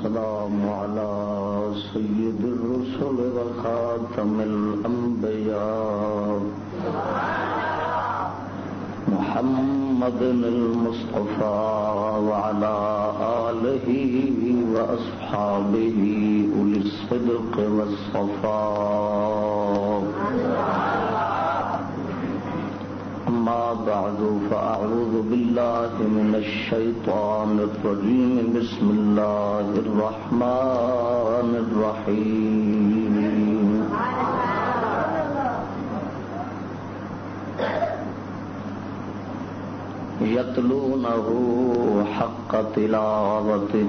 والسلام على سيد الرسل وخاتم الأنبياء. محمد المصطفى وعلى آله وأصحابه أولي الصدق والصفاء. أما بعد فأعوذ بالله من الشيطان الرجيم. بسم الله الرحمن الرحيم. يتلونه حق تلاوته.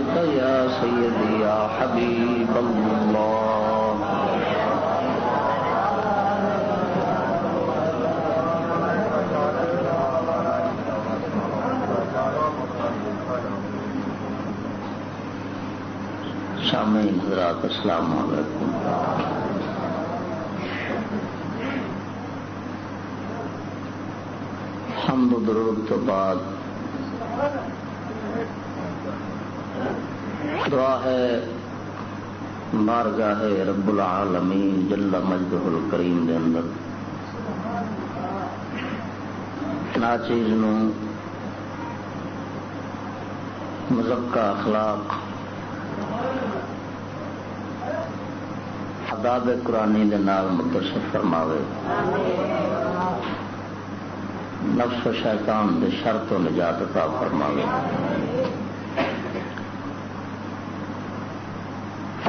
وأصحابك يا سيدي يا حبيب الله. سامعین حضرات، السلام علیکم. حمد و درود تو بعد دعا ہے۔ بارگاہ رب العالمین جل مجدہ الکریم دے اندر۔ نا چیز نو مزکہ اخلاق آداب قرآنی دے نال متصف فرماوے۔ نفس و شیطان دے شرط و نجات عطا فرماوے۔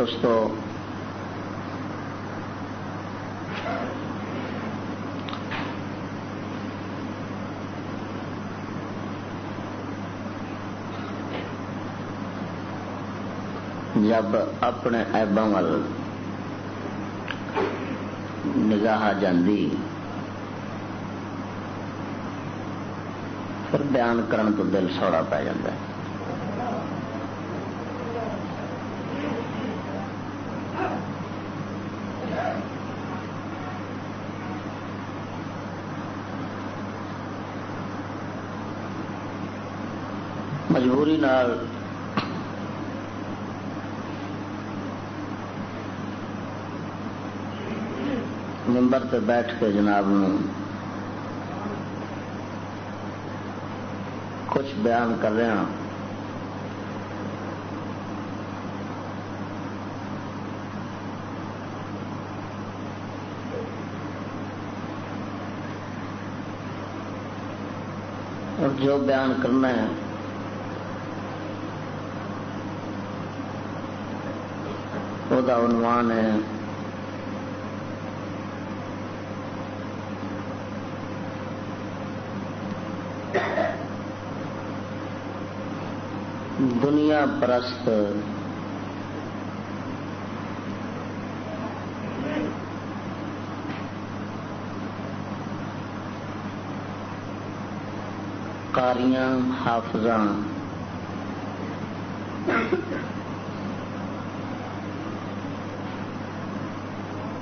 اس تو جب اپنے ایبوں نگاہ جاندی، پھر بیان کرن تو دل سوڑا پی جاتا ہے۔ مجبوری نال ممبر تے بیٹھ کے جناب نو کچھ بیان کر رہے ہیں اور جو بیان کرنا ہے وہ عنوان ہے۔ دنیا پرست۔ کاریاں حافظ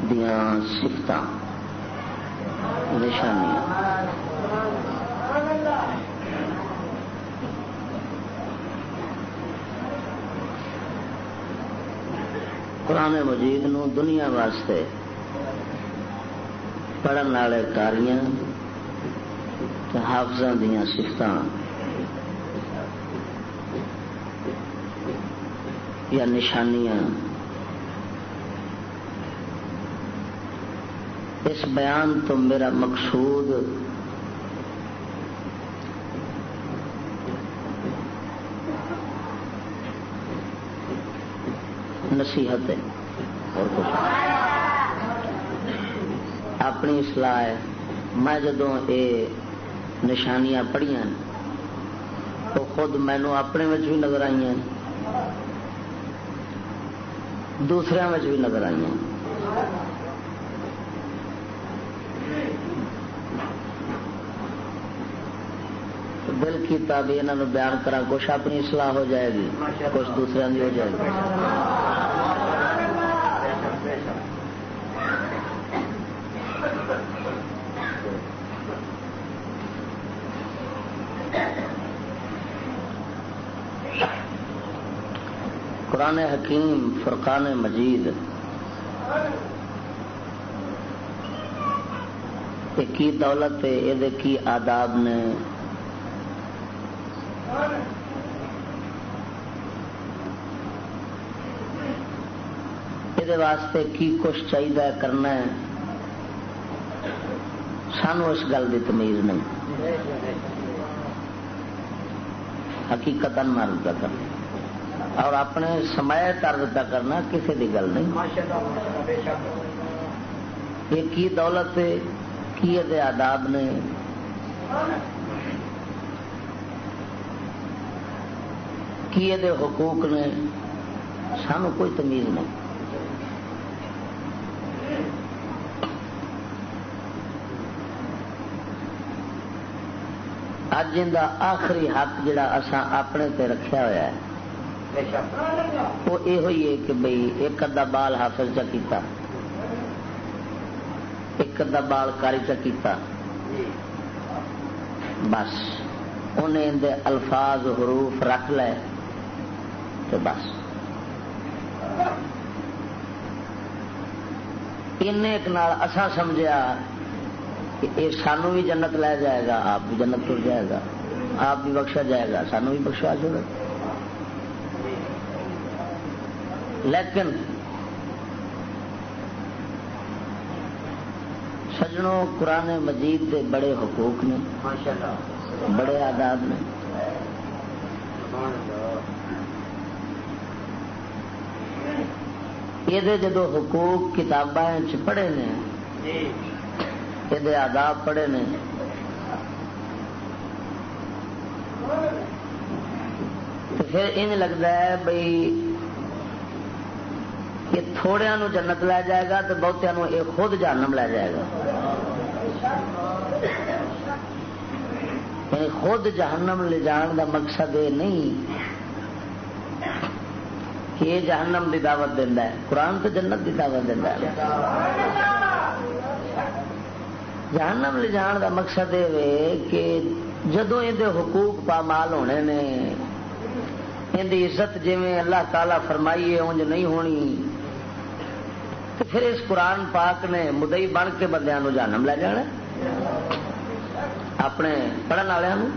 دیا سفت نشانیاں قرآن مجید نو دنیا واسطے پڑھن والے کاریاں حافظ دیا سفت یا نشانیاں اس بیان تو میرا مقصود نصیحت ہے۔ اور کچھ اپنی اصلاح ہے۔ میں جدو یہ نشانیاں پڑھیا تو خود مینو اپنے بھی نظر آئی ہیں۔ دوسرے بھی نظر آئی دل کی بھی یہاں بیان کرا کچھ اپنی سلاح ہو جائے گی، کچھ دوسرے کی ہو جائے گی۔ قرآن حکیم، فرقان مجید۔ کی دولت یہ آداب نے یہ واسطے کی کچھ چاہیے کرنا ہے سانو اس گل کی تمیز نہیں حقیقت مرد کا کرنا اور اپنے سمے طرز کا کرنا کسی کی گل نہیں یہ کی دولت کی آداب نے کی یہ حقوق نے سانو کوئی تمیز نہیں۔ اج ان آخری حق جڑا اسا اپنے تے رکھیا ہوا ہے، وہ یہ ہوئی ہے کہ بھئی ایک ادا بال حافظ چا کیتا، ایک ادا بال کاری چا کیتا۔ بس، انہیں دے الفاظ حروف رکھ لے۔ تو بس۔ اسا سمجھا کہ یہ سانو بھی جنت لے جائے گا آپ بھی جنت تر جائے گا آپ بھی بخشا جائے گا سانو بھی بخشا جائے گا۔ لیکن سجنوں قرآن مجید کے بڑے حقوق نے بڑے آداب نے۔ یہ جدو حقوق کتابیں پڑھے نے یہ آداب پڑھے نے۔ پھر ان لگتا ہے بھائی کہ تھوڑیا جنت لے جائے گا تو بہتوں یہ خود جانم لے جائے گا۔ یعنی خود جہنم لے جان کا مقصد یہ نہیں یہ جہنم کی دعوت دینا ہے، قرآن تو جنت کی دعوت دینا ہے۔ جہنم لے جان کا مقصد یہ کہ جدو یہ حقوق پامال ہونے نے ان عزت جی اللہ تعالی فرمائی ہے انج نہیں ہونی، تو پھر اس قرآن پاک نے مدئی بن کے بندیاں جہنم لے جانا اپنے پڑھن والوں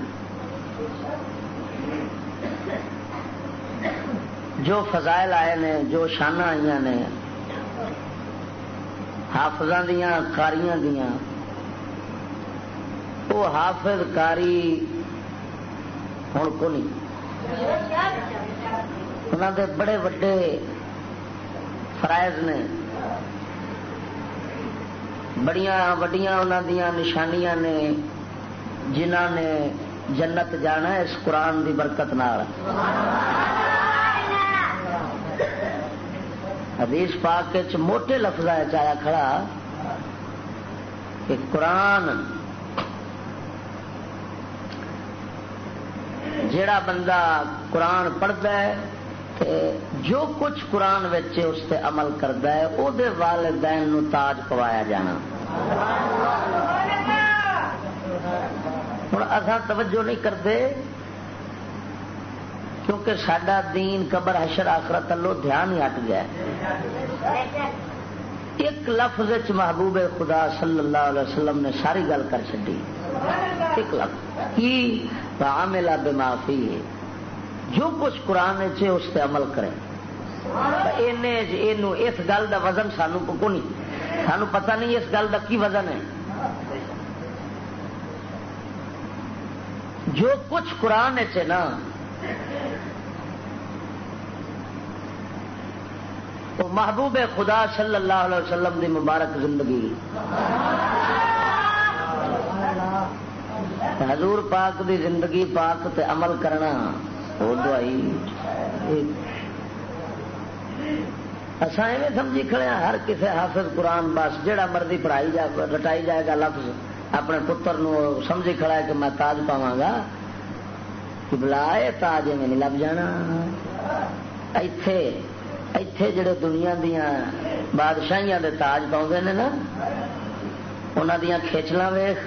جو فضائل آئے نے، جو شانہ آئی نے حافظ دیا کاریاں دیا وہ حافظ کاری ہوں کو نہیں۔ انہوں دے بڑے وڈے فرائض نے۔ بڑیاں وڈیاں انہوں دیا نشانیاں نے۔ جنہ نے جنت جانا اس قرآن دی برکت نال۔ حدیث پاک موٹے لفظ آیا کھڑا کہ قرآن جڑا بندہ قرآن پڑھتا ہے جو کچھ قرآن اس سے عمل کرتا ہے وہ والدین نو تاج پوایا جانا۔ ہوں اصا توجہ نہیں کرتے کیونکہ سڈا دین قبر، حشر، آخرت لو دھیان ہی ہٹ گیا ایک لفظ محبوب خدا صلی اللہ علیہ وسلم نے ساری گل کر چی ایک لفظ۔ کی؟ عاملہ بے معافی ہے جو کچھ قرآن چ اس سے عمل کرے۔ اس گل کا وزن سانو کو نہیں۔ سانو پتہ نہیں اس گل کا کی وزن ہے۔ جو کچھ قرآن چ نا وہ محبوب خدا صلی اللہ علیہ وسلم دی مبارک زندگی۔ حضور پاک دی زندگی پاک تے عمل کرنا، وہ دعائی۔ اصا ایویں سمجھی کھڑے ہیں ہر کسی حافظ قرآن بس جہاں مرضی پڑھائی جائے، رٹائی جائے گا، لفظ اپنے پتر نو سمجھی کھڑا ہے کہ میں تاج پاوا گا۔ کہ بلا تاج میں نہیں لب جانا۔ ایتھے ایتھے جڑے دنیا دیا بادشاہیاں دے تاج پاؤں نے نا انہوں دیا کھیچل ویخ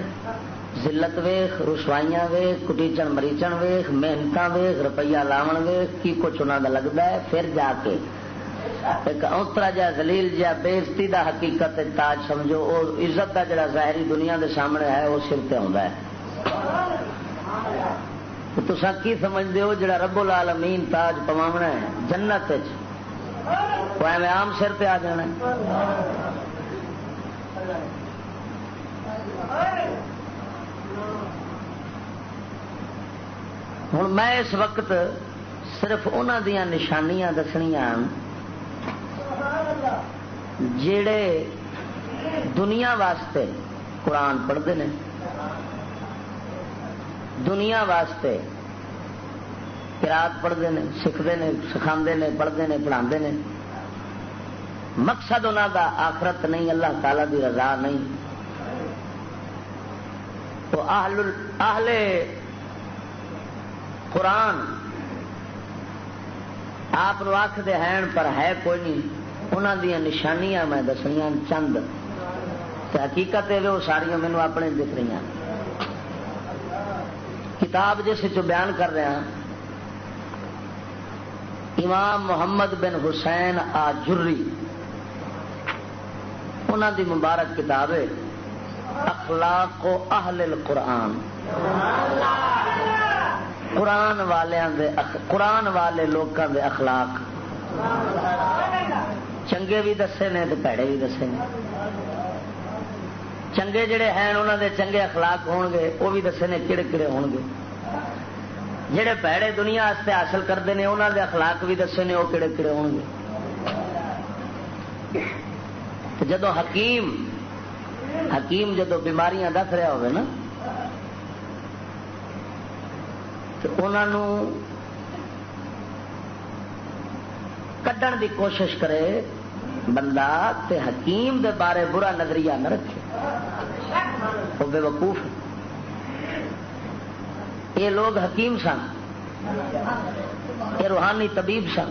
ذلت ویخ رسوائیاں ویخ کٹیچن مریچن ویخ محنت ویخ روپیہ لاون ویخ کی کچھ انہوں کا لگتا ہے پھر جا کے ایک اوترا جا دلیل جا بےزتی دا حقیقت تاج سمجھو وہ عزت دا جڑا ظاہری دنیا دے سامنے ہے وہ سر پہ آتا ہے تو کی سمجھتے ہو جڑا رب العالمین تاج پواونا ہے جنت میں عام سر پہ آ جانا ہوں میں اس وقت صرف انہوں دیا نشانیاں دسنیاں جڑے دنیا واسطے قرآن پڑھتے ہیں دنیا واسطے کراط پڑھتے ہیں، سیکھتے ہیں سکھا پڑھتے ہیں پڑھا مقصد انہوں کا آخرت نہیں، اللہ تعالی دی رضا نہیں۔ تو آہل قرآن آپ آخر ہیں، پر ہے کوئی نہیں۔ انہوں دیا نشانیاں میں دسنیا چند۔ حقیقت ہے وہ ساریا مینو اپنے دکھ رہی ہیں کتاب جس بیان کر رہا امام محمد بن حسین آجری۔ انہوں دی مبارک کتاب ہے، اخلاق و اہل القرآن۔ قرآن والے قرآن والے لوگوں دے اخلاق۔ چنگے بھی دسے نے تو پیڑے بھی دسے نے۔ چنگے جڑے ہیں انہوں دے چنگے اخلاق ہون گے وہ بھی دسے نے کہڑے کہڑے ہون گے جڑے پیڑے دنیا حاصل کرتے ہیں انہوں دے اخلاق بھی دسے نے وہ کہڑے کہڑے ہون گے۔ جدو حکیم حکیم جدو بیماریاں دس رہا ہوگا نا، تو انہوں کڈن دی کوشش کرے بندہ تے حکیم دے بارے برا نظریہ نہ رکھے۔ وہ بے وقوف یہ لوگ حکیم سن، یہ روحانی طبیب سن۔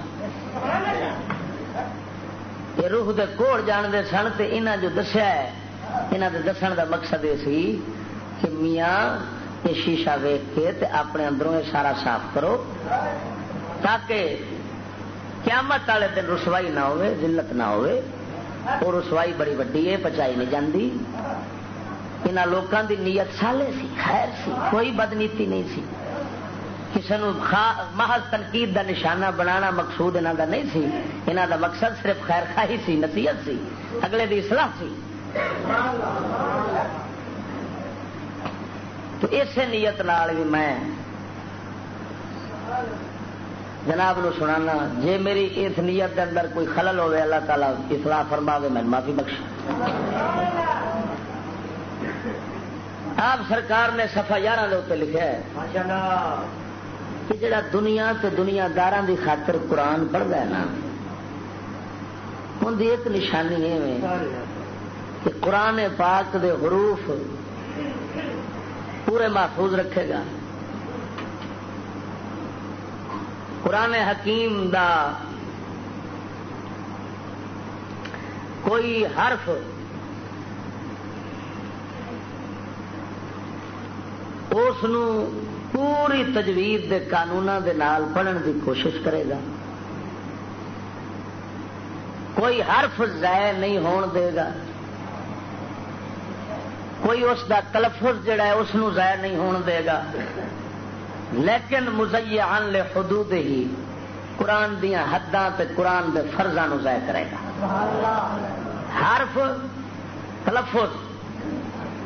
یہ روح دے کوڑ جانتے سن تے انہاں جو دسیا ہے، انہاں دے دسن دا مقصد یہ سی کہ میاں یہ شیشہ ویک کے تے اپنے اندروں یہ سارا صاف کرو تاکہ قیامت والے دن رسوائی نہ ہوئے، ذلت نہ ہوئے۔ اور رسوائی بڑی وڈی ہے، پچائی نہیں جاندی۔ ان لوگوں دی نیت سالے سی خیر سی کوئی بدنیتی نہیں سی کسی محض تنقید دا نشانہ بنانا مقصود انہوں دا نہیں سی انہوں دا مقصد صرف خیر خواہی سی نصیحت سی اگلے دی اصلاح سی تو اسی نیت نال بھی میں جناب نو سنانا جے میری اس نیت کے اندر کوئی خلل ہوئے اللہ تعالیٰ اصلاح فرما میں معافی بخش آپ سرکار نے سفا یارہ اتنے لکھا ہے کہ جڑا دنیا تو دنیا دار دی خاطر قرآن پڑھتا ہے نا ان کی ایک نشانی ہے کہ قرآن پاک دے حروف پورے محفوظ رکھے گا۔ قرآن حکیم دا کوئی حرف اس پوری تجویز دے قانون دے نال پڑھن دی کوشش کرے گا۔ کوئی حرف ضائع نہیں ہون دے گا۔ کوئی اس دا تلفظ جڑا ہے اس ضائع نہیں ہون دے گا۔ لیکن مزین لے حدود ہی قرآن دیا حداں تے قرآن دے فرضاں ضائع کرے گا۔ حرف تلفظ،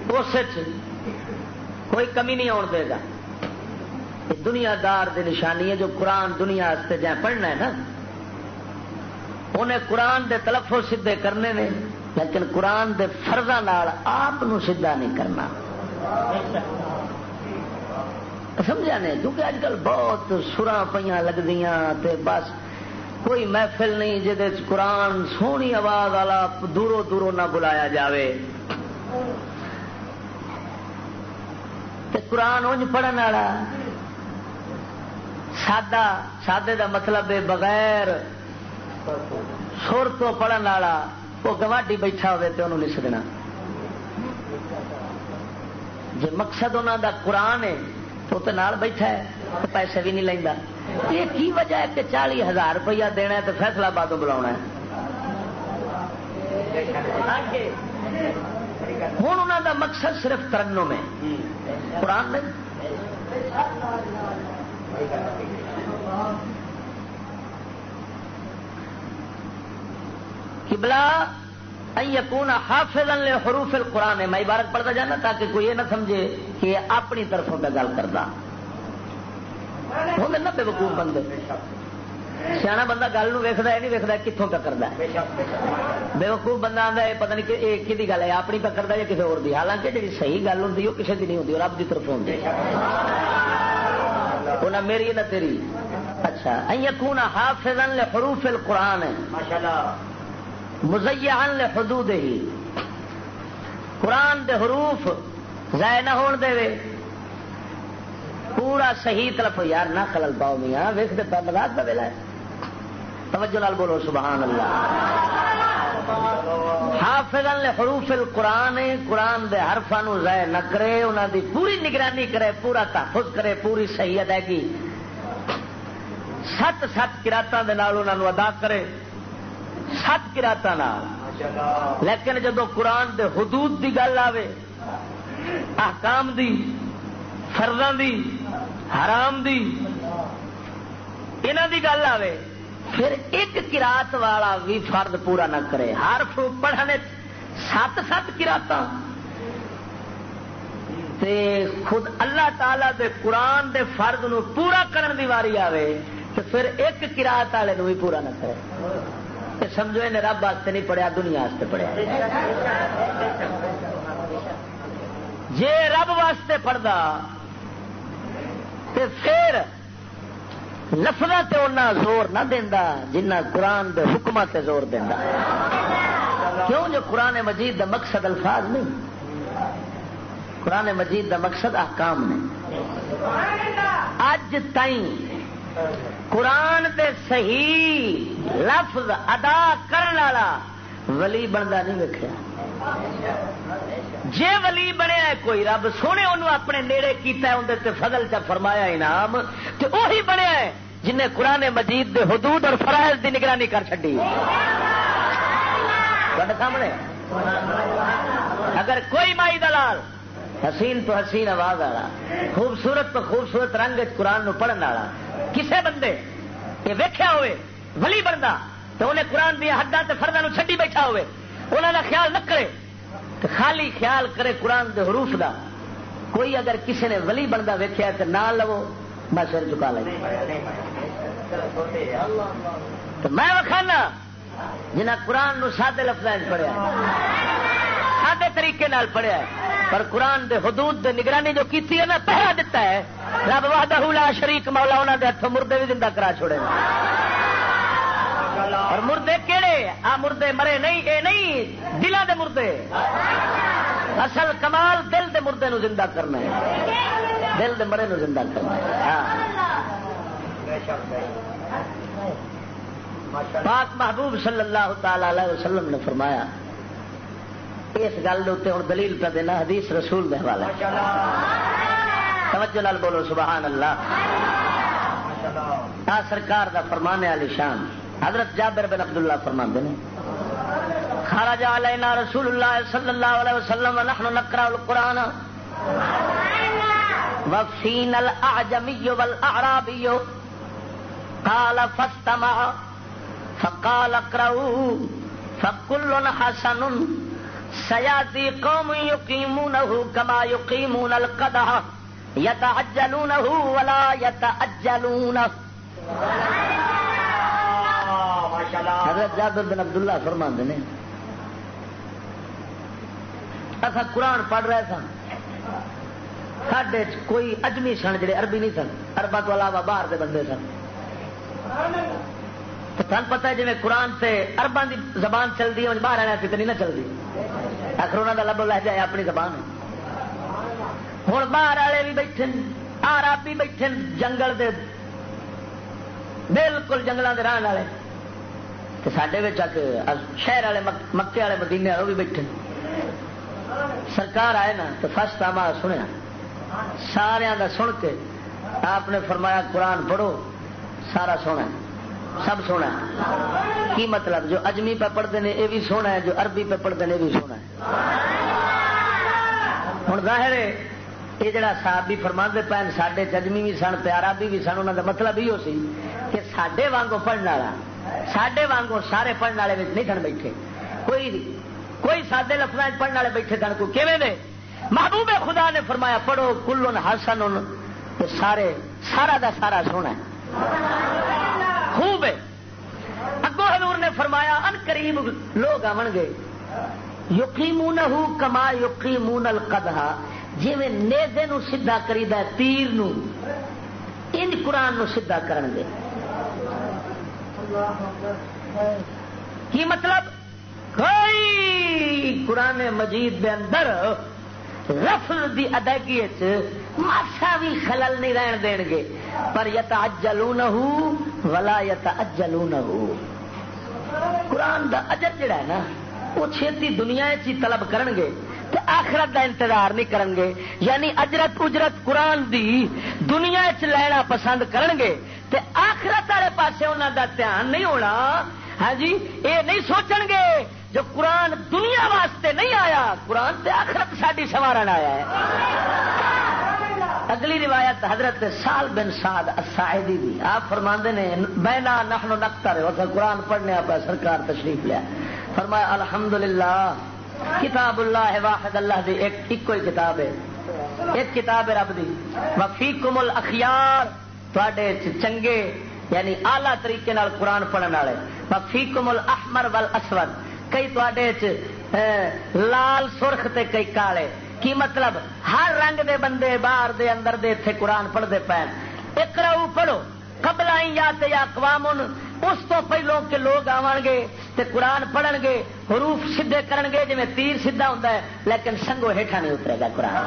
اس کوئی کمی نہیں آن دے گا۔ دنیا دار دی نشانی ہے جو قرآن دنیا جائیں پڑھنا ہے نا۔ انہیں قرآن دے تلفظ سیدھے کرنے نے، لیکن قرآن دے فرضاں آپ سیدھا نہیں کرنا۔ سمجھا نے؟ کیونکہ اج کل بہت سرا پہ لگتی بس کوئی محفل نہیں جہد قرآن سونی آواز والا دوروں دوروں نہ بلایا جاوے۔ تے قرآن انج پڑھن والا۔ سادہ، سادے دا مطلب ہے بغیر سر تو پڑھن والا، وہ گواڈی بیٹھا ہوئے تو انہوں نہیں سکنا جی مقصد انہوں دا قرآن ہے، تو تو نال بیٹھا ہے تو پیسے بھی نہیں لینا یہ کی وجہ ہے کہ چالی ہزار روپیہ دینا ہے تو فیصلہ باد بلا ہوں انہوں دا مقصد صرف ترنوں میں قرآن میں؟ کبلا یقون حافظ حروف القرآن. میں عبارت پڑھتا جانا تاکہ کوئی یہ نہ سمجھے کہ اپنی طرفوں پہ گل کرتا ہوں نا بے وقوف بندے. سیاح بندہ گل ویکتا ہے نہیں ویکتا کتوں پہ کرتا بے وقوف بندہ آتا ہے پتا نہیں کہ یہ گل ہے اپنی پہ کرتا یا کسی اور حالانکہ جی صحیح گل ہوں وہ کسی کی نہیں ہوتی رب کی طرف ہوتی وہ نہ میری نہ تیری۔ اچھا یقون حافظ حروف القرآن۔ ہے مزیان لے حدود ہی قرآن دے حروف ضائع نہ ہون دے وے۔ پورا صحیح طرف یار نہ خلل پاؤ میاں پہ مزاج کا ویلا ہے۔ توجہ نال بولو، سبحان اللہ۔ حافظ حروف القرآن، قرآن دے حرفا نو ضائع نہ کرے انہوں دی پوری نگرانی کرے، پورا تحفظ کرے، پوری صحیح ادائیگی سات سات کراطوں کے ادا کرے، سات کراتا لیکن جب قرآن دے حدود دی گل آوے، احکام دی، فرضاں دی، حرام دی، انہاں دی گل آوے پھر ایک کراط والا بھی فرد پورا نہ کرے۔ ہر پڑھنے سات سات کراتا تے خود اللہ تعالی دے قرآن دے فرد نو پورا کرن دی واری آوے تو پھر ایک کراط والے بھی پورا نہ کرے۔ سمجھو یہ رب واسطے نہیں پڑھیا، دنیا واسطے پڑھیا۔ جی رب واسطے پڑھتا تو پھر لفظ زور نہ دینا جنہ قرآن دے حکمت زور دینا کیوں جو قرآن مجید دا مقصد الفاظ نہیں؟ قرآن مجید دا مقصد احکام نے۔ اج تائیں قرآن دے صحیح لفظ ادا کرنے والا ولی بنتا نہیں ویکیا جے ولی بنیا کوئی رب سونے انہوں اپنے نیڑے کیتا ہے اندر فضل چا فرمایا انعام تو وہی بنیا ہے جنہیں قرآن مجید دے حدود اور فرائض دی نگرانی کر چڈی سامنے۔ اگر کوئی مائی دلال، حسین تو حسین آواز والا، خوبصورت تو خوبصورت رنگ قرآن نو پڑھنے والا، کسے بندے یہ ویخیا ہوئے، ولی بنتا تو انہیں قرآن دیا حداں فردا چڈی ہوئے انہوں خیال نہ کرے۔ تو خالی خیال کرے قرآن دے حروف دا۔ کوئی اگر کسی نے ولی بنتا ویکیا تو نہ لو، میں سر چکا لیں تو میں وکھانا جنہ قرآن نو سادے لفظ پڑھیا سادے طریقے پڑھیا پر قرآن دے حدود دے نگرانی جو کیتی ہے نا پہلا دیتا ہے۔ رب وحدہ لا شریک، مولا انہوں دے ہاتھوں مردے بھی زندہ کرا چھوڑے۔ اور مردے کیڑے؟ آ مردے مرے نہیں، اے نہیں دلوں دے مردے. اصل کمال دل دے مردے نو زندہ کرنا ہے. دل دے مرے نو زندہ کرنا ہے. ہاں۔ پاک محبوب صلی اللہ تعالی علیہ وسلم نے فرمایا، اس گل ہوں دلیل پہ دینا، حدیث رسول دے حوالے. توجہ لال بولو، سبحان اللہ. آ سرکار دا فرمانے والی شان. حضرت جابر بن عبد اللہ فرما نے، خرج علینا رسول اللہ صلی اللہ علیہ وسلم ونحن نقرا القرآن. وفین الاعجمی والاعرابی. قال فاستمع، فقال اقرأوا فكل حسن. سیاتی قوم یقیمونہ کما یقیمون القدح یتعجلونہ ولا یتعجلونہ. حضرت جابر بن عبداللہ فرما نے اصا قرآن پڑھ رہے سن سڈے کوئی اجمی سن جڑے عربی نہیں سن اربا تو علاوہ باہر کے بندے سن۔ سن پتا جی قرآن سے اربان دی زبان چلتی ہے باہر آنا تو نہیں نہ چلتی آخر انہوں کا لب لہ جائے اپنی زبان ہوں باہر والے بھی بیٹھے آپ بھی بیٹھے جنگل دے، بالکل جنگلوں کے رہن والے۔ سڈے شہر والے مکے والے مدینے والے وہ بھی بیٹھے سرکار آئے نا تو فسٹ آما سنیا سارا کا سن کے آپ نے فرمایا قرآن پڑھو سارا سونا سب سونا کی مطلب جو اجمی پہ پڑھتے ہیں یہ بھی سونا ہے جو عربی پہ پڑھتے ہیں یہ بھی سونا ہے ہوں ظاہر ہے یہ جڑا صاحب بھی فرما پے سڈے چجمی بھی سن پیارا بھی سن انہوں کا مطلب یہ سی کہ سڈے وانگو پڑھنے والا سڈے وانگو سارے پڑھنے والے نہیں سن بیٹھے کوئی کوئی سادے لفظ پڑھنے والے بیٹھے سن کوئی کیویں دے محبوب خدا نے فرمایا پڑھو کلن ہسن سارے سارا دا سارا سونا خوب اگو حضور نے فرمایا ان قریب لوگ آن گے یقیمون کما یقیمون القدہ جی نیزے نو سیدھا کریدا تیر نو ان قرآن نو سیدھا کرن گے کی مطلب کوئی قرآن مجید دے اندر لفظ دی ادائیگی ماسا بھی خلل نہیں رہن دین گے۔ پر یتا اجلو نہ ولا یتا اجلو نہ قرآن دا اجر جڑا ہے نا، وہ چھتی دنیا چی طلب کرن گے۔ تے آخرت دا انتظار نہیں کرن گے. یعنی اجرت اجرت قرآن دی دنیا چ لینا پسند کرن گے تے آخرت والے پاسے انہوں دا دھیان نہیں ہونا. ہاں جی؟ یہ نہیں سوچن گے جو قرآن دنیا واسطے نہیں آیا، قرآن تے آخرت ساری سوارن آیا ہے. اگلی روایت حضرت سال بن سعد الساعدی دی. آپ فرماندے نے، بینا نحن نقتر. قرآن پڑھنے آپ سرکار تشریف لیا. فرمایا، الحمدللہ. کتاب اللہ ہے واحد، اللہ دی ایک ایک کوئی کتاب ہے۔ ایک کتاب ہے رب دی۔ وفیکم الاخیار، تواڈے چنگے یعنی اعلی طریقے نال قرآن پڑھن والے۔ وفیکم الاحمر والاسود، کئی تواڈے لال سرخ تے کئی کالے۔ کی مطلب؟ ہر رنگ دے بندے باہر دے اندر دے تھے قرآن پڑھتے پے ایک پڑھو قبل یا یا اقوام اس تو پہلو کے لوگ آن گے تے قرآن پڑھن گے حروف سیدھے کرن گے جی تیر سیدھا ہوں لیکن سنگو ہیٹھا نہیں اترے گا قرآن۔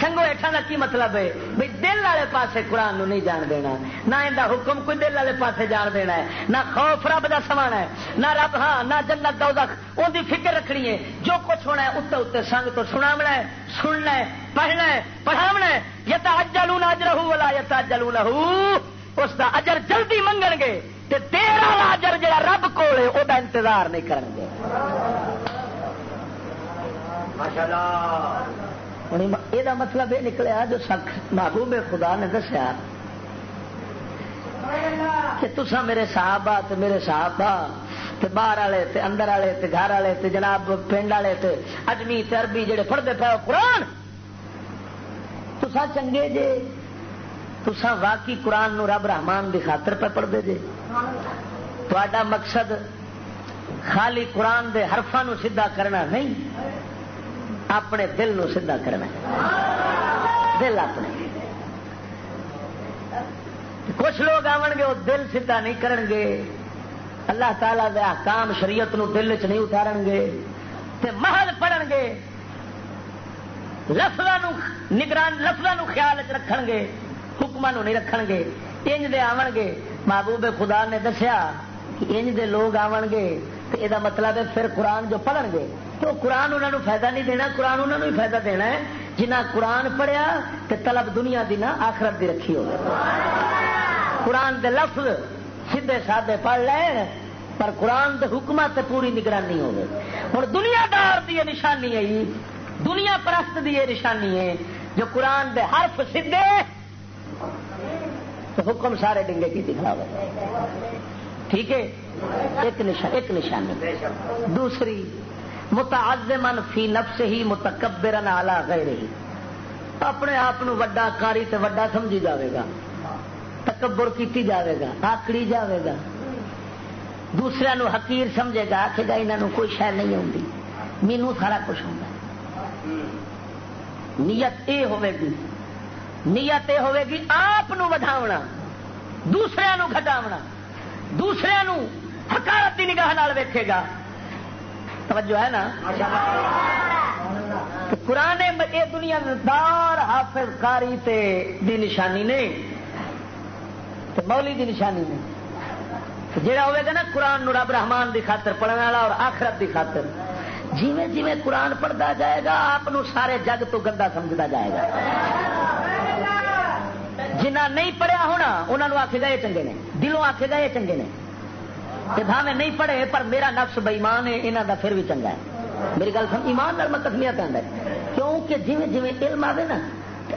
سنگو ہیٹھا کا کی مطلب ہے؟ بھائی دل والے پاسے قرآن نو نہیں جان دینا۔ نہ ان حکم کوئی دل والے پاسے جان دینا ہے، نہ خوف رب کا سمان ہے، نہ رب ہاں نہ جنت دوزخ ان کی فکر رکھنی ہے، جو کچھ ہونا ہے اتنے اتنے سنگ تو سناونا ہے، سننا ہے، پڑھنا ہے پڑھاونا ہے۔ یتا اجلو نہ اج رہو والا یتا اجلو نہ اس دا اجر جلدی منگن گے تے تیرا اجر جڑا رب کول ہے وہ انتظار نہیں کرن گے۔ یہ مطلب یہ نکلیا جو سخ محبوب خدا نے دسیا کہ تسا میرے صحابہ تے میرے صحابہ تے باہر والے تے اندر والے تے گھر والے تے جناب پنڈ والے تے اجمی تے عربی جڑے پڑھتے پے قرآن۔ تسا چنگے جے تسا واقعی قرآن نو رب رحمان دی خاطر پہ پڑھتے جے۔ تا مقصد خالی قرآن دے حرفا نو سیدھا کرنا نہیں، اپنے دل نو سیدھا کرنا دل اپنے۔ کچھ لوگ آن گے، وہ دل سیدھا نہیں کرن گے۔ اللہ تعالی دے احکام شریعت نو دل چ نہیں اتارن گے۔ تے محل پڑھن گے۔ لفظوں نگران لفظوں خیال چ رکھن گے۔ حکم نہیں رکھ گے انج دے آن گے محبوب خدا نے دسیا کہ انج دے لوگ آن گے تو یہ مطلب ہے پھر قرآن جو پڑھن گے تو قرآن انہوں نے فائدہ نہیں دینا، قرآن انہوں نے فائدہ دینا ہے۔ جنہ قرآن پڑھیا تو طلب دنیا دی نہ آخرت دی رکھی ہو قرآن دے لفظ سیدے سادے پڑھ لے، پر قرآن دے حکمت پوری نگرانی ہو ہوں دنیا دار دی نشانی ہے، دنیا پرست دی یہ نشانی ہے۔ جو قرآن دے حرف سیدے تو حکم سارے ڈنگے کی دکھا ٹھیک ہے؟ ایک نشان ایک نشانی۔ دوسری متعزمن فی نفس ہی متکبرن آلہ غیر ہی اپنے آپ وڈا کاری تے وڈا سمجھی جاوے گا۔ تکبر کیتی جاوے گا، آکڑی جاوے گا۔ دوسرے نو حقیر سمجھے گا کہ گا انہوں کوئی شہ نہیں آتی مینو سارا کچھ ہوتا نیت یہ ہوے گی نیت یہ ہوے گی آپ ودھاونا، دوسرے نو دوسرے حکارت کی نگاہ نال ویکھے گا۔ توجہ ہے نا؟ قرآن یہ دنیا دار حافظ کاری تے دی نشانی نہیں مولی دی نشانی نہیں جہاں ہوئے گا نا قرآن نو رب رحمان دی خاطر پڑھنے والا اور آخرت دی خاطر، جیویں جیویں قرآن پڑھتا جائے گا، آپ سارے جگ تو گندا سمجھتا جائے گا۔ جنہ نہیں پڑھیا ہونا انہوں آخے گا یہ چنگے نے۔ دلوں آخے گا یہ چنگے نے۔ بھاوے نہیں پڑھے، پر میرا نفس بےمان ہے یہاں کا پھر بھی چنگا ہے۔ میری گل سمجھ ایمان نال میں کسمیا پہ کیونکہ جی جی علم آئے نا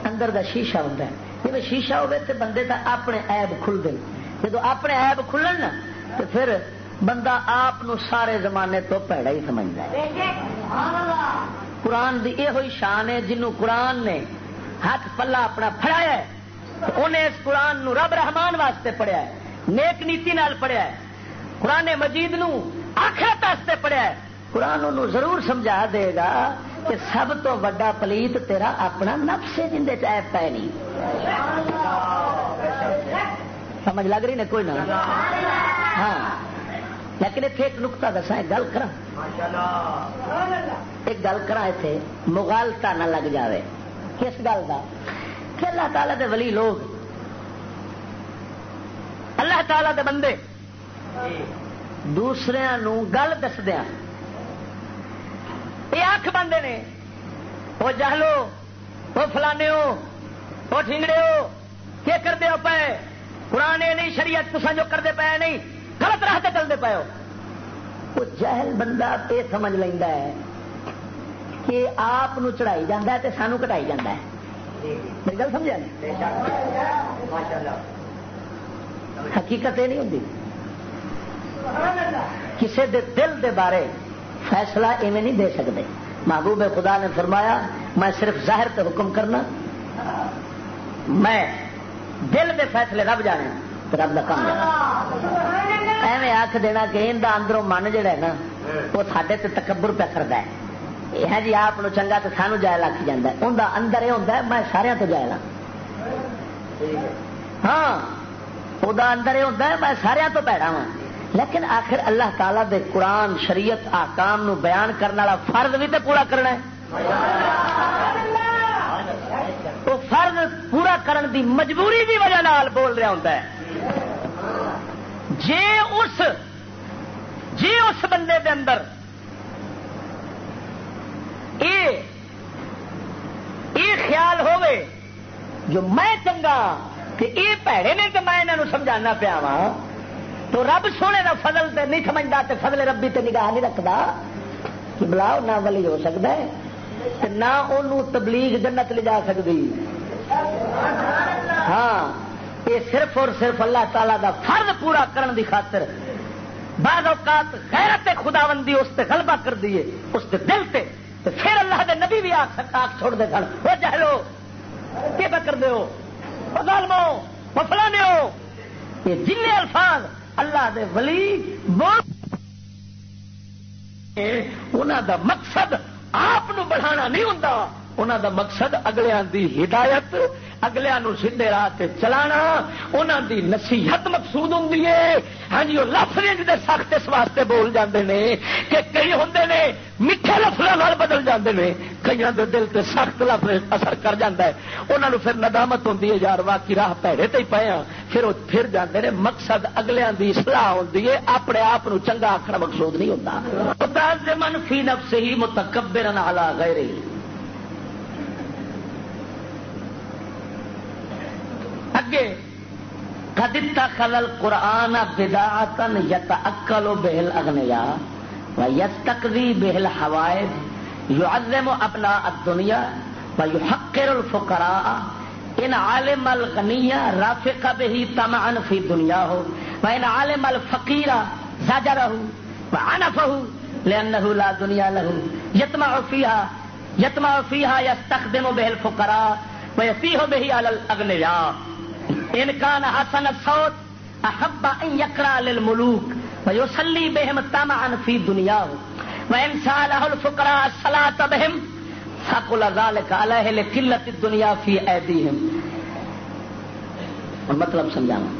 اندر کا شیشہ ہوتا ہے۔ جی شیشہ ہوے تو بندے کا اپنے ایب کھلتے جب اپنے ایب کھلن نا تو پھر بندہ آپ سارے زمانے تو پیڑا ہی سمجھتا ہے۔ قرآن کی یہ ہوئی شان ہے جنوں قرآن نے ہاتھ پلا اپنا فڑایا انہیں اس قرآن نو رب رحمان واسطے پڑھیا ہے، نیک نیتی نال پڑھیا ہے۔ قرآن مجید نو آخرت واسطے پڑھیا ہے۔ قرآن نو ضرور سمجھا دے گا کہ سب تو وڈا پلیت تیرا اپنا نفس ہے، جن چیب پہ نہیں۔ سمجھ لگ رہی نے کوئی نہ؟ ہاں۔ لیکن اتنے ایک نکتا دسا گل کرا ایک گل کرا اتنے مغالتا نہ لگ جاوے۔ کس گل کا کہ اللہ تعالی دے ولی لوگ اللہ تعالی دے بندے۔ دوسرے گل دسدیا یہ اکھ بندے نے۔ وہ جہلو، وہ فلانے ہو، وہ ٹھنگڑے ہو۔ کیا کرتے ہو پے۔ پرانے نہیں، شریعت تصا جو کرتے پے نہیں۔ غلط راہ چلتے پے ہو۔ وہ جہل بندہ یہ سمجھ لینا ہے کہ آپ چڑھائی جانا ہے سانو کٹائی جانا ہے۔ میری گل سمجھا حقیقت یہ نہیں ہوتی کسی دے دل دے بارے فیصلہ ایویں نہیں دے سکتے محبوب خدا نے فرمایا میں صرف ظاہر تے حکم کرنا۔ میں دل دے فیصلے رب جانے رب کا کام ایویں آخ دینا کہ ان اندروں من جہا ہے نا وہ سڈے تکبر پہ کرتا ہے۔ یہ جی آپ چنگا تو سانو جائے لکھ جا ان اندر یہ ہوتا ہے میں سارا تو جائے ہاں وہ اندر یہ ہوتا ہے میں سارا تو پیڑا وا لیکن آخر اللہ تعالی دے قرآن شریعت آکام نو بیان کرنے والا فرض بھی تو پورا کرنا ہے وہ فرض پورا کرن دی مجبوری دی وجہ نال بول رہا ہوتا ہے جے اس جے اس بندے دے اندر اے اے خیال ہوئے جو میں چنگا کہ اے پیڑے نے تو میں انہوں سمجھانا پیا وا تو رب سونے دا فضل تے نہیں سمجھتا تے فضل ربی تے نگاہ نہیں رکھتا کہ بلا نہ ولی ہو سکتا ہے نہ انہوں تبلیغ جنت لے جا سکتی ہاں یہ صرف اور صرف اللہ تعالی دا فرض پورا کرن دی خاطر بعض اوقات غیرت خداوندی اس تے غلبہ کر دیے اس تے دل تے تو پھر اللہ دے نبی بھی آخ آخ چھوڑ دے سن۔ وہ چہلو کی کر دے ظالمو، وہ فلانے ہو؟ یہ جن الفاظ اللہ دے ولی بول انہوں دا مقصد آپ بڑھانا نہیں ہوں انہوں دا مقصد اگلیاں دی ہدایت اگلے سیدے راہ چلانا انہوں دی نصیحت مقصود ہوں ہاں جی وہ لفظ دے سخت اس واسطے بول جاندے نے کہ کئی ہوں نے میٹھے لفظوں بدل جاندے نے کئی دے دل تے سخت لفظ اثر کر جاندہ ہے۔ انہوں نے پھر ندامت ہوں یار واقعی راہ پیڑے تے پے ہاں۔ پھر وہ پھر جاندے نے مقصد اگلیاں دی اصلاح ہوتی ہے، اپنے آپ چنگا آخر مقصود نہیں ہوتا۔ منفی نفس ہی متکبر علی غیرہ اگے۔ کدتا خلل قرآن بداعتن یت اکل و بہل اگنیا و یت تقری بہل حوائد یو ازم اپنا دنیا و یو حقر الفقراء ان عالم الغنیہ رافق بہی تمعن فی دنیا ہو و ان عالم الفقیر زجرہ و عنفہ لأنه لا دنیا له. یتمع فیها یتمع فیها یستخدم بہل فقراء و یفیہ بہی علی الاغنیاء ان کان حسن الصوت احب ان یقرا للملوک ويصلي بهم طمعا في دنياه وإن ساله الفقراء الصلاة بهم فقل ذلك عليه لقلة الدنيا في أيديهم مطلب سمجھانا۔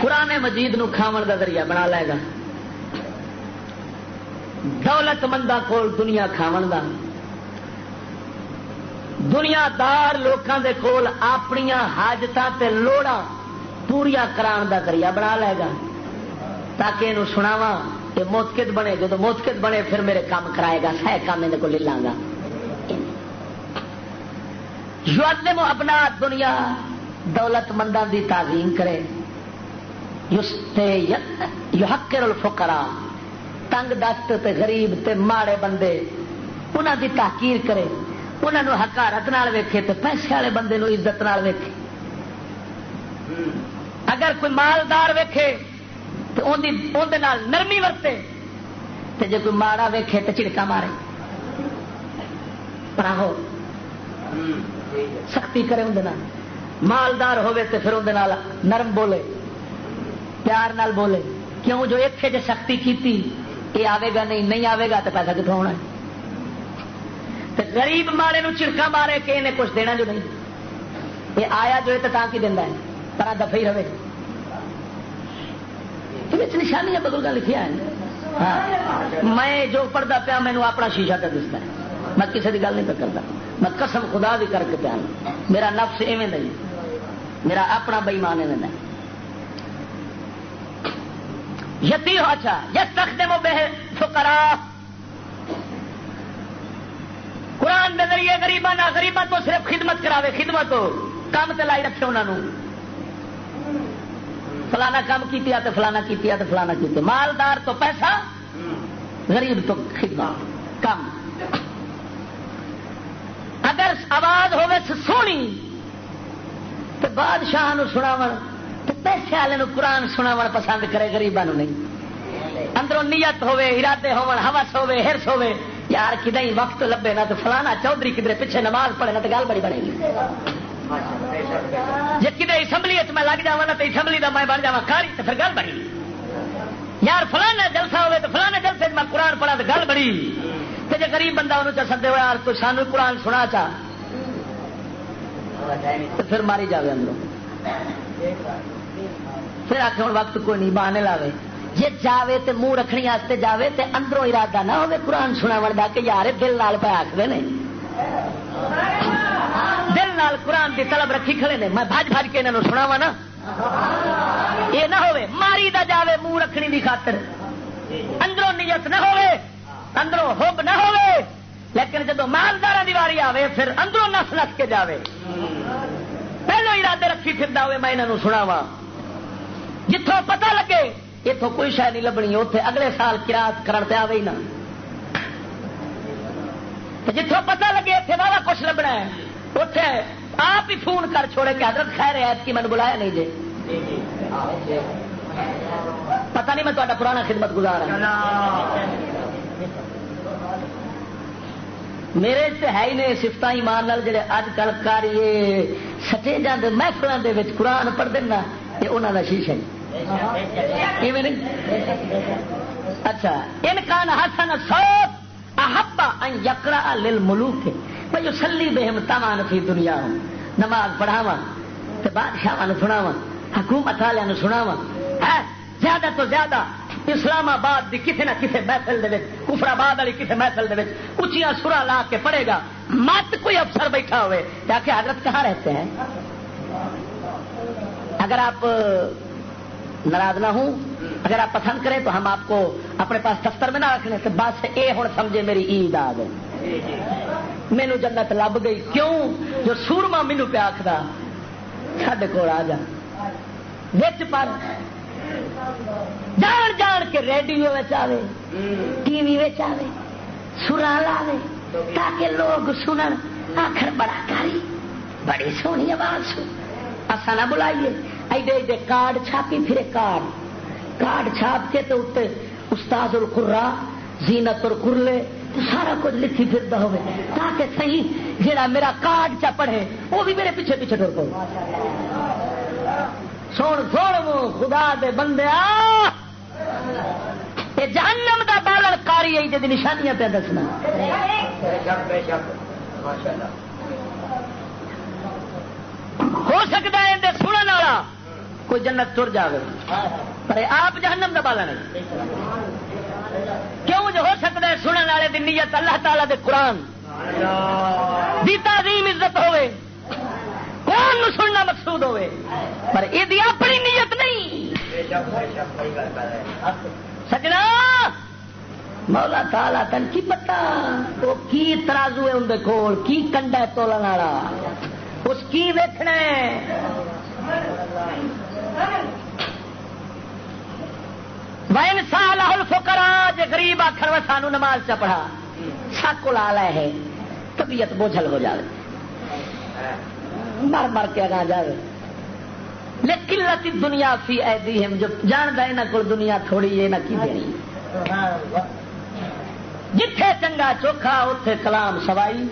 قرآن مجید نو کھاون دا ذریعہ بنا لے گا۔ دولت مندہ کول دنیا کھاون دا۔ دنیا دار لوکاں دے کول اپنی حاجتاں تے لوڑاں پوریا کران دا ذریعہ بنا لے گا۔ تاکہ یہ سناوا یہ موتکت بنے جب موتکت بنے پھر میرے کام کرائے گا، سہ کام یہ کو لے لاں گا یو اپنا دنیا، دولت مندان دی تعظیم کرے۔ یحکر الفقراء، تنگ دست تے غریب تے ماڑے بندے، انہاں دی تحقیر کرے۔ انہاں نو حکارت نال ویکھے پیسے والے بندے نو عزت نال ویکھے۔ اگر کوئی مالدار ویکھے تو اندر نرمی ورتے تے جے کوئی ماڑا ویکھے تو چڑکا مارے۔ پراہو سختی کرے اندر مالدار ہوئے تے پھر اندر نرم بولے۔ پیار نال بولے۔ کیوں جو اتنے جو سختی کی یہ آئے گا نہیں نہیں آئے گا تو پیسہ کتوں ہونا تو غریب مارے نو چڑکا مارے کہ انہیں کچھ دینا جو نہیں۔ یہ آیا جو تو کی دینا ہے، پر دفے رہے۔ نشانیاں بزرگ لکھیا ہے ہاں۔ میں جو پڑھتا پیا مینو اپنا شیشہ کا دستا ہے۔ میں کسی کی گل نہیں کرتا میں قسم خدا بھی کر کے پیا۔ میرا نفس ایویں نہیں۔ میرا اپنا بئیمان ایویں نہیں۔ یتی ہو اچھا یس تخت دے بے فکرا قرآن کے ذریعے غریبا نہ غریبا تو صرف خدمت کراوے، خدمت کام تے لائی رکھے انہوں فلانا کام کی فلانا کی فلانا کی مالدار تو پیسہ، غریب تو خدمت کم اگر آواز ہوے سونی تو بادشاہ سناو تو پیسے والے قرآن سناو پسند کرے گریبان نہیں۔ اندروں نیت ہوے ارادے ہوس ہوے ہرس ہوے یار کدیں وقت لبے نہ تو فلانا چودھری کدھر پیچھے نماز پڑھے نا تو گل بڑی بنے گی۔ جی کدے اسمبلی میں لگ جا تو اسمبلی کا میں بن جا کاری تو پھر گل بڑی یار فلانا جلسہ ہوے تو فلانے جلسے میں قرآن پڑھا تو گل بڑی تو جی غریب بندہ انہوں چل سکتے ہو یار تو سانو قرآن سنا چاہ تو پھر ماری جائے اندروں۔ پھر آخ ہوں وقت کوئی نہیں، بہانے لاوے۔ جی جاوے تے منہ رکھنی واسطے جاوے تے اندروں ارادہ نہ ہوے قرآن سنا دا کہ یار دل لال پہ آخر نے۔ دل نال قرآن کی طلب رکھی کھڑے نے، میں بج بج کے انہوں سنا وا نا۔ یہ نہ ہوے ماری دا جاوے منہ رکھنی دی خاطر۔ اندروں نیت نہ ہوے اندروں ہوب نہ ہوے لیکن جب مالدار دی واری آوے، پھر اندروں نس نس کے جاوے۔ پہلو ارادے رکھی پھر ہوئے میں انہوں سنا وا جتوں پتہ لگے اتوں کوئی شاید نہیں لبنی اتنے اگلے سال کراط کرن آئے ہی نہ جتوں پتہ لگے اتنے والا کچھ لبنا ہے اتے آپ ہی فون کر چھوڑے کہ حضرت خیر ہے کی میں بلایا نہیں جی پتا نہیں میں تا پرانا خدمت گزار ہوں میرے سے ہے ہی نہیں سفت ایمان جڑے اج کل کر یہ سچے جانے محفلوں کے قرآن پڑھ دینا یہ انہوں کا شیش ہے اچھا ان کا ہسن سوپ احبا یکرا لل ملوک بھائی سلی بہم تمان فی دنیا ہوں. نماز پڑھاوا تو بادشاہ سناوا حکومت والوں سناوا ہاں، زیادہ تو زیادہ اسلام آباد کی کسی نہ کسی محفل دے کفر آباد والی کسی محفل دے اچیا سرا لا کے پڑے گا۔ مت کوئی افسر بیٹھا ہوئے، تاکہ حضرت کہاں رہتے ہیں؟ اگر آپ ناراض نہ ہوں۔ اگر آپ پسند کریں تو ہم آپ کو اپنے پاس دفتر میں نہ رکھنے سے بات سے اے ہوں سمجھے میری عید آ گئی۔ مینو جنت لب گئی۔ کیوں؟ جو سورما مینو پیا آخر سڈے کو آ جا۔ بچ پر جان جان کے ریڈیو آئے ٹی وی آئے سرا لاوے، تاکہ لوگ سنن۔ آخر بڑا کاری بڑی سونی آواز۔ سن اصا نہ بلائیے۔ ایڈے ایڈے کارڈ چھاپی پھرے کارڈ۔ کارڈ چھاپ کے تو اتنے استاد اور خرا زینت اور کرلے سارا کچھ لکھی پھرتا ہو تاکہ صحیح جڑا میرا کارڈ چا پڑھے، وہ بھی میرے پیچھے پیچھے ٹر پو۔ سن سن خدا دے بندے جہنم دا بالر کاری ہے جی نشانیاں پہ دسنا۔ ہو سکتا ہے اندر سننے والا کوئی جنت تر جائے پر آپ جہنم دا بالا نہیں۔ کیوں جو ہو سکتا ہے سننے والے دی نیت اللہ تعالی دے قرآن دی تعظیم عزت ہوئے۔ قرآن سننا مقصود ہوئے۔ پر یہ اپنی نیت نہیں۔ سجنا، مولا تالا تن کی پتا؟ وہ کی ترازو ہے اندر کول؟ کی کنڈا تولن والا؟ اس کی ویکھنا وین سال فکرا جی غریب آخر و سانو نماز چ پڑھا۔ سک لا لے ہے، طبیعت بوجھل ہو جائے مر مر کے اگا جائے لیکن دنیا فی ایدی ہم جو جانتا یہاں کو دنیا تھوڑی ہے نہ کی دینی؟ جتھے چنگا چوکھا اتے کلام سوائی۔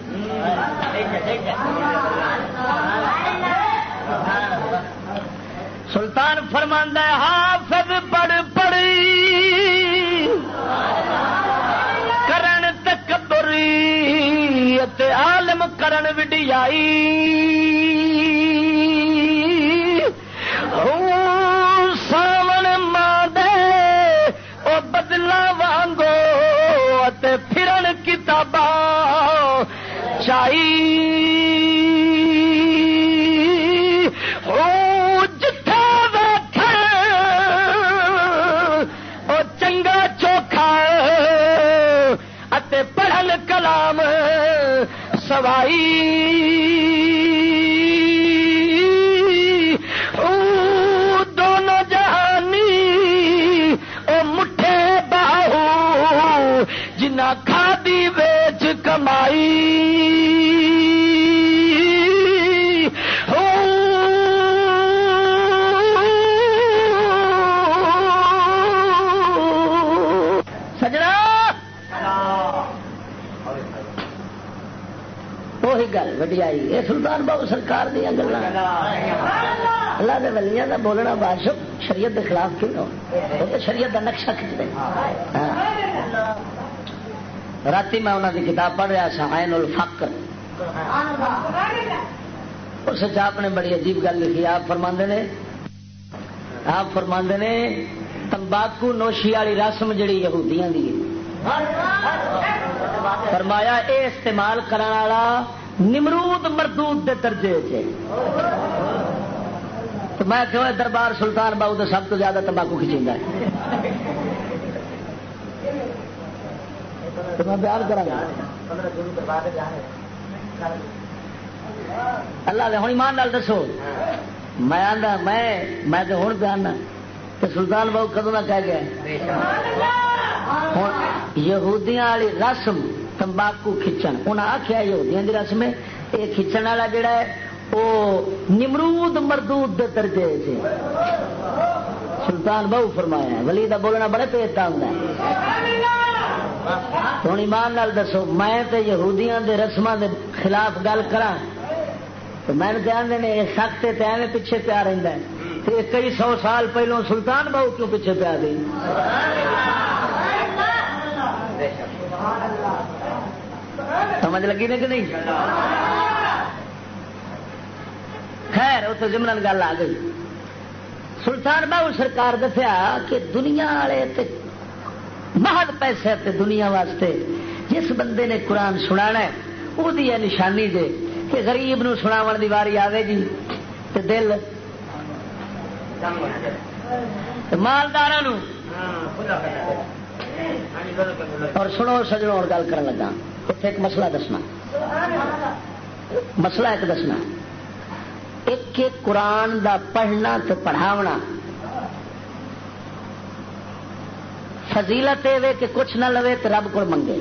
سلطان فرماندہ حافظ پڑھ پڑی کرن تکبری عالم کرن وڈیائی۔ ساون ماں دے او بدلا وانگو پھرن کتاباں چائی پڑھل غلام سوائی۔ دونوں جہانی او مٹھے باہو جنا کھادی ویچ کمائی۔ گل وڈیائی یہ سلطان بابو سرکار دیا گلا اللہ کے ولیاں کا بولنا بادشاہ شریعت کے خلاف کیوں نہ وہ تو شریعت کا نقشہ کھچتے ہاں۔ رات میں انہوں کی کتاب پڑھ رہا سا این الفقر اس آپ نے بڑی عجیب گل لکھی۔ آپ فرما نے، آپ فرما نے، تمباکو نوشی والی رسم جہی یہودیاں دی۔ فرمایا، اے استعمال کرنے والا نمرود مردود دے درجے تو میں کہوں دربار سلطان باؤ تو سب تو زیادہ تمباکو میں بیان کرا اللہ دے ہوں ایمان لال دسو۔ میں میں تو ہوں بیان تو سلطان باؤ کدو نہ کہہ گیا؟ یہودیاں والی رسم تمباکو کھچن۔ انہیں آخیا یہودیاں دی رسم ہے یہ کھچن والا جڑا ہے وہ نمرود مردود دے درجے سے سلطان بہو فرمایا ہے ولی دا بولنا بڑے پیتا ہوں ہوں ایمان نال دسو، میں تے یہودیاں دے رسم دے خلاف گل کرا تو میں آدھے نے یہ سخت تے ایویں پیچھے پیا رہتا ہے۔ کئی سو سال پہلو سلطان بہو کیوں پیچھے پیا گئی سمجھ لگی نا کہ نہیں؟ خیر اتنے جمن گل آ گئی۔ سلطان بابو سرکار دسیا کہ دنیا والے محل پیسے تے دنیا واسطے جس بندے نے قرآن سنا وہ نشانی دے کہ غریب نو سناو دی واری آئے گی جی تے دل۔ مالدار اور سنو سجڑوں اور گل کر لگا۔ اتنے ایک مسئلہ دسنا۔ مسئلہ ایک دسنا۔ ایک ایک قرآن دا پڑھنا تو پڑھاونا۔ فضیلت یہ کہ کچھ نہ لوے تو رب کو منگے۔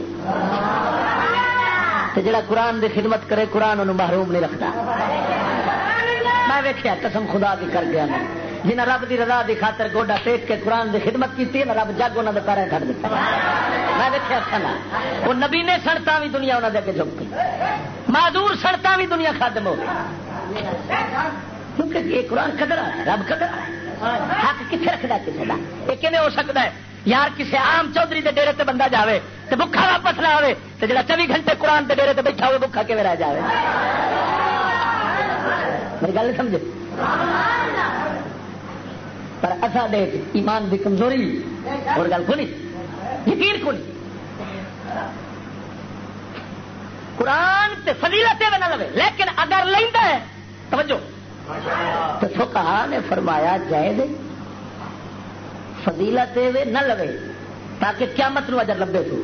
تو جڑا قرآن دی خدمت کرے، قرآن انہوں محروم نہیں رکھتا۔ میں ویکیا قسم خدا کی کر گیا میں۔ جنہیں رب دی رضا دی خاطر گوڈا ٹیک کے قرآن دی خدمت کی رب جگ انہوں نے پیرے کھڑ دیتا میں دیکھا کھانا وہ نبی نے سڑتا بھی دنیا انہوں نے اگے جھک گئی۔ معذور سڑتا بھی دنیا ختم ہو کیونکہ یہ قرآن قدر ہے، رب قدر ہے۔ حق کتنے رکھتا ہے کسی کا یہ کھے ہو سکتا ہے؟ یار کسی آم چودھری کے ڈیری سے بندہ جائے تو بکھا واپس نہ آئے تو جا چوبی گھنٹے قرآن کے ڈیری سے بیٹھا ہوئے بکھا کے رہ جائے میری گل سمجھ پر اصا دیکھ ایمان کی کمزوری، اور گل کو نہیں یقین کو نہیں قرآن تے فضیلت نہ لو لیکن اگر لینا ہے، توجہ۔ تو فکا نے فرمایا، جائے دے۔ فضیلت نہ لو تاکہ قیامت نو اجر لبے تو۔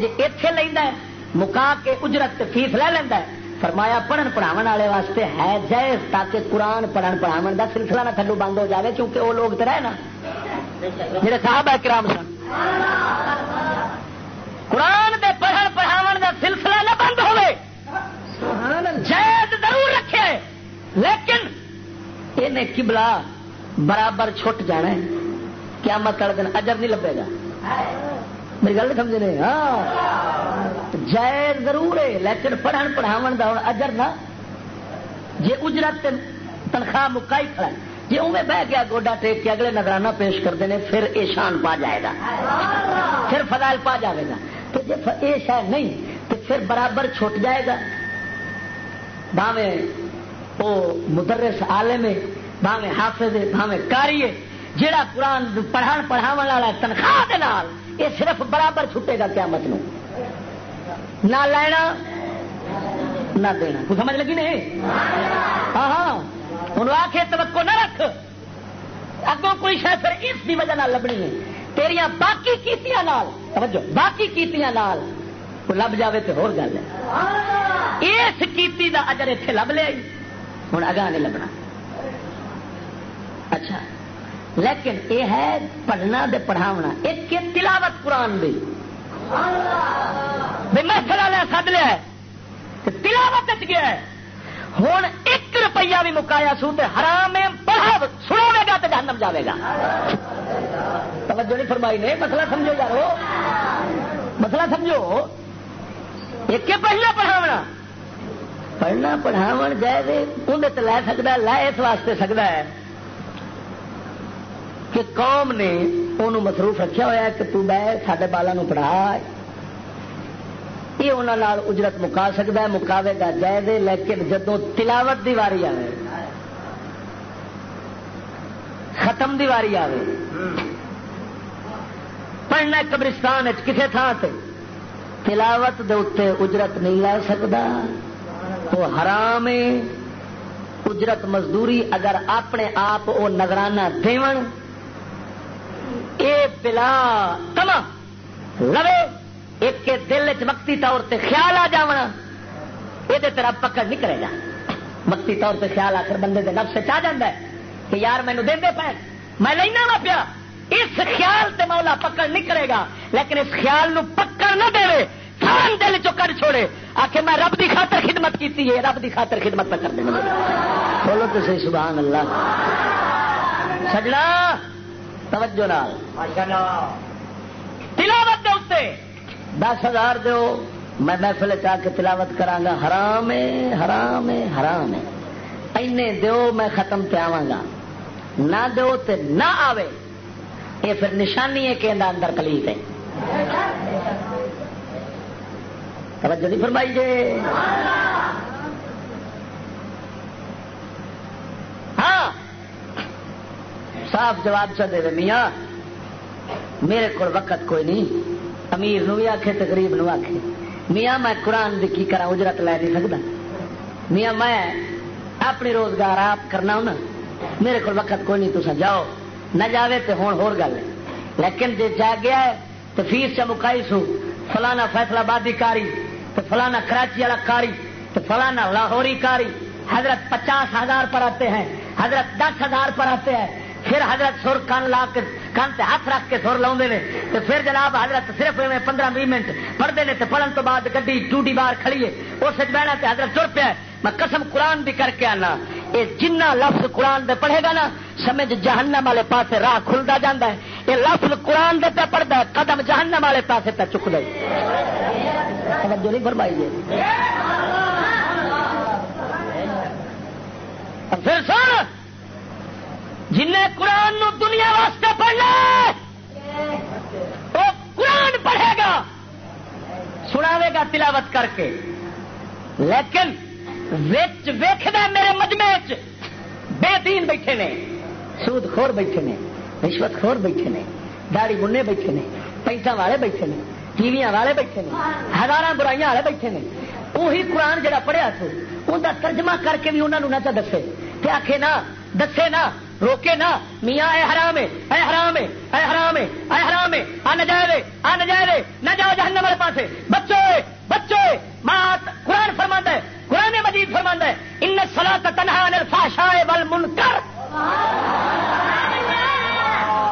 جی اتے لینا ہے، مکا کے اجرت فیس لے لینا ہے فرمایا پڑھن پڑھاو والے واسطے ہے جائز تاکہ قرآن پڑھن پڑھاو کا سلسلہ نہ تھلو بند ہو جائے کیونکہ وہ لوگ تو رہے نا۔ جی صاحب ہے کرام سن قرآن دے پڑھن پڑھاو کا سلسلہ نہ بند ہوئے جائز ضرور رکھے۔ لیکن یہ کبلا برابر چھٹ جانا ہے۔ کیا مت دن اجر نہیں لبے گا۔ میری گل سمجھ رہے ہاں۔ جائز ضرور ہے، لیکن پڑھن پڑھاو کا ہوں اجر نہ۔ جی اجرت تنخواہ مکائی کھڑا جی اوے بہ گیا گوڈا ٹیک کے اگلے نظرانہ پیش کرتے ہیں پھر یہ شان پا جائے گا۔ پھر فضائل پا جائے گا۔ تو جی یہ شاید نہیں، تو پھر برابر چھٹ جائے گا۔ بھاوے وہ مدرس عالم ہے بھاوے حافظ ہے بھاوے کاری ہے جہاں قرآن پڑھان پڑھاو والا تنخواہ کے یہ صرف برابر چھٹے گا قیامت نو۔ نہ لینا، نہ دینا۔ تو سمجھ لگی نہیں؟ ہاں ہاں۔ ہوں آخ توقع نہ رکھ۔ اگوں کوئی شاید پھر اس کی وجہ لبنی ہے۔ تیریا باقی کیتیاں نال۔ توجہ، باقی کیتیاں نال۔ لب جاوے تو ہو گل ہے۔ اس کیتی دا اجر اتنے لب لیا ہوں اگاں نہیں لبنا۔ اچھا۔ لیکن یہ ہے پڑھنا دے پڑھاونا۔ ایک تلاوت قرآن دی۔ محفل والا سد لیا تلاوت گیا ہے۔ ہوں ایک روپیہ بھی مکایا سو تو حرام پڑھا سنا گا تو جہنم جاوے گا۔ توجہ نہیں فرمائی نے؟ مسئلہ سمجھو یارو۔ مسئلہ سمجھو۔ ایک پڑھنا پڑھاونا۔ پڑھنا پڑھاو جائے اندر تو لے سکتا لے اس واسطے سکتا ہے۔ کہ قوم نے انہوں مصروف رکھا ہوا کہ تو بہ سڈے بالا پڑھا۔ یہ انہوں اجرت مکا سکتا ہے، مکاوے گا جائز لیکن جدو تلاوت دی واری آئے ختم دی واری آئے پڑھنا قبرستان کسی تھان سے تلاوت دے اتنے اجرت نہیں لا سکتا وہ حرام اجرت مزدوری اگر اپنے آپ وہ نظرانہ دیون اے بلا تما لو ایک کے دل چکتی طور پہ خیال آ جا یہ تیرا پکڑ نہیں کرے گا۔ مکتی طور پہ خیال آ کر بندے کے نفس چاہ جا کہ یار مینو دے دے پہ میں لینا وا پیا۔ اس خیال سے مولا پکڑ نہیں کرے گا۔ لیکن اس خیال نو پکڑ نہ دے۔ سان دل چو کر چھوڑے۔ آ کے میں رب دی خاطر خدمت کی ہے، رب دی خاطر خدمت پہ کر دیں بولو تو صحیح، سبحان اللہ۔ سجنا۔ توجہ تلاوت دے دس ہزار دو میں محفل چاہ کے تلاوت کرا حرام ہے حرام ہے حرام ہے۔ اینے دو میں ختم پہ آوا گا۔ نہ دو تے نہ آوے۔ یہ پھر نشانی ہے کہ اندر کلیف ہے۔ توجہ نہیں فرمائی جے ہاں۔ صاف جواب چ دے میاں، میرے کو وقت کوئی نہیں۔ امیر نو بھی آخے تقریب نو آخے میاں، میں قرآن کی کی کرا اجرت لے نہیں سکتا میاں، میں اپنی روزگار آپ کرنا ہوں نا۔ میرے کو وقت کوئی نہیں تو جاؤ۔ نہ جاوے تو ہوں ہو گل ہے۔ لیکن جی جا گیا ہے تو فیس چ مکائی سو، فلانا فیصلہ بادی کاری تو فلانا کراچی والا کاری تو فلانا لاہوری کاری۔ حضرت پچاس ہزار پر آتے ہیں، حضرت دس ہزار پر آتے ہیں۔ پھر حضرت سر کن لا کے کن سے ہاتھ رکھ کے سر لاؤ تو پھر جناب حضرت صرف پندرہ بھی منٹ پڑھتے ہیں تو پڑھن تو بعد گی ٹوٹی بار کھڑی ہے۔ اس بہنا تے حضرت تر پیا میں قسم قرآن بھی کر کے آنا۔ یہ جنہ لفظ قرآن دے پڑھے گا نا، سمجھ جہنم والے پاس راہ کھلتا جا ہے۔ یہ لفظ قرآن دے پہ پڑھتا ہے، قدم جہنم والے پاس پہ چک دے۔ نہیں فرمائی پھر سن جن قرآن نو دنیا واسطے پڑھنا وہ قرآن پڑھے گا، سناوے گا تلاوت کر کے۔ لیکن ویخد میرے مجمے بے دین بیٹھے نے، سود خور بیٹھے نے، رشوت خور بیٹھے نے داڑی بننے بیٹھے نے، پیسہ والے بیٹھے نے ٹیویاں والے بیٹھے نے ہزار برائیاں والے بیٹھے نے۔ وہی قرآن جڑا پڑھیا سو ان کا ترجمہ کر کے بھی انہوں نے نہ دسے۔ کہ آخے نہ دسے نہ روکے نہ میاں اے حرام ہے اے حرام ہے اے حرام ہے اے حرام ہے آ نہ جائے آ نہ جائے نہ جاؤ جہنم والے پاسے۔ بچے بچے مات قرآن فرماند ہے، قرآن مجید فرماند ہے، ان سلا تنہا الفاشاء والمنکر۔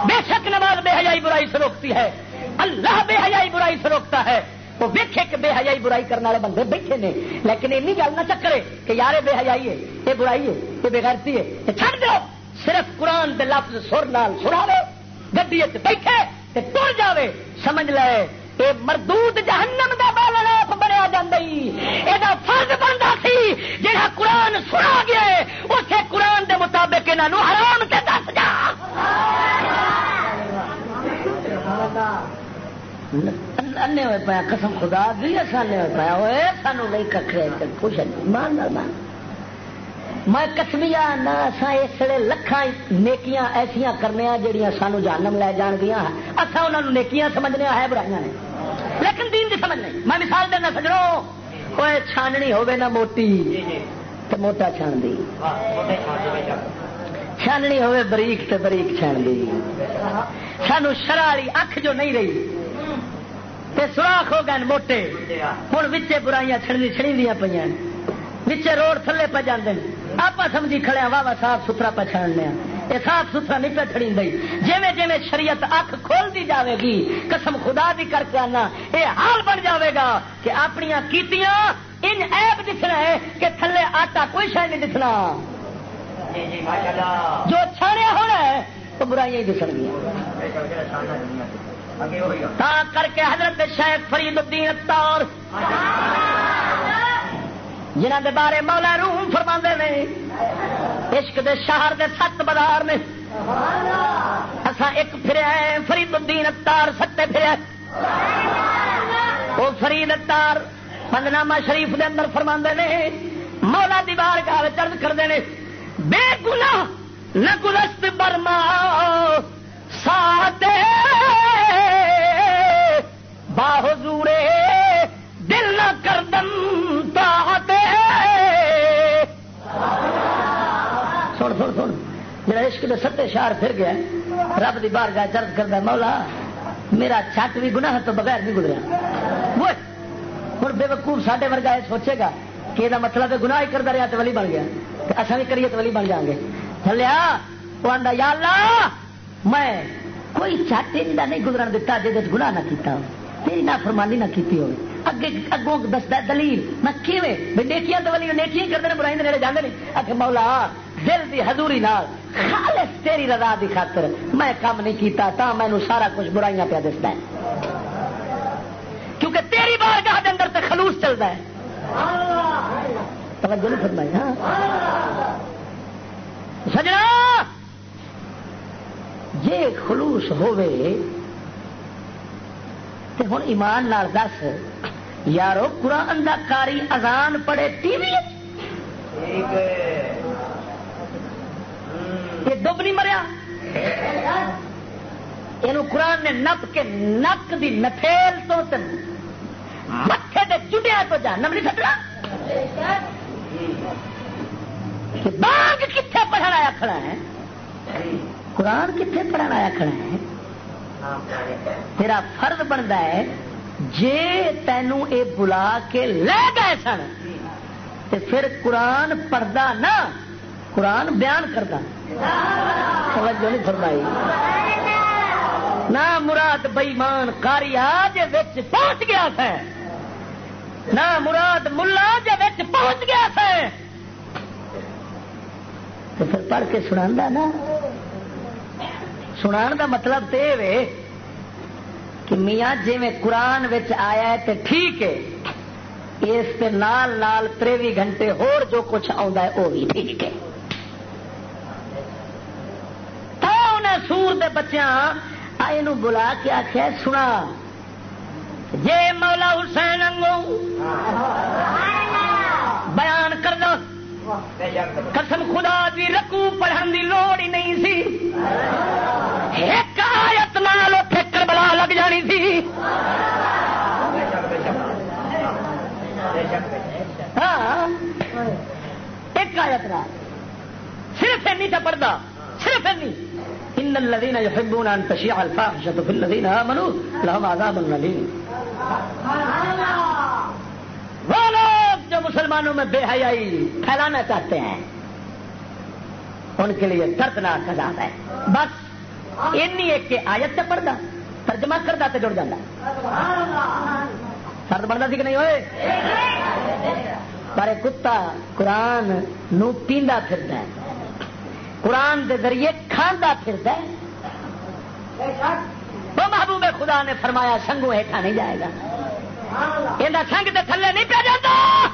بے شک نماز بے حیائی برائی سے روکتی ہے۔ اللہ بے حیائی برائی سے روکتا ہے۔ وہ ویکے کہ بے حیائی برائی کرنے والے بندے بیٹھے نے۔ لیکن این گل نہ چکرے کہ یار بے حیائی ہے یہ برائی ہے یہ بےغیرتی ہے یہ چھڑ دو صرف قرآن دے لفظ سر نال لو گڈی بیٹھے ٹر جاوے۔ سمجھ لے اے مردود جہنم دا بالپ بنیا جا یہ فرض بنتا سی جہاں قرآن سنا گیا اسے قرآن دے مطابق انہوں حرام تے دس جا۔ انے ہوئے پایا، قسم خدا بھی سانے ہوئے پایا۔ ہوئے سانو نہیں ککھرے خوش مان مان۔ میں کسمیا نہ اس لیے لکھان نیکیاں ایسا کرنے جہیا سانو جانم لے جان گیا اصا انہوں نیکیاں سمجھنے ہے برائیاں نے۔ لیکن دین کی سمجھ نہیں۔ میں مثال دینا سجڑوں کوئی چھاننی ہوے نہ موٹی تو موٹا چھان دی۔ چھاننی ہوے بریک تو بریک چھان دی۔ سانو شرالی اکھ جو نہیں رہی تے سوراخ ہو گئے موٹے۔ ہوں وچے برائیاں چھڑنی چھڑی دیا پہ وچے روڈ تھلے پہ جانے آپ سمجھی کھڑے واہ واہ صاف ستھرا پہ چھڑنے یہ صاف ستھرا نہیں پہ چھڑی گئی جیویں جیویں شریعت اکھ کھول دی جاوے گی قسم خدا دی کر کے آنا یہ حال بن جاوے گا کہ اپنی کیتیاں ان ایپ دکھنا ہے کہ تھلے آٹا کوئی شہ نہیں دکھنا جو چھاڑیا ہونا ہے تو برائیاں دکھن گیا کر کے حضرت شیخ فرید الدین اتار جنہ دے بارے مولا روم فرما نے، عشق دے شہر دے ست بازار نے۔ اصا ایک پھریا فرید الدین اتار ستے پھریا وہ فرید اتار پندنامہ شریف دے اندر فرما نے، مولا دیوار گال چرد کرتے ہیں بے گنا نہ گلست برما ساتے باہزورے دل نہ کر دم سن سن سن۔ جا عشق کے ستے شار پھر گیا۔ رب دی بار گاہ چرد کرتا مولا، میرا چھٹ بھی گناہ تو بغیر نہیں گزریا ہوں بے وقوف سڈے ورگا یہ سوچے گا کہ یہ مطلب گناہ ہی کرتا رہا تو ولی بن گیا۔ اصل بھی کریے تو ولی بن جان گے۔ چلیا وہ آدھا یا اللہ میں کوئی چٹ نہیں گزرن دتا جی گناہ نہ کیتا ہو تیری نہ فرمانی نہ کی ہوگی اگے اگوں دستا دلیل۔ میں کیویں؟ نیکیاں تو ولی نیکیاں کرتے ہیں برائی نیڑے جانے اچھا مولا، دل دی حضوری نال، خالص تیری رضا دی خاطر میں کام نہیں کیتا تا مینو سارا کچھ برائیاں پہ دستا ہے۔ کیونکہ تیری بارگاہ دے اندر تے خلوص چلتا ہے۔ توجہ نہیں فرمائی ہاں سجنا! جے خلوص ہوئے ہوں ایمان نال دس یارو قرآن دا کاری اذان پڑے ٹی وی یہ دب نہیں مریا۔ یہ قرآن نے نپ کے نک دی نفیل تو متے کے چٹیا تو جانم نہیں سکتا باغ کتنے پڑھنا آیا کھڑا ہے؟ قرآن کتنے پڑھنا آیا کھڑا ہے؟ تیرا فرض بنتا ہے، جے تینوں اے بلا کے لے گئے سن تو پھر قرآن پڑھتا نہ، قرآن بیان کرتا توجہ نہیں فرمائی۔ نہ مراد بئیمان کاری آج پہنچ گیا تھا، نہ مراد ملا جب پہنچ گیا تھا۔ تو پھر پڑھ کے سنا نا سنان دا مطلب تو یہ کہ میاں جی میں قرآن آیا ہے تے ٹھیک ہے، اس تے نال نال تروی گھنٹے اور جو کچھ آتا ہے وہ بھی ٹھیک ہے۔ سور دے بچیاں نو بلا کے آخیا سنا، جے مولا حسین بیان کرنا۔ قسم خدا دی رکو پڑھن دی لوڑ ہی نہیں سی۔ ایک آیت نال اتے کربلا لگ جانی سی۔ ہاں۔ ایک آیت نال۔ صرف اینی تھا پڑھتا صرف اینی۔ ان الذين يحبون ان تشيع الفاحشه في الذين امنوا لهم عذاب اليم وہ لوگ جو مسلمانوں میں بے حیائی پھیلانا چاہتے ہیں، ان کے لیے دردناک عذاب ہے۔ بس اینی ایک کے آیت سے پڑھتا ترجمہ کرتا تو جڑ جاتا سرد بنتا سی کہ نہیں ہوئے؟ پر کتا قرآن نو پیندا پھرتا ہے۔ قرآن دے ذریعے کھانا پھرتا ہے۔ وہ محبوب خدا نے فرمایا سنگو ہیٹھا نہیں جائے گا۔ یہ سنگ دے تھلے نہیں پہ جاتا۔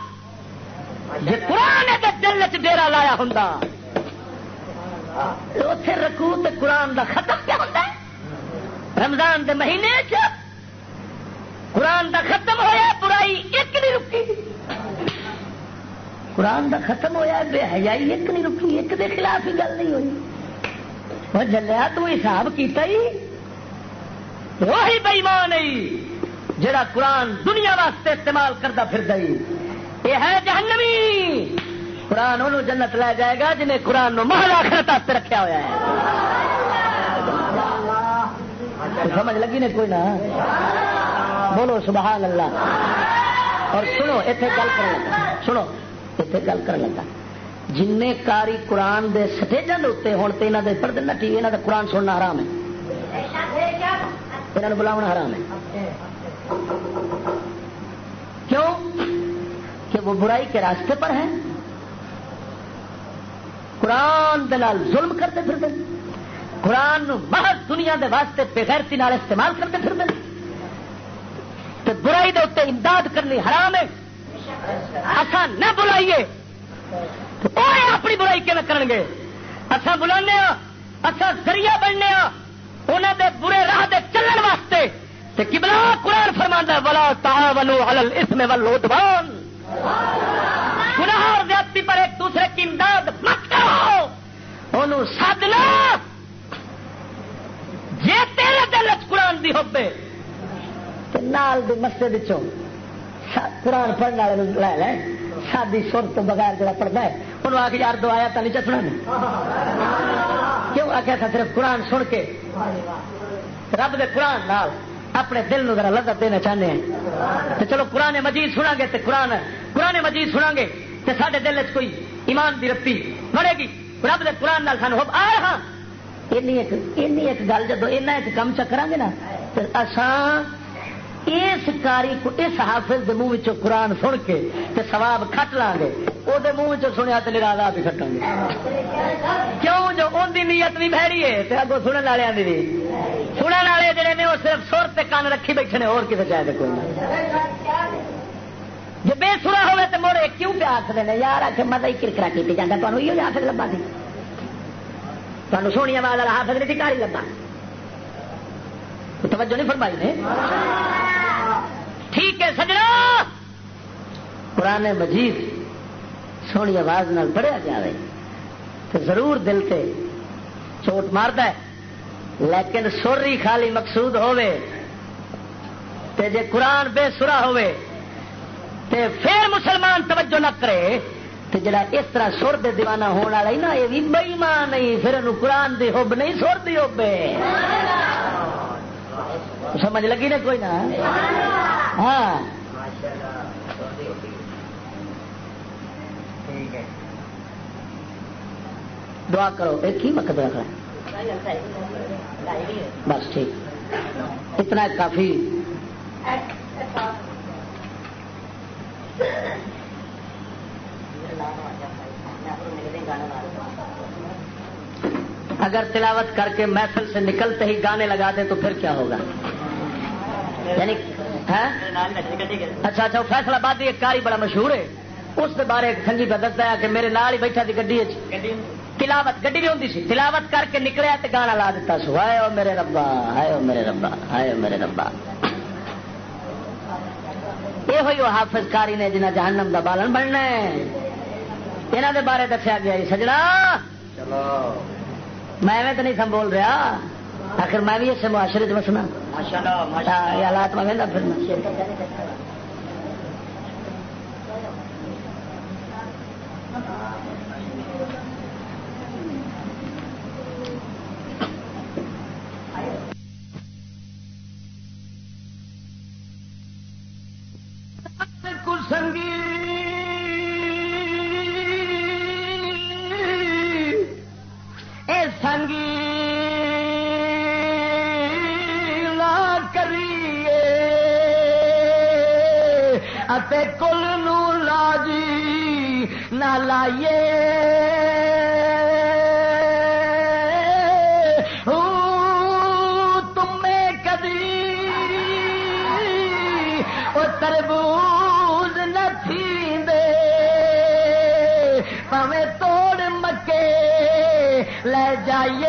جی قرآن دے دل چ ڈیرا لایا ہوں اتے رکو تے قرآن دا ختم کیا ہوتا ہے؟ رمضان دے مہینے چ قرآن دا ختم ہویا، برائی ایک نہیں رکی۔ قرآن دا ختم ہویا، بے حیائی ایک نہیں رکی، ایک دے خلاف ہی گل نہیں ہوئی۔ وہ جلیا، تو حساب کیتا ہی۔ وہی بےمان جڑا قرآن دنیا واسطے استعمال کرتا پھر دئی یہ ہے جہنمی. قرآن انہوں جنت لے جائے گا جنہیں قرآن نو محل آخرت رکھا ہوا ہے. سمجھ لگی نے کوئی نہ بولو سبحان اللہ. اور سنو اتنے گل کر لگا. سنو اتنے گل کر لگا. جن کاری قرآن دے سٹیجن اتنے ہوں تو یہاں پڑھ دینا ٹی یہاں کا قرآن سننا حرام ہے. یہاں بلاونا حرام ہے. کیوں؟ کہ وہ برائی کے راستے پر ہیں۔ قرآن دلال ظلم کرتے پھر دیں قرآن محض دنیا دے واسطے بغیرتی نال استعمال کرتے پھر دیں تو برائی دے اتنے امداد کرنی حرام ہے۔ اچھا نہ بلائیے۔ تو اپنی برائی کیون کریں گے؟ اچھا بلا ہاں، اچھا ذریعہ بننے ہاں، انہوں دے برے راہ دے چلن واسطے۔ تے کبلا قرآن فرما بلا تا ولو حل اس میں گناہ اور زیادتی پر ایک دوسرے کی امداد مت کرو انہوں سدنا جی تیرے دل قرآن دی ہوبے تو نال دی مسجد چوں قرآن پڑھنے والے لے لیں سادی سر تو بغیر جڑا پڑھتا ہے انہوں آ کے یار دو آیا تو نہیں چسنا کیوں آخیا تھا صرف قرآن سن کے رب دے قرآن نال اپنے دل نو ذرا لذت دینا چاہتے ہیں۔ تو چلو قرآن مجید سنا گے تو قرآن قرآن مجید سنا گے تو سارے دل چ کوئی ایمان دی رتی بڑے گی۔ رب دے قرآن نال سان آ رہا ایک گل جدو اینا ایک کم چکرا گے نا تو اسان اس کاری کو اس حافظ دے منہ قرآن سن کے تے ثواب کھٹ لا گے۔ وہ منہ چ سنیا تو نراضا بھی کٹیں گے۔ کیوں؟ جو ان کی نیت بھی بہری ہے تے اگوں سننے والے بھی۔ سننے والے جڑے نے وہ صرف سر تے کان رکھی بیٹھے نے، اور کسی چاہتے کوئی نہیں جی بے سرا ہوے تو موڑے کیوں پہ آخر نے؟ یار آ کے مزہ ہی کرکرا کی جاتا تمہیں یہ حافظ لبا سی تمہیں سونی آواز والا حافظ نہیں کاری لبا توجہ نہیں فرمائی نے؟ ٹھیک ہے سجنا؟ قرآن مجید سونی آواز نال پڑھیا جائے تو ضرور دل سے چوٹ مارد لیکن سوری خالی مقصود ہوے تے جے قرآن بے سرا ہوے تے پھر مسلمان توجہ نہ کرے تے جڑا اس طرح سر دے دیوانہ ہونے والا ہی نا یہ بھی بئیمان نہیں پھر قرآن دی ہوب نہیں سر دی ہوبے سمجھ لگی نا کوئی نا؟ ہاں۔ دعا کرو ایک ہی وقت رکھ بس ٹھیک۔ اتنا کافی۔ اگر تلاوت کر کے محفل سے نکلتے ہی گانے لگا دیں تو پھر کیا ہوگا؟ یعنی اچھا اچھا فیصلہ ایک کاری بڑا مشہور ہے۔ اس کے بارے سنگی پہ دستا ہے کہ میرے نال ہی بیٹھا تھی گڈی تلاوت، گڈی بھی ہوتی سی۔ تلاوت کر کے نکلیا تو گانا لا دیتا سو۔ آئے میرے ربا آئے میرے ربا آئے میرے ربا۔ یہ ہوئی وہ حافظ کاری نے جنہیں جہنم دا بالن بننا ہے۔ یہاں دے بارے دسیا گیا سجنا۔ میں تو نہیں سنبول رہا۔ آخر میں بھی اسے معاشرے چ بسنا حالات میں پھرنا تے کل نو لاجی نہ لائیے۔ تمہیں کدی تربوز نہ توڑ مکے لے جائیے۔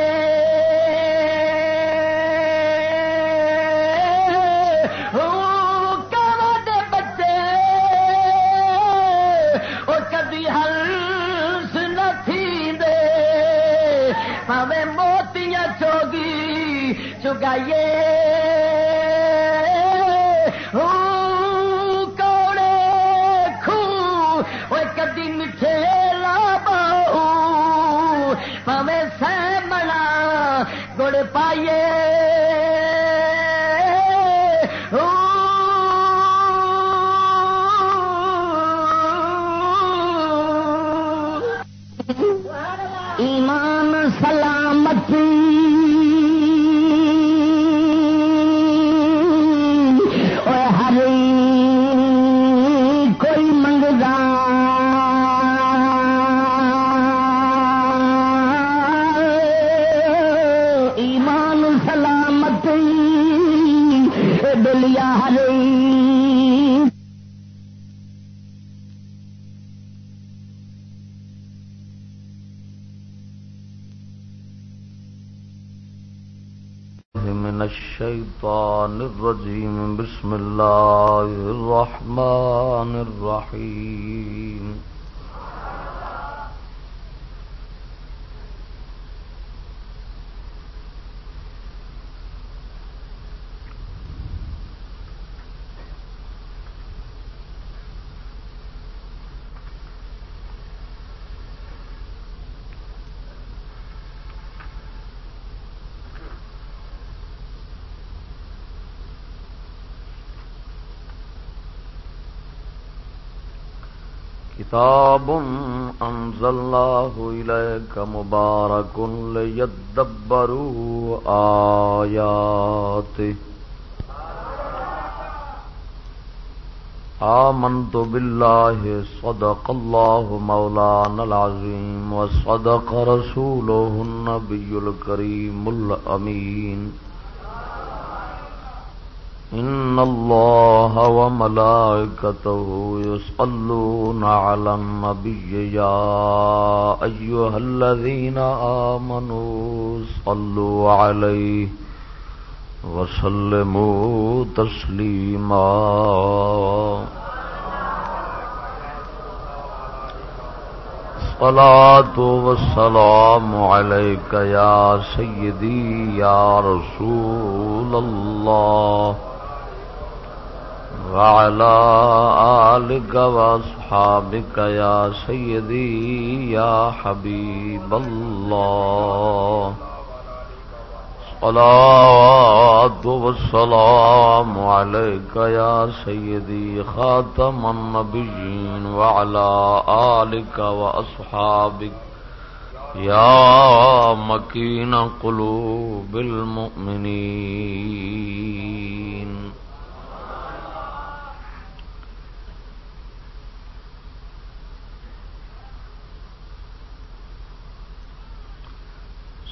الشيطان الرجيم. بسم الله الرحمن الرحيم. كتاب أنزل الله إليك مبارك ليدبروا آياته آمنت بالله صدق الله مولانا العظيم وصدق رسوله النبي الكريم الأمين إن الله وملائكته يصلون على النبي يا أيها الذين آمنوا صلوا عليه وسلموا تسليما صلاة والسلام عليك يا سيدي يا رسول الله وعلى آلك وأصحابك يا سيدي يا حبيب الله. صلاة والسلام عليك يا سيدي خاتم النبيين وعلى آلك وأصحابك يا مكين قلوب المؤمنين.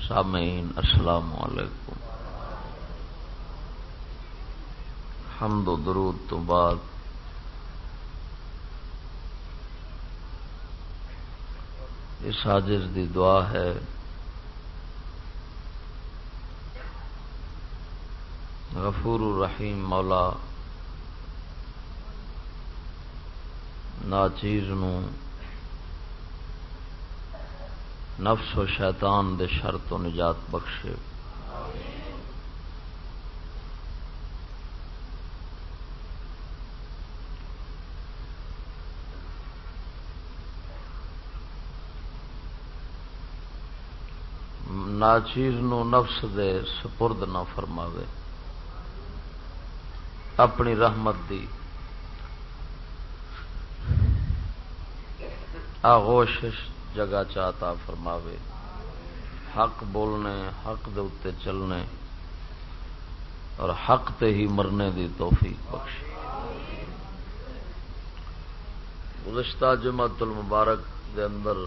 سامعین، السلام علیکم۔ حمد و درود تو بعد اس حاجر دی دعا ہے۔ غفور الرحیم مولا ناچیر نفس و شیطان دے شرط و نجات بخشے۔ ناچیر نو نفس دے سپرد نہ فرماوے۔ اپنی رحمت دی۔ آغوش جگہ چاہتا فرماوے۔ حق بولنے، حق دے اتے چلنے، اور حق تے ہی مرنے دی توفیق بخش گزشتہ جمعت المبارک دے اندر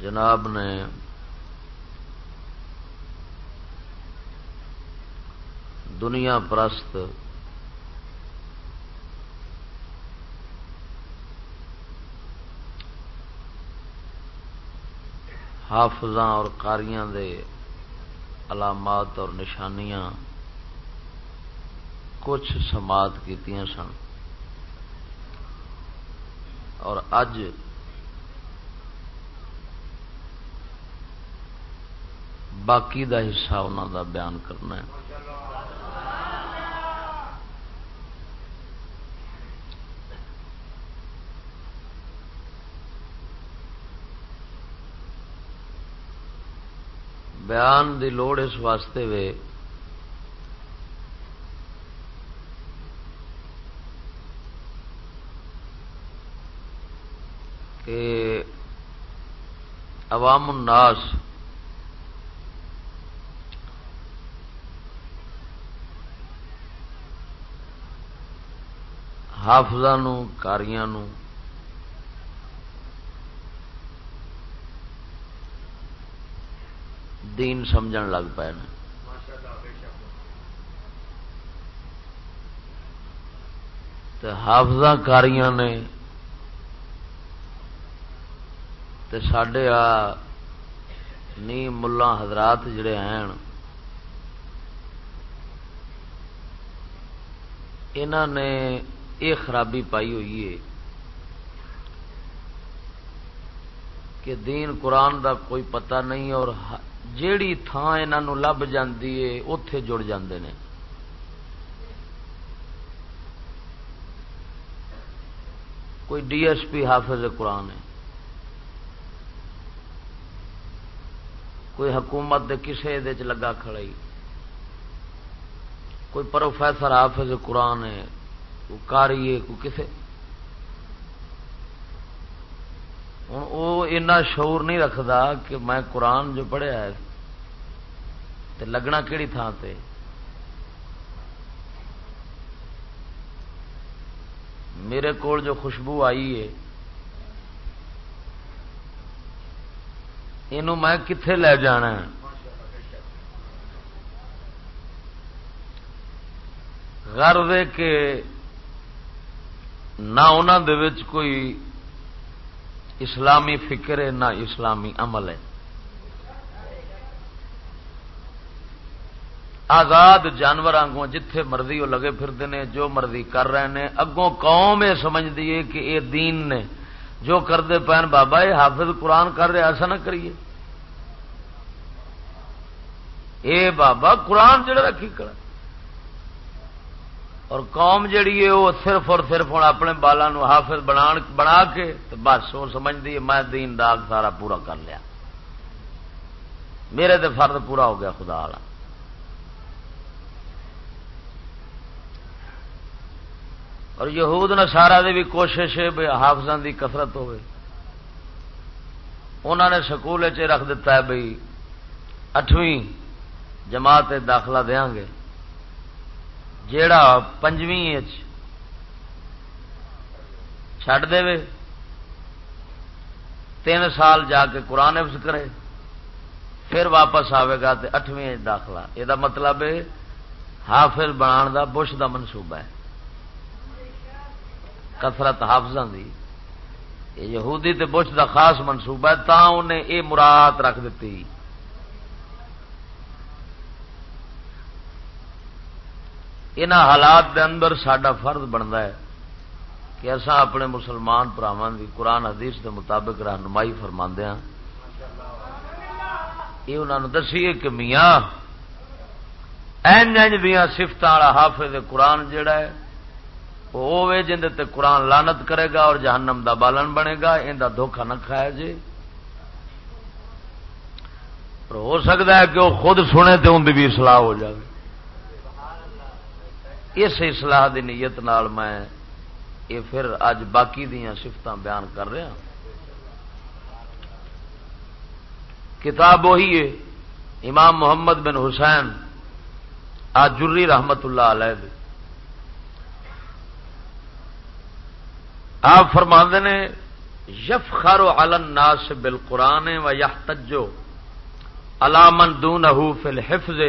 جناب نے دنیا پرست حافظاں اور کاریاں دے علامات اور نشانیاں کچھ سماعت کی سن۔ اور اج باقی دا حصہ انہوں دا بیان کرنا ہے۔ بیان دی لوڑ اس واسطے وے کہ عوام الناس حافظ کاریاں نو دین سمجھ لگ پے حافظ کاریاں نے تے سڈے آ نی ملا حضرات جڑے ہیں۔ انہوں نے یہ خرابی پائی ہوئی ہے کہ دین قرآن دا کوئی پتہ نہیں اور جیڑی تھان انہوں لب جاتی ہے اتے جڑ جاندے نے۔ کوئی ڈی ایس پی حافظ قرآن ہے۔ کوئی حکومت دے کسے دے چ لگا کھڑائی کوئی پروفیسر حافظ قرآن ہے، کوئی کاری کسے۔ ہوں وہ اینا شعور نہیں رکھتا کہ میں قرآن جو پڑھیا ہے، تے لگنا کہڑی تھان تے؟ میرے کول جو خوشبو آئی ہے یہ میں کتنے لے جانا گھر دے کے نہ انہوں کوئی اسلامی فکر ہے، نہ اسلامی عمل ہے۔ آزاد جانور آگوں جتھے مرضی وہ لگے پھرتے ہیں جو مرضی کر رہے ہیں اگوں قوم یہ سمجھتی ہے کہ یہ دین نے جو کرتے پہن بابا، یہ حافظ قرآن کر رہے، ایسا نہ کریے۔ اے بابا قرآن جڑا رکھی کر اور قوم جیڑی ہے وہ صرف اور صرف ہوں اپنے بالا حافظ بنا بنا کے بس وہ سمجھتی ہے میں دین داغ سارا پورا کر لیا۔ میرے تو فرد پورا ہو گیا، خدا والا اور یہود نسارا دی بھی کوشش ہے بھائی حافظ کی کسرت ہوئے۔ انہوں نے سکول رکھ دیتا ہے بھائی اٹھویں جماعت داخلہ دیا گے۔ جیڑا پنجویں چڈ دے تین سال جا کے قرآن حفظ کرے، پھر واپس آئے گا تو اٹھویں داخلہ۔ یہ مطلب حافظ بنا دا بش دا منصوبہ ہے۔ کثرت حافظ دی۔ یہودی تے بش دا خاص منصوبہ ہے تا انہیں یہ مراد رکھ دیتی ان حالات دے اندر سڈا فرد بنتا ہے کہ اصا اپنے مسلمان پراواں کی قرآن حدیث دے مطابق رہنمائی فرما ہاں۔ یہ انہوں نے دسی کہ میاں این دیا سفت والا حافظ قرآن جڑا ہے، وہ جن قرآن لانت کرے گا اور جہنم دا بالن بنے گا، ان کا دھوکھا نہ کھایا جی پر ہو سکتا ہے کہ وہ خود سنے تو ان کی بھی سلاح ہو جائے اس اصلاح دی نیت نال میں یہ پھر اج باقی دیا سفت بیان کر رہا کتاب وہی ہے، امام محمد بن حسین آجری رحمت اللہ علیہ دی۔ آپ فرما نے یف خارو الناس بال قرآن و یا تجو علامن دون فل حفظ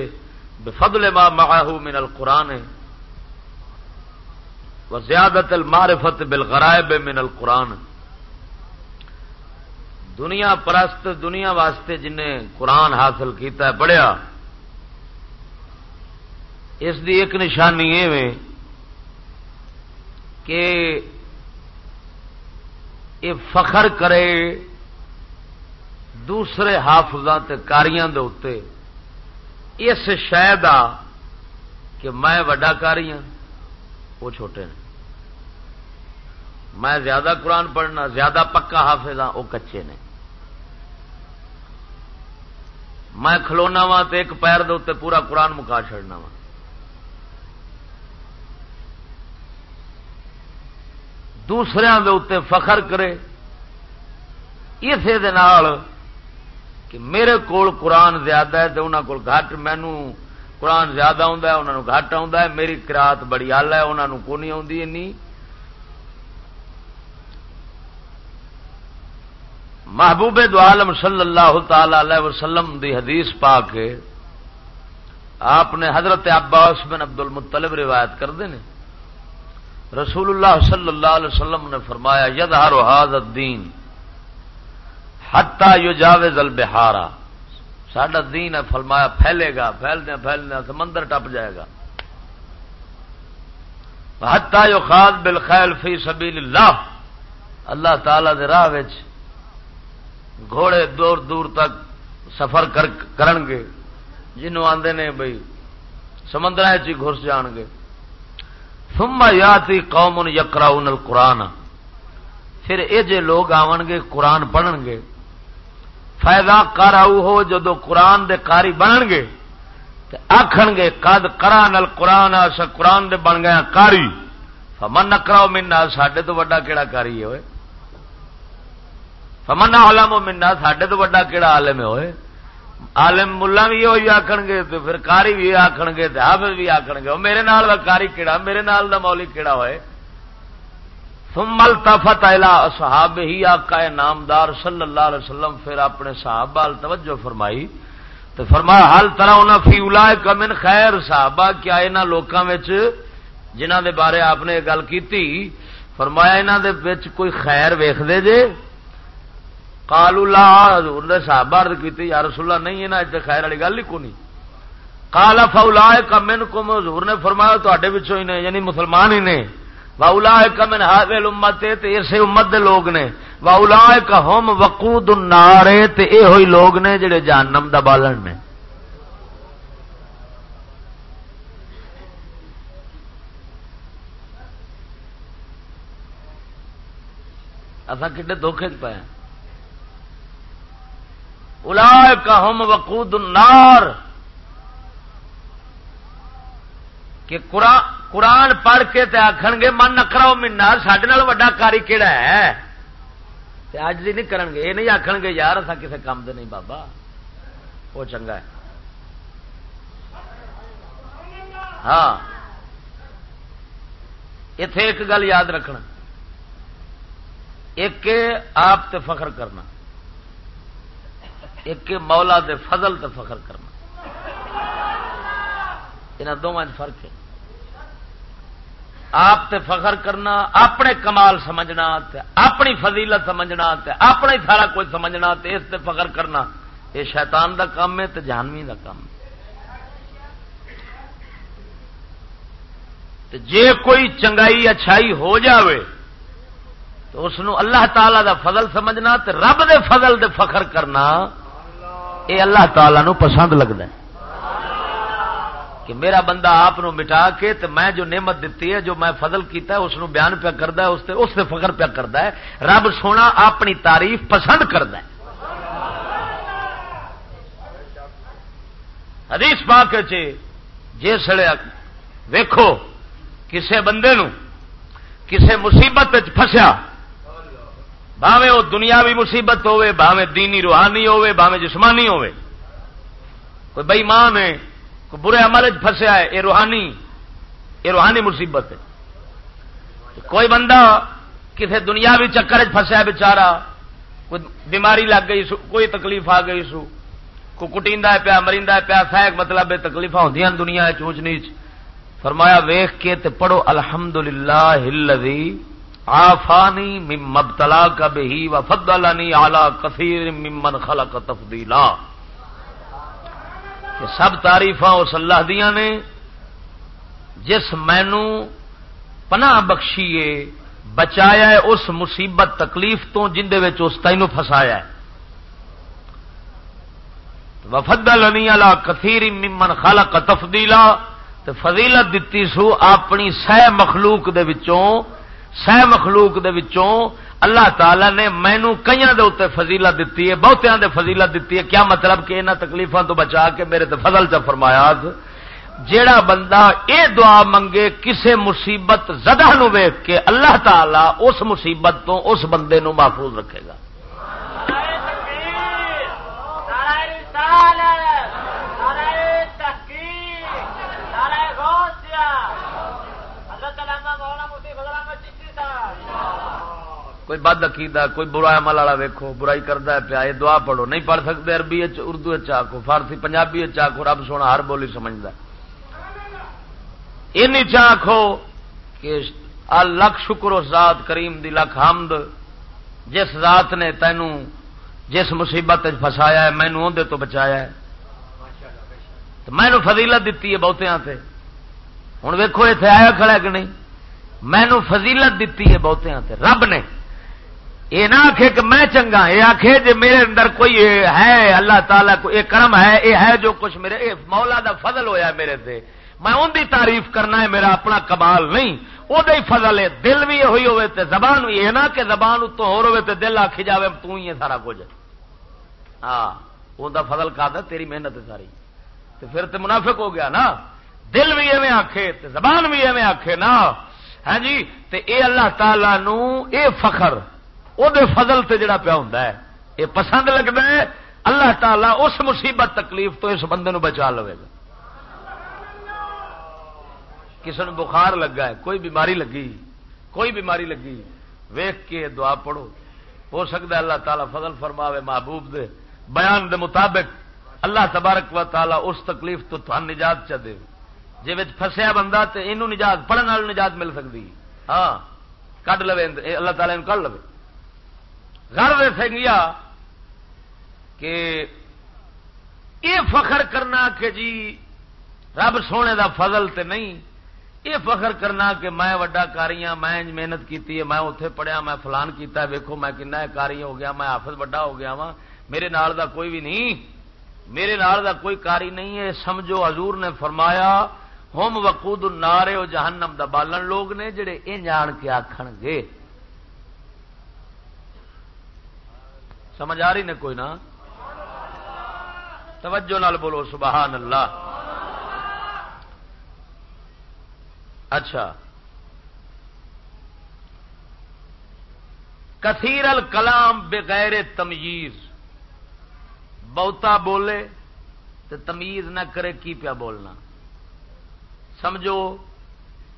بفضل ما معه من القرآن۔ و زیادت المعرفت بالغرائب من القرآن۔ دنیا پرست، دنیا واسطے جن قرآن حاصل کیتا ہے، پڑھیا۔ اس دی ایک نشانی یہ کہ یہ فخر کرے دوسرے حافظ کاریاں دے اتے اس شہ کہ میں وڈا کاری ہوں وہ چھوٹے ہیں۔ میں زیادہ قرآن پڑھنا، زیادہ پکا حافظ ہاں وہ کچے نے۔ میں کھلونا وا تو ایک پیر دے پورا قرآن مکا چڑنا وا ہاں۔ دوسرے اتنے فخر کرے۔ اسی کہ میرے کول قرآن زیادہ ہے تو انہوں کو گھٹ۔ مینو قرآن زیادہ انہوں گھٹ آ میری کراط بڑی آل ہے انہوں کو نہیں آتی محبوب دو عالم صلی اللہ تعالی علیہ وسلم دی حدیث پا کے آپ نے حضرت عباس بن عبد المطلب روایت کر دے رسول اللہ صلی اللہ علیہ وسلم نے فرمایا ید ہر الدین حتا یو جاوز البہارا ساڈا دین ہے، فرمایا پھیلے گا پھیلدیا پھیلدیا سمندر ٹپ جائے گا۔ حتا یو خاد بل خیل فی سبیل اللہ۔ اللہ تعالی دے راہ گھوڑے دور دور تک سفر کرن گے۔ جنوں آندے نے بھائی سمندر چ گھس جان گے۔ سما یاتی قوم یکرا قرآن پھر یہ جے لوگ آن گے، قرآن پڑھن گے۔ فائدہ کر آؤ ہو جدو قرآن دے کاری بنن گے آخن گے کد کرا نل قرآن قرآن دے بن گیا کاری فمن نکراؤ منا سڈے تو وا کہڑا کاری ہوئے فمن عالم منا سڈے تو وا کہڑا عالم ہوئے عالم ملا بھی ہوئی آخن گے تو پھر کاری بھی آخن گے حافظ بھی آخن گے۔ میرے نال دا کاری کہڑا میرے نال دا مولی کہڑا ہوئے۔ سمل تفت الا صحاب ہی آقا نامدار صلی اللہ علیہ وسلم، پھر اپنے صحابہ توجہ فرمائی تو فرما حال طرح فی الا کمن خیر، صحابہ کیا یہاں لوگوں جنہ دے بارے آپ نے گل کی فرمایا انہوں دے کوئی خیر ویخ دے جے؟ کالو لا، حضور نے صحابہ کی یا رسول اللہ، نہیں یہاں اتنے خیر والی گل ہی کو نہیں؟ کالا فولا کمن کم حضور نے فرمایا تے ہی نے یعنی مسلمان ہی نے۔ واؤلا کمن حاضل امت اسے امت دے لوگ نے۔ واؤلا کا ہوم وقود نارے اے ہوئی لوگ نے جڑے جہنم دا بالن نے۔ اصا کھے دھوکھے چ پایا الا کا ہوم وقود النار، کہ قرآن قرآن پڑھ کے آخ گے، من نکراؤ منا سڈے وا کاری کہڑا ہے؟ اج بھی نہیں کرن گے، یہ نہیں آخ گے، یار اصا کسی کام دے نہیں بابا۔ وہ چنگا ہے۔ ہاں۔ اتے ایک گل یاد رکھنا۔ ایک آپ تے فخر کرنا۔ ایک مولا دے فضل تے فخر کرنا۔ یہاں دونوں فرق ہے۔ آپ تے فخر کرنا، اپنے کمال سمجھنا تے، اپنی فضیلت سمجھنا تے، اپنا ہی سارا کچھ سمجھنا تے، اس تے فخر کرنا، یہ شیطان دا کام ہے تے جہانوی دا کام ہے۔ تے جے کوئی چنگائی اچھائی ہو جاوے، تو اس اللہ تعالی دا فضل سمجھنا تے رب دے فضل دے فخر کرنا، یہ اللہ تعالی نو پسند لگتا ہے۔ کہ میرا بندہ آپ مٹا کے تو میں جو نعمت دیتی ہے، جو میں فضل کیتا ہے، اس نو بیان پیا کرتا ہے، اس سے فخر پیا کرتا ہے۔ رب سونا اپنی تعریف پسند کرتا ہے۔ حدیث پاک جس ویکھو، کسے بندے نو کسے مصیبت فسیا باوے وہ دنیاوی مصیبت ہوے باوے دینی روحانی ہوے باوے جسمانی ہوے کوئی بئی ماں ہے برے عمل فسیا ہے یہ روحانی یہ روحانی مصیبت ہے۔ کوئی بندہ کسی دنیاوی چکر فسیا بچارا کوئی بیماری لگ گئی سو، کوئی تکلیف آ گئی سو، کوئی کٹیندا پیا مریندہ پیا سہک مطلب تکلیف ہوں دنیا چونچ نیچ۔ فرمایا ویخ کے تے پڑھو الحمد للہ آفانی مبتلا کا بہی و فضلانی آلہ کثیر ممن خلق تفضیلا۔ کہ سب تعریف اس اللہ دیا نے، جس مینو پناہ بخشیے، بچایا ہے اس مصیبت تکلیف تو، جن اس تینوں فسایا ہے۔ وفد لنی اللہ کثیر ممن خلق تفدیلا تو فضیلت دیتی سو اپنی سہ مخلوق دے وچوں، سہ مخلوق دے وچوں اللہ تعالی نے مینو کئی دے فضیلت دیتی ہے، بہتیاں دے فضیلت دیتی ہے۔ کیا مطلب کہ انہوں تکلیفوں تو بچا کے میرے تے فضل چ فرمایا جیڑا بندہ اے دعا منگے، کسے مصیبت زدہ نو ویخ کے اللہ تعالی اس مصیبت تو اس بندے نو محفوظ رکھے گا۔ کوئی بد عقیدہ، کوئی برا عمل والا ویکو برائی کرتا ہے پیا، یہ دعا پڑھو۔ نہیں پڑھ سکتے، عربی اردو آخو فارسی، پنجابی آخو رب سونا ہر بولی سمجھتا این آخو کہ لکھ شکر اس ذات کریم دی لکھ حمد جس ذات نے تینوں جس مصیبت فسایا ہے مینو اندر تو بچایا ہے۔ مینو فضیلت دیتی ہے بہتیا سے ہوں ویکو اتنے آیا کھڑا کہ نہیں؟ مینو فضیلت دیتی ہے بہتیا سے رب نے یہ نہ آخے کہ میں چنگا، یہ آخے جی میرے اندر کوئی ہے، اللہ تعالیٰ کو یہ کرم ہے، یہ ہے جو کچھ میرے اے مولا دا فضل ہویا میرے سے میں ان دی تعریف کرنا ہے، میرا اپنا کمال نہیں۔ وہ فضل ہے، دل بھی ہوئی ہوئے تے، زبان بھی یہ نہ کہ زبان اتو ہو تے دل آخی جائے تو ہی ہے سارا کچھ ہاں وہ فضل کا دا تیری محنت ہے ساری۔ تو پھر تے منافق ہو گیا نا۔ دل بھی ایویں آخے تے زبان بھی ایویں آخے نا۔ ہاں جی تے اے اللہ تعالی نو اے فخر وہ فضل سے جڑا پیا ہوں یہ پسند لگتا ہے اللہ تعالی اس مصیبت تکلیف تو اس بندے نو بچا لو گا کسی نے بخار لگا ہے کوئی بیماری لگی کوئی بیماری لگی ویخ کے دعا پڑھو ہو سکتا ہے اللہ تعالیٰ فضل فرماوے محبوب دے بیان دے مطابق اللہ تبارک و تعالیٰ اس تکلیف تو تھان نجات چ دے جی فسیا بندہ تو یہ نجات پڑھنے نجات مل سکتی ہاں کھ لو اللہ تعالیٰ کھ لو گھر سنگیا کہ یہ فخر کرنا کہ جی رب سونے دا فضل تے نہیں یہ فخر کرنا کہ میں وڈا کاری ہاں میں محنت کی میں اتے پڑھیا، میں فلان کیتا ہے ویکو میں کن کاری ہو گیا، میں حافظ وڈا ہو گیا وا میرے نال دا کوئی بھی نہیں، میرے نال دا کوئی کاری نہیں ہے۔ سمجھو حضور نے فرمایا ہوم وقود نارے جہنم دا بالن لوگ نے، جڑے یہ جان کے آخن گے۔ سمجھ آ رہی نے کوئی نہ توجہ نال بولو، سبحان اللہ۔ اچھا۔ کثیر الکلام بغیر تمیز۔ بہتا بولے تو تمیز نہ کرے، کی پیا بولنا؟ سمجھو،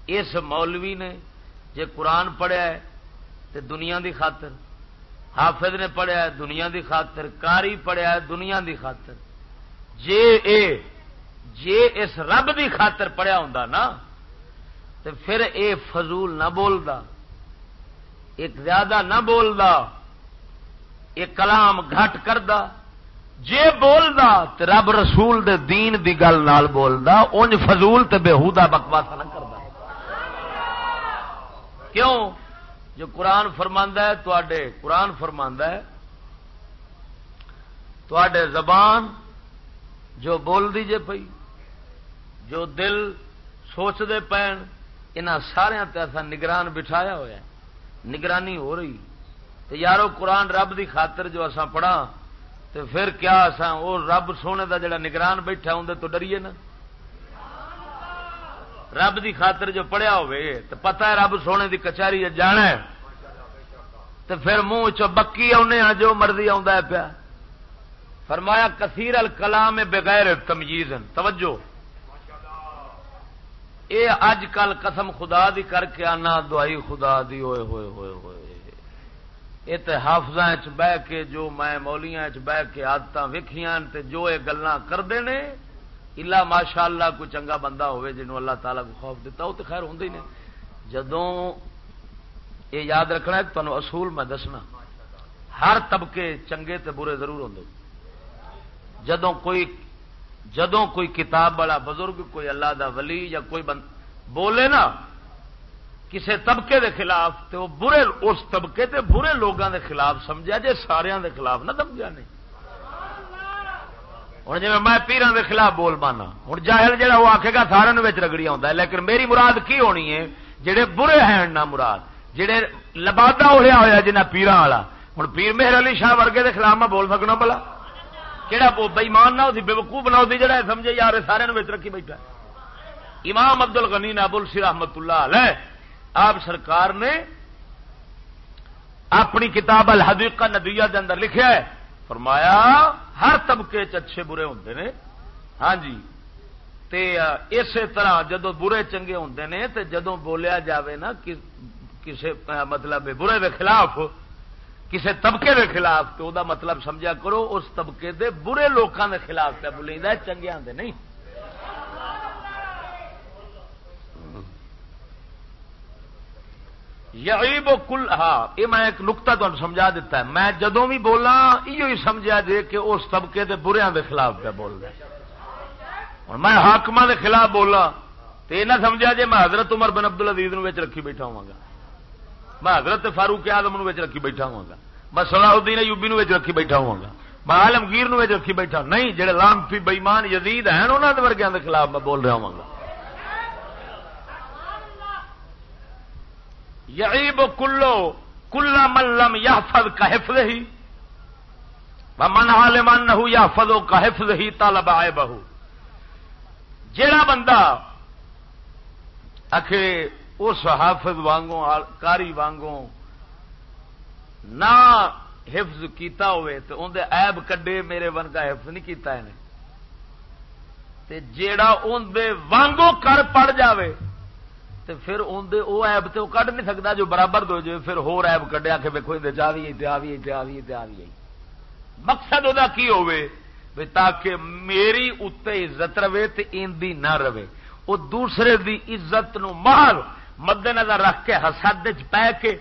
اس مولوی نے جے قرآن پڑھیا ہے تو دنیا دی خاطر حافظ نے پڑھیا ہے، دنیا دی خاطر، کاری پڑھیا ہے، دنیا دی خاطر۔ جے اے، جے اس رب دی خاطر پڑھیا ہوں نا تو پھر اے فضول نہ بولدا، ایک زیادہ نہ بولدا ایک کلام گھٹ کردا۔ جے بولدا تے رب رسول دے دین دی گل نال بولدا، اونج فضول تے بےحودہ بکواس نہ کردا۔ کیوں؟ جو قرآن فرماندا ہے تے قرآن فرماندا ہے تے زبان جو بول دیجیے پئی، جو دل سوچتے پین ان سارا ایسا نگران بٹھایا ہوا ہے۔ نگرانی ہو رہی۔ تو یارو، قرآن رب دی خاطر جو اسا پڑھا تو پھر کیا اسا وہ رب سونے دا جڑا نگران بیٹھا اندر تو ڈریے نا۔ رب دی خاطر جو پڑھیا ہوئے، تو پتا ہے رب سونے دی کچہری جانا ہے، تو پھر منہ چ بکی آنے جو مرضی آ پیا۔ فرمایا، کثیر الکلام بغیر تمجیز توجہ۔ اے اج کل قسم خدا دی کر کے آنا دوائی خدا دی۔ ہوئے ہوئے ہوئے۔ ہوئے یہ تو حافظ بہ کے، جو میں مولیاں بہ کے آدت ویکیاں جو یہ گلا کرتے ہیں الا ماشاء اللہ کوئی چنگا بندہ ہوئے جنہوں اللہ تعالیٰ کو خوف دیتا، وہ تو خیر ہوں ہی نہیں۔ جدوں یہ یاد رکھنا ہے تمہیں اصول میں دسنا۔ ہر طبقے چنگے تے برے ضرور ہوں جدوں کوئی جدوں کوئی کتاب والا بزرگ، کوئی اللہ دا ولی یا کوئی بند بولے نا کسی طبقے دے خلاف تو وہ برے، اس طبقے تے برے لوگوں دے خلاف سمجھا جے سارے دے خلاف نہ سمجھا نہیں۔ ہوں جی میں پیران دے خلاف بول پانا ہوں جاہل جہا وہ آخے گا سارے رگڑی آتا ہے۔ لیکن میری مراد کی ہونی ہے؟ جہے برے ہیں نہ مراد۔ جہے لبادا اڑیا ہوا جنہ پیران والا۔ ہوں پیر مہر علی شاہ ورگے دے خلاف میں بول سکنا بلا کہڑا بےمان نہ ہوتی بے وقوع بنا جڑا سمجھے یار سارے رکھی بیٹھا امام ابدل غنی نابل سی رحمت اللہ علیہ، آپ سرکار نے اپنی کتاب الحدیقہ ندیہ دے اندر لکھا ہے۔ فرمایا، ہر طبقے اچھے برے ہوں نے۔ ہاں جی۔ تے اسی طرح جدو برے چنگے ہوں نے، تے جدو بولیا جاوے نا کسے مطلب برے دے خلاف کسی طبقے دے خلاف، تو دا مطلب سمجھا کرو، اس طبقے دے برے لوگوں دے خلاف پہ بولی چنگیاں دے نہیں۔ یعیب کل ہاں یہ میں ایک نقطہ تمہیں سمجھا دیتا ہے۔ میں جدوں بھی بولا یہ سمجھا جے کہ اس طبقے دے بریا دے خلاف پہ بول رہا ہوں میں حاقم دے خلاف بولا تو یہ نہ سمجھا جے میں حضرت عمر بن عبد العزیز رکھی بیٹھا ہوا گا۔ میں حضرت فاروق آدم رکھی بیٹھا ہوا گا۔ میں صلاح الدین یوبی نو رکھی بیٹھا ہوا گا۔ میں عالمگیر نو رکھی بیٹھا نہیں جہے لانفی بئیمان یزید ہیں انہوں کے ورگیا کے خلاف میں بول رہا ہوں گا۔ یعیب کلو کلا ملم یا فد کا حفظ ہی من حال من نہ یا فدو کا حفظ ہی طالب آئے بہو جڑا بندہ آخ اس حافظ وانگوں، کاری وانگوں نہ حفظ کیتا ہوئے تو اندر ایب کڈے میرے ون کا حفظ نہیں کیتا ہے تے جیڑا اندر وانگوں کر پڑ جاوے تے پھر اندر وہ ایب تو کڈ نہیں سکتا جو برابر دو جو پھر ہو ایب کڈیا کہ ویکو اندر جا بھی آ بھی آ بھی آ بھی مقصد وہ کی ہوے تاکہ میری اتنے عزت رہے تو اندی نہ رہے۔ وہ دوسرے دی عزت نو مار مد نظر رکھ کے حسد پہ کے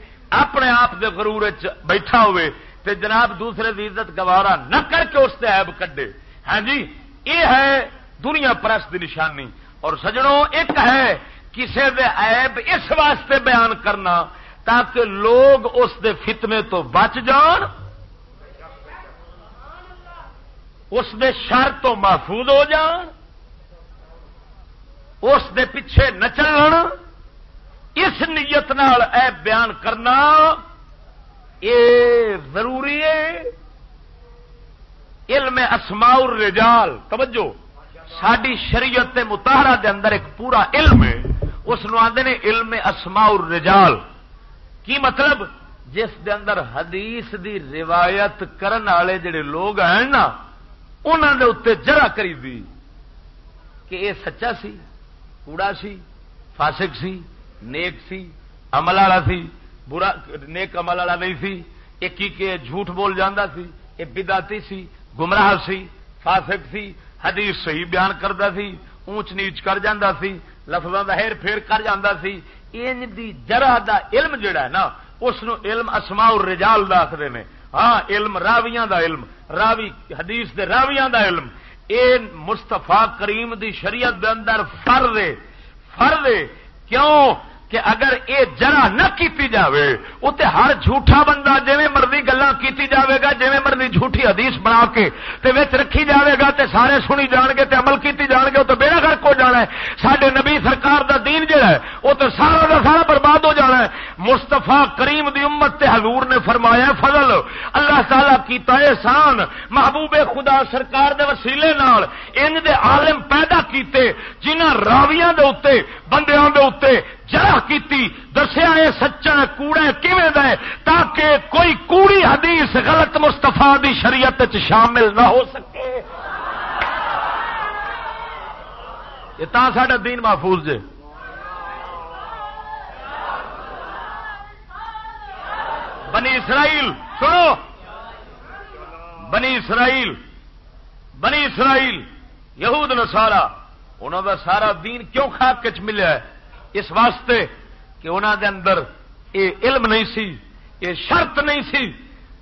اپنے آپ کے غرور بیٹھا ہوئے تے جناب دوسرے دی عزت گوارا نہ کر کے اس سے ایب کڈے۔ ہاں جی یہ ہے دنیا پرست دی نشانی۔ اور سجڑوں ایک ہے کسی دے عیب اس واسطے بیان کرنا تاکہ لوگ اس دے فتنے تو بچ جان۔ اس دے شر تو محفوظ ہو جان۔ اس دے پیچھے نچان اس نیت نال عیب بیان کرنا یہ ضروری ہے۔ علم اسماء الرجال، توجہ ساری شریعت متحرہ دے اندر ایک پورا علم ہے۔ اس آدھے نے علم اسماء الرجال۔ کی مطلب؟ جس دے اندر حدیث دی روایت کرن والے جڑے لوگ ہیں نا انہوں نے اتنے جرا کری دی۔ کہ یہ سچا سی، کوڑا سی، فاسق سی، نیک سی، عمل والا سی، برا، نیک عمل والا نہیں سی۔ ایک کے جھوٹ بول جانا سی یہ بداتی سی، گمراہ سی، فاسق سی، حدیث صحیح بیان کرتا سی اونچ نیچ کر جاندہ سی لفظوں کا ہیر پھیر کر جاندہ سی۔ ان دی جرح دا علم جڑا ہے نا، اس علم اسماء الرجال دا آخر نے۔ ہاں علم راویاں دا علم، راوی حدیث دے راویاں دا علم۔ اے مستفا کریم دی شریعت دے اندر فرد فرد کیوں؟ کہ اگر یہ جرا نہ کیتی جاوے اتنے ہر جھوٹا بندہ جی مرضی گلا کیتی جاوے گا جی مرضی جھوٹی حدیث بنا کے تے وچ رکھی جاوے گا تے سارے سنی جان گے تے عمل کیتی جان گے تو بیڑا گھر کو جانا ہے۔ سڈے نبی سرکار دا دین جڑا ہے وہ تو سارا دا سارا برباد ہو جانا ہے۔ مستفا کریم دی امت تے حضور نے فرمایا فضل، اللہ تعالی کیتا احسان۔ محبوب خدا سرکار دے وسیلے نال ان دے عالم پیدا کیتے جنہ راویاں دے اتنے بندیاں دے اتنے جرح کی دسیا یہ سچا کوڑا کیویں دے، تاکہ کوئی کوڑی حدیث غلط مستفا دی شریعت شامل نہ ہو سکے۔ یہ تا ساڈا دین محفوظ جے۔ بنی اسرائیل، سنو۔ بنی اسرائیل بنی اسرائیل، یہود نسارا انہوں کا سارا دین کیوں خاک کچ ملیا ہے؟ اس واسطے کہ انہوں دے اندر یہ علم نہیں سی یہ شرط نہیں سی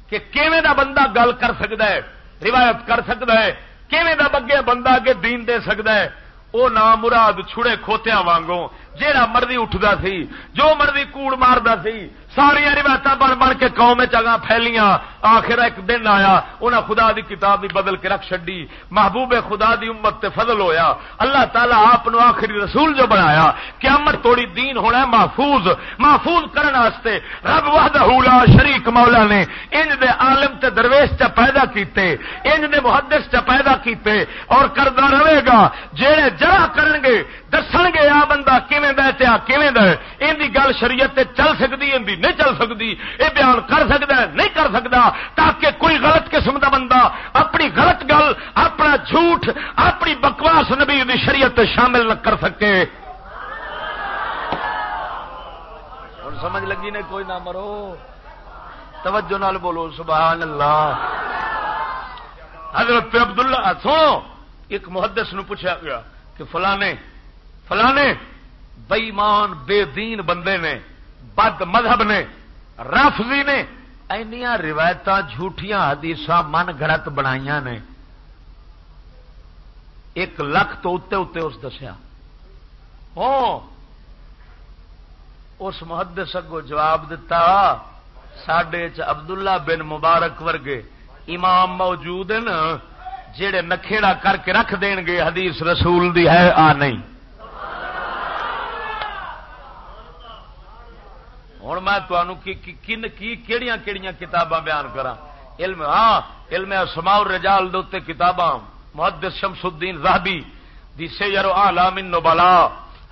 کہ کیویں دا بندہ گل کر سکتا ہے، روایت کر سکتا ہے، کیویں دا بگے بندہ اگے دین دے سکتا ہے وہ نام مراد چھڑے کھوتیاں وانگوں جہاں مرضی اٹھتا سی، جو مرضی کوڑ مارتا سی ساریا روایت بن بن کے قوم چگا پھیلیاں، آخر ایک دن آیا انہیں خدا دی کتاب بھی بدل کے رکھ چڈی محبوب خدا دی امت تے فضل ہویا، اللہ تعالیٰ آپ آخری رسول جو بنایا، قیامت توڑی دین ہونا محفوظ محفوظ کرنے رب وحدہ لا شریک مولا نے انج دے عالم تے درویش چ پیدا کیتے، انج دے محدث چ پیدا کیتے، اور کردہ رہے گا جہے جرا کرن گے دسن گے آ بندہ کیویں دے تے آ کیویں دے؟ ان دی گل شریعت تے چل سکتی ان دی نہیں چل سکتی یہ بیان کر سکتا ہے، نہیں کر سکتا تاکہ کوئی غلط قسم کا بندہ اپنی غلط گل، اپنا جھوٹ، اپنی بکواس نبی دی شریعت شامل نہ کر سکے۔ اور سمجھ لگی نے، کوئی نہ مرو۔ توجہ نال بولو، سبحان اللہ۔ حضرت عبداللہ سو ایک محدث نو پوچھا گیا کہ فلانے فلانے بئیمان بے دین بندے نے، بد مذہب نے رفضی نے اینیا روایت جھوٹیاں حدیث من گڑت بنائی نے۔ ایک لکھ تو اتنے اتنے اس دسیا۔ اس محدث اگو جواب دتا سڈے عبداللہ بن مبارک ورگے امام موجود ہیں جہے نکھےڑا کر کے رکھ دین گے حدیث رسول دی، ہے آ نہیں؟ ہوں میں تمہوں کن کی کتاباں بیان کرا علم ہاں علم سما رجال دے کتاباں، محدث شمس الدین راہبی دی سیر عالم نبلا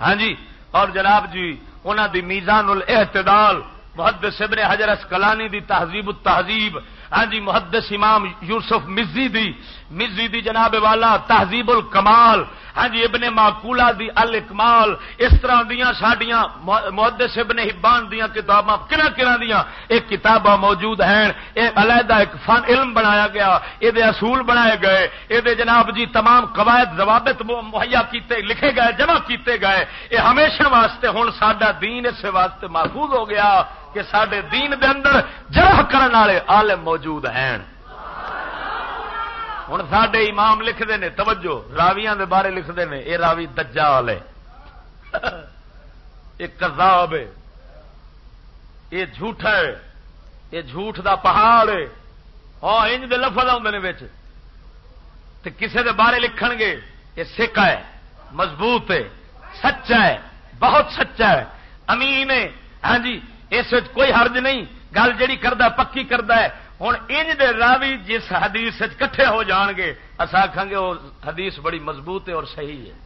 ہاں جی؟ اور جناب جی انہوں دی میزان الاعتدال، محدث ابن حجر اسکلانی دی تہذیب التہذیب ہاں جی محدث امام یوسف مزی دی مزی دی جناب والا، تہذیب الکمال ہاں جی ابن معقولا دی الاکمال، اس طرح دیا سڈیا محدث ابن حبان دیا کتاباں کنا کنا دیا ایک کتاباں موجود ہیں۔ یہ علیحدہ ایک فن علم بنایا گیا، یہ اصول بنائے گئے، یہ جناب جی تمام قواعد ضوابط مہیا کیتے، لکھے گئے، جمع کیتے گئے۔ یہ ہمیشہ واسطے ہوں سڈا دین اس واسطے محفوظ ہو گیا۔ کہ سڈے دین دے اندر جرح کرنے والے عالم موجود ہیں۔ ہوں سڈے امام لکھتے ہیں توجہ، راویاں دے بارے لکھتے ہیں یہ راوی دجا والے یہ کزاب ہے۔ یہ جھوٹ ہے۔ یہ جھوٹ دا پہاڑ ہے۔ ہاں انج دے لفظ آدھے کسے دے بارے لکھن گے یہ سکھ ہے، مضبوط ہے، سچا ہے، بہت سچا ہے، امین ہے۔ ہاں جی اس کوئی حرج نہیں۔ گل جیڑی کرتا پکی کرتا ہے۔ ہوں انج دے راوی جس حدیث کٹھے ہو جان گے اصا آخان گے وہ حدیث بڑی مضبوط ہے اور صحیح ہے۔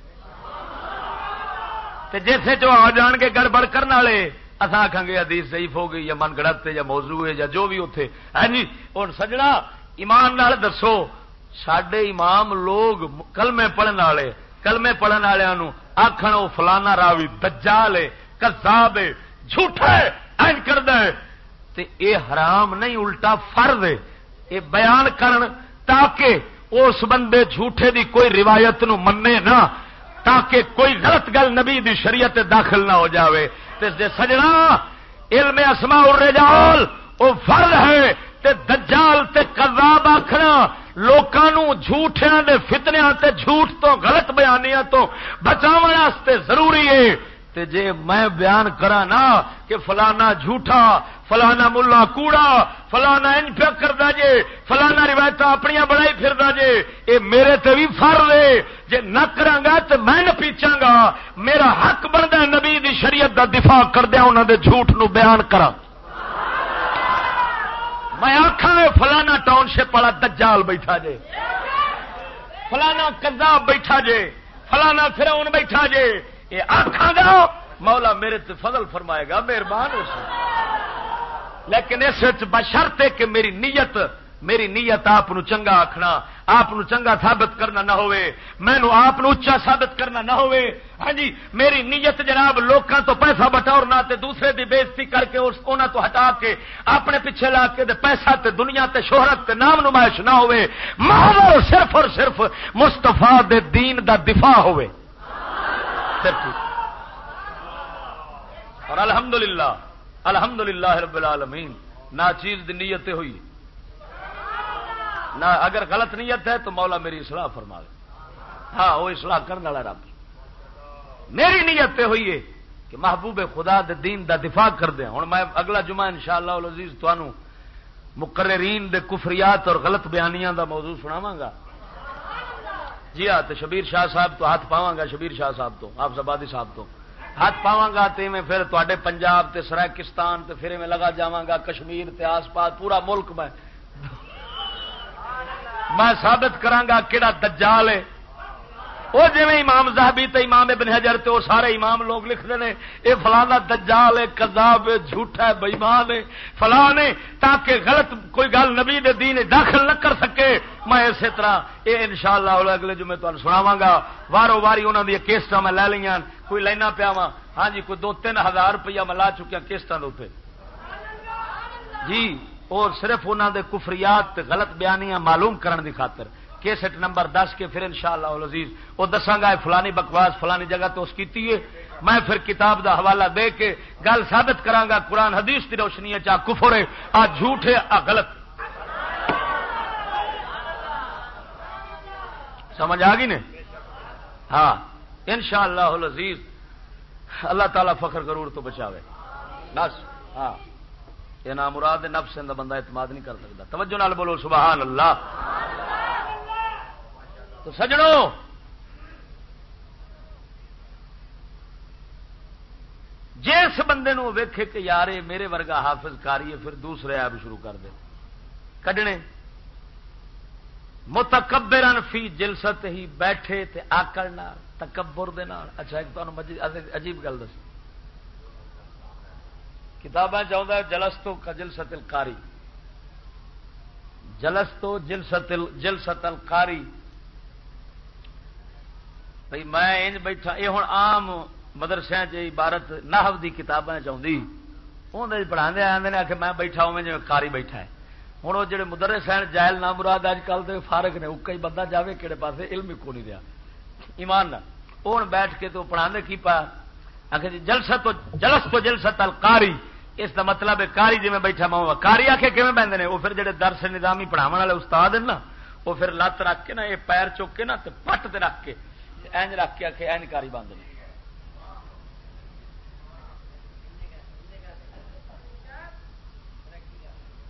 جسے جو آ جان گے گڑبڑ کرنے والے اصا آخان گے حدیث ضعیف ہو گئی یا من گڑت یا موضوع ہے یا جو بھی اتے ہاں جی اور سجنا، ایمان نال دسو سڈے امام لوگ کلمے پڑھنے والے، کلمے پڑھنے والوں آخر وہ فلانا راوی دجال ہے کزاب ہے، جھوٹا ہے۔ کر اے حرام نہیں، الٹا فرد یہ بیان کرن تاکہ اس بندے جھوٹے دی کوئی روایت نو منے نہ، تاکہ کوئی غلط گل نبی دی شریعت داخل نہ ہو جاوے۔ تے جے سجنا علم اسماء الرجال، او فرض ہے۔ تے دجال، تے کذاب آخنا لوکاں جھوٹیاں دے فتنیاں تے جھوٹ تو، غلط بیانیاں تو بچاون واسطے ضروری ہے۔ تے جے میں بیان کرا نا کہ فلانا جھوٹا، فلانا ملا کوڑا، فلانا انج پیا کردا جے، فلانا روایت اپنی بڑائی پھردا جے، اے میرے تے بھی فر ہے جے نہ کراں گا تے میں نہ پیچاں گا میرا حق بندا نبی دی شریعت دا دفاع کردیا انہاں دے جھوٹ نو بیان کراں میں آخا فلانا ٹاؤن شپ والا دجال بیٹھا جے۔ فلانا کذاب بیٹھا جے۔ فلانا فراؤن بیٹھا جے۔ یہ آخا گا مولا میرے تے فضل فرمائے گا، مہربان لیکن اس بشرط ہے کہ میری نیت میری نیت آپ چنگا آخنا آپ چنگا ثابت کرنا نہ ہوئے۔ مینو آپ اچا ثابت کرنا نہ ہوئے۔ ہاں جی میری نیت جناب لوکاں تو پیسہ بٹورنا تے دوسرے دی بےزتی کر کے انہوں تو ہٹا کے اپنے پیچھے لا کے پیسہ تے دنیا تے شہرت تے نام نمائش نہ ہوئے۔ صرف اور صرف مستفا دے دین دا دفاع ہوئے۔ اور الحمدللہ الحمدللہ رب العالمین نہ چیز دی نیت ہوئی۔ نہ اگر غلط نیت ہے تو مولا میری اصلاح فرما دے۔ ہاں وہ اصلاح کرنے والا رب۔ میری نیت ہوئی ہے کہ محبوب خدا دے دین دا دفاع کر دیں۔ ہوں، میں اگلا جمعہ ان شاء اللہ عزیز مقررین دے کفریات اور غلط بیانیاں دا موضوع سناواں گا۔ جی ہاں تو شبیر شاہ صاحب تو ہاتھ پاواں گا، شبیر شاہ صاحب تو آپ سبادی صاحب تو۔ ہاتھ پاواں گا تے میں پھر تے پنجاب تے سرائکستان تے پھر میں لگا جاواں گا، کشمیر تے آس پاس پورا ملک میں۔ میں ثابت کرانگا کہڑا دجال ہے۔ وہ جی امام صاحبی تے امام ابن حجر تے وہ سارے امام لوگ لکھتے ہیں یہ فلانا دجال ہے کذاب ہے جھوٹا ہے بےمان ہے فلان ہے تاکہ غلط کوئی گل نبی دے دین داخل نہ کر سکے۔ میں اسی طرح یہ ان شاء اللہ اگلے جو میں تمہیں سناوا گا وارو واری انہوں نے کیسٹ میں لے لیا کوئی لینا پیا وا؟ ہاں جی کوئی دو تین ہزار روپیہ میں لا چکیا کیسٹوں کے جی اور صرف انہوں دے کفریات غلط بیانیاں معلوم کرن دی خاطر۔ کیسٹ نمبر دس کے پھر انشاءاللہ شاء اللہ وہ دساگا فلانی بکواس، فلانی جگہ تو اس کی میں پھر کتاب دا حوالہ دے کے گل ثابت کرانگا قرآن حدیث کی روشنی ہے چاہ کفر ہے، آ جھوٹ ہے آ غلط۔ سمجھ آ گئی نے ہاں۔ ان شاء اللہ عزیز، اللہ تعالی فخر ضرور تو بچاوے۔ بس ہاں۔ یہ نام مراد نفس بندہ اعتماد نہیں کر سکتا۔ توجہ نال بولو، سبحان اللہ۔ تو سجڑوں جس بندے نو ویکھے کہ یار میرے ورگا حافظ کاری ہے، پھر دوسرے آپ شروع کر دے۔ کڈنے۔ متکبرن فی جلست ہی بیٹھے تے آکڑ تکبر دے نال۔ اچھا ایک تمہیں عجیب گل دس کتابیں چاہتا ہے، جلستو کا جلست القاری۔ جلستو جلست جلست القاری۔ بھائی میں انج بیٹھا، یہ ہوں آم مدرسے عبارت ناہو دی کتابیں چاہتی اندر پڑھا آدھے آ کے میں بیٹھا ہوں جی کاری بیٹھا ہے۔ ہوں وہ جڑے مدرس ہیں جائل نام مراد اج کل تو فارغ نے، اکا ہی بندہ جائے کہڑے پاس علم کو نہیں دیا ایمان نہ۔ ہوں بیٹھ کے تو پڑھا کی پایا آخر جی جلسہ تو، جلس تو جلسہ القاری۔ اس کا مطلب ہے کاری جی میں بیٹھا ماں کاری آ کے کھے بہتے وہ پھر جڑے درس نظامی پڑھاو والے استاد ہیں نا وہ پھر لت رکھ کے نا، یہ پیر چک کے نا پٹ رکھ کے اینج رکھ کے آ این کاری بند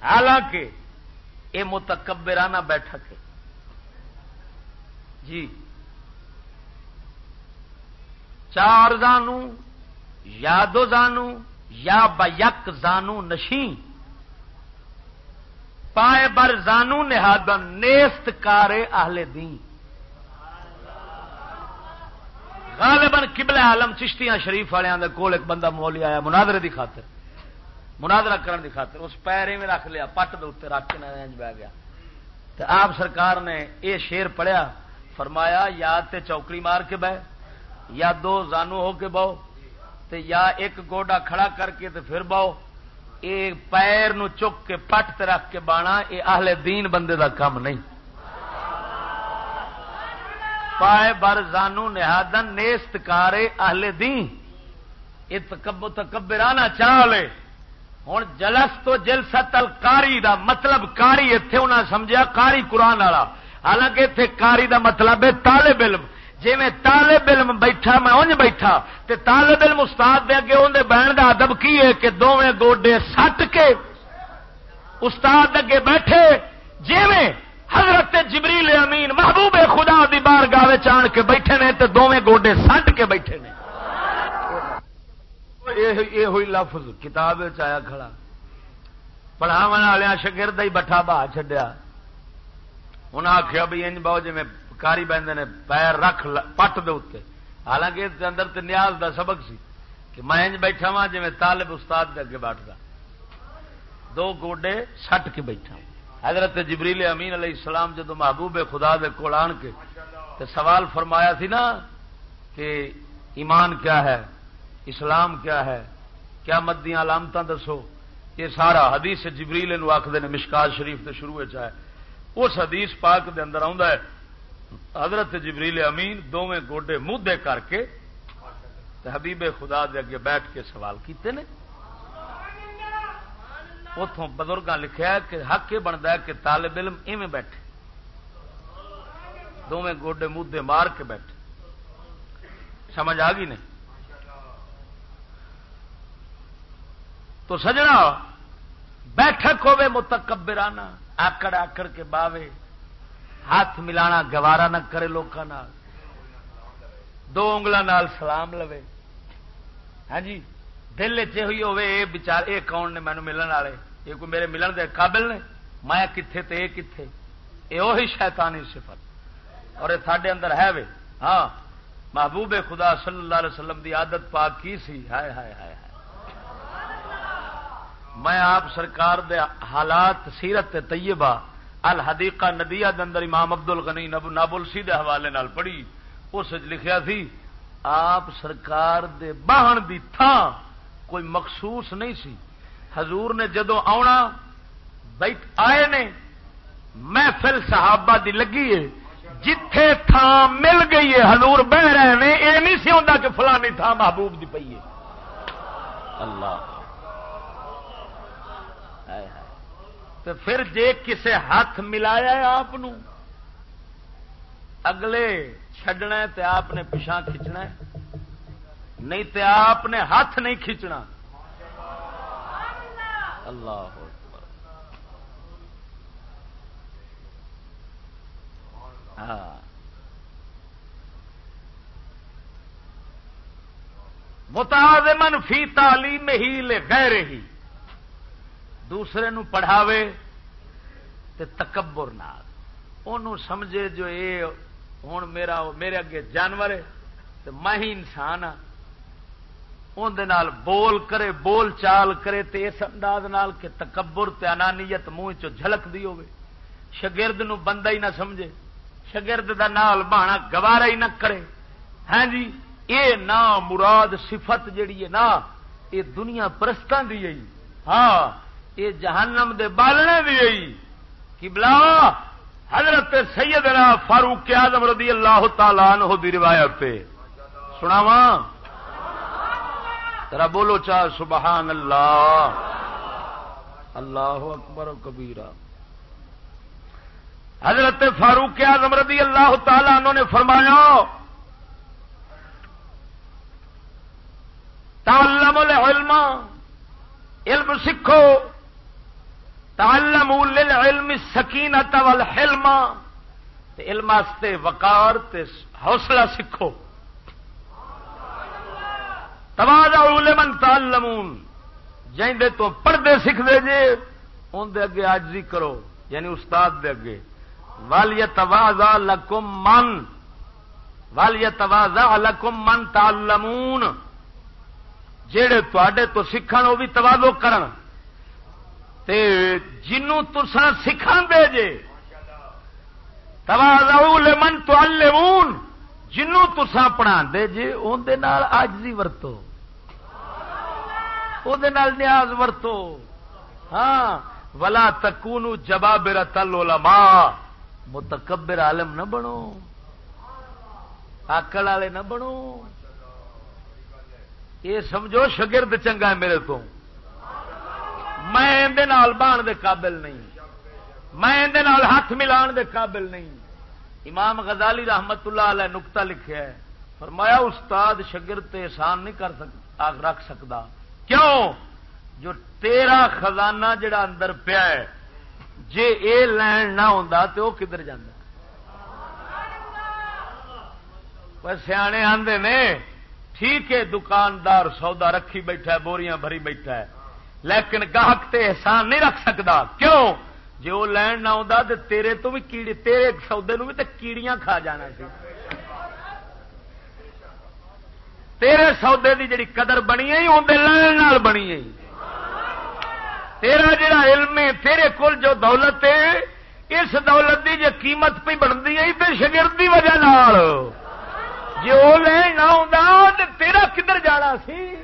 حالانکہ یہ متکبرانہ بیٹھک ہے۔ جی۔ چار زانو، یا دو زانو، یا بیک زانو نشی پائے بر زانو نہادن نیست کارے اہل دین۔ غالباً قبلہ عالم چشتیاں شریف والوں کول ایک بندہ مولی آیا منادرے دی خاطر۔ منادرا کرن دی خاطر۔ اس پیرے میں رکھ لیا، پٹ دے رکھ کے بہ گیا۔ تو آپ سرکار نے یہ شیر پڑھیا، فرمایا، یا تے چوکڑی مار کے بہ، یا دو زانو ہو کے بہو، تے یا ایک گوڈا کھڑا کر کے تے پھر باؤ یہ پیر نو چک کے پٹ تے رکھ کے بانا یہ اہل دین بندے دا کام نہیں۔ پائے بر زانو نہادن نیست کارے اہل دین۔ یہ تکبرانہ چالے ہوں جلس تو جلسا کاری دا مطلب کاری اتے انہیں سمجھا کاری قرآن والا۔ حالانکہ اتنے کاری دا مطلب ہے طالب علم۔ جی میں طالب علم بیٹھا، میں انج بیٹھا، تے طالب علم استاد دے اگے اندر بہن دا ادب کی ہے کہ دونوں گوڈے سٹ کے استاد اگے بیٹھے۔ جی میں حضرت جبریل امین محبوب خدا دی بار گاہ آن کے بیٹھے نے تے دونوں گوڈے سٹ کے بیٹھے نے۔ یہ ہوئی لفظ کتاب آیا کھڑا پڑھاو والے شگرد ہی بٹھا بہا چڈیا انہیں آخیا بھی انج بہو جی کاری بہن نے پیر رکھ پٹ دے اتنے حالانکہ اس اندر تو نیاز دا سبق سی کہ میں انج بیٹھا وا جی طالب استاد کے اگے بیٹھتا دو گوڈے سٹ کے بیٹھا حضرت جبریل امین علیہ السلام جدو محبوب خدا دے کول آن کے سوال فرمایا سی نا کہ ایمان کیا ہے؟ اسلام کیا ہے؟ کیا مدیاں علامت دسو۔ یہ سارا حدیث جبریل نو آخر نے مشکات شریف کے شروع چاہے اس حدیث پاک دے اندر ہے، حضرت جبریل امین دونیں گوڈے مدے کر کے حبیب خدا دے اگے بیٹھ کے سوال کیتے نے۔ اتوں بزرگ لکھا کہ حق یہ بنتا ہے کہ طالب علم ایویں بیٹھے دونیں گوڈے مدے مار کے بیٹھے۔ سمجھ آ گئی نہیں؟ تو سجنا، بیٹھک ہوے متکبرانہ، آکڑ آکڑ کے باوے، ہاتھ ملانا گوارا نہ کرے لوگوں دو نال سلام لو ہاں جی؟ دل ہوئی ہوے بچار یہ کون نے مینو ملن والے؟ یہ کوئی میرے ملن دے قابل نے؟ میں کتنے تو یہ کتنے یہ وہی شیطانی صفت۔ اور یہ سڈے اندر ہے وے۔ ہاں محبوب خدا صلی اللہ علیہ وسلم دی عادت پاک کی سی؟ ہائے ہائے ہائے ہائے۔ میں آپ سرکار دے حالات، سیرت طیبہ، الحدیقہ ندیا اندر امام ابد ال غنی نبو نابلسی دے حوالے نال پڑھی۔ اس لکھیا سی، آپ سرکار دے باہن دی تھان کوئی مخصوص نہیں سی۔ حضور نے جدو آنا بیٹ آئے نے محفل صحابہ دی لگی ہے، جتھے تھان مل گئی ہے، حضور بہ رہے ہیں یہ نہیں سی ہوں کہ فلانی تھان محبوب دی پئی ہے۔ اللہ۔ تو پھر جے کسے ہاتھ ملایا آپ اگلے چڈنا تو آپ نے پچھا کھچنا نہیں تو آپ نے ہاتھ نہیں کھچنا اللہ ہاں۔ متازمن فی تعلیم ہی لے غیر ہی۔ دوسرے نو پڑھاوے تے تکبر نال۔ سمجھے جو اے ہوں میرا میرے اگے جانور ہے تے میں ہی انسان ہاں۔ نال بول کرے، بول چال کرے تے اس انداز نال کہ تکبر تے انانیت منہ چلک دی ہوے شگرد نو بندہ ہی نہ سمجھے، شگرد دا نال بہانا گوارا ہی نہ کرے۔ ہاں جی اے نا مراد صفت جیڑی ہے نا یہ دنیا پرستان دی ہاں یہ جہنم دے بالنے بھی کی بلا حضرت سیدنا فاروق آدم رضی اللہ تعالی عنہ دی روایت پہ سناوا ترا بولو چاہ سبحان اللہ۔ اللہ اکبر کبیرہ۔ حضرت فاروق آدم رضی اللہ تعالی عنہ نے فرمایا، تعلم العلم، علم سکھو تعلم للعلم سکینت والحلم علم واسطے وقار تے حوصلہ سکھو تواز لمن تعلمون۔ جائیں تو پڑھتے سیکھتے جے اندر اگے آجزی کرو یعنی استاد دے اگے۔ والی توازا لکم من والی توازا لکم من تعلمون۔ جیڑے تے تو سیکھن وہ بھی توازو کرن۔ تے جنوں تسا سکھا دے جے من تو جنوں تسا پڑھا دے جے اندر آجزی ورتو۔ نیاز ورتو ہاں ولا تکونو جبابر تل علماء متکبر عالم نہ بنو آکڑ والے نہ بنو یہ سمجھو شگرد چنگا ہے میرے کو میں بان دے قابل نہیں میں ہاتھ ملان دے قابل نہیں امام غزالی رحمت اللہ علیہ نکتا لکھا ہے فرمایا استاد شگرد احسان نہیں کر سکتا رکھ سکتا کیوں؟ جو تیرا خزانہ جڑا اندر پیا ہے، جے اے لین نہ ہوں تو وہ کدھر جانا سیانے آدھے نے، ٹھیک ہے، دکاندار سودا رکھی بیٹھا ہے، بوریاں بھری بیٹھا ہے، لیکن گاہک تے احسان نہیں رکھ سکتا کیوں؟ جی وہ لین نہ آتا تو تیرے تو بھی کیڑی تیرے سودے نو بھی تو کیڑیاں کھا جانا سی۔ تیرے سودے دی جڑی قدر بنی ہے اندر لین بنی ہے۔ تیرا جڑا علم ہے، تیرے کول جو دولت ہے، اس دولت دی جو قیمت پہ بنتی ہے تو شگردی وجہ نال۔ جی وہ لین نہ تیرا کدھر جانا سی؟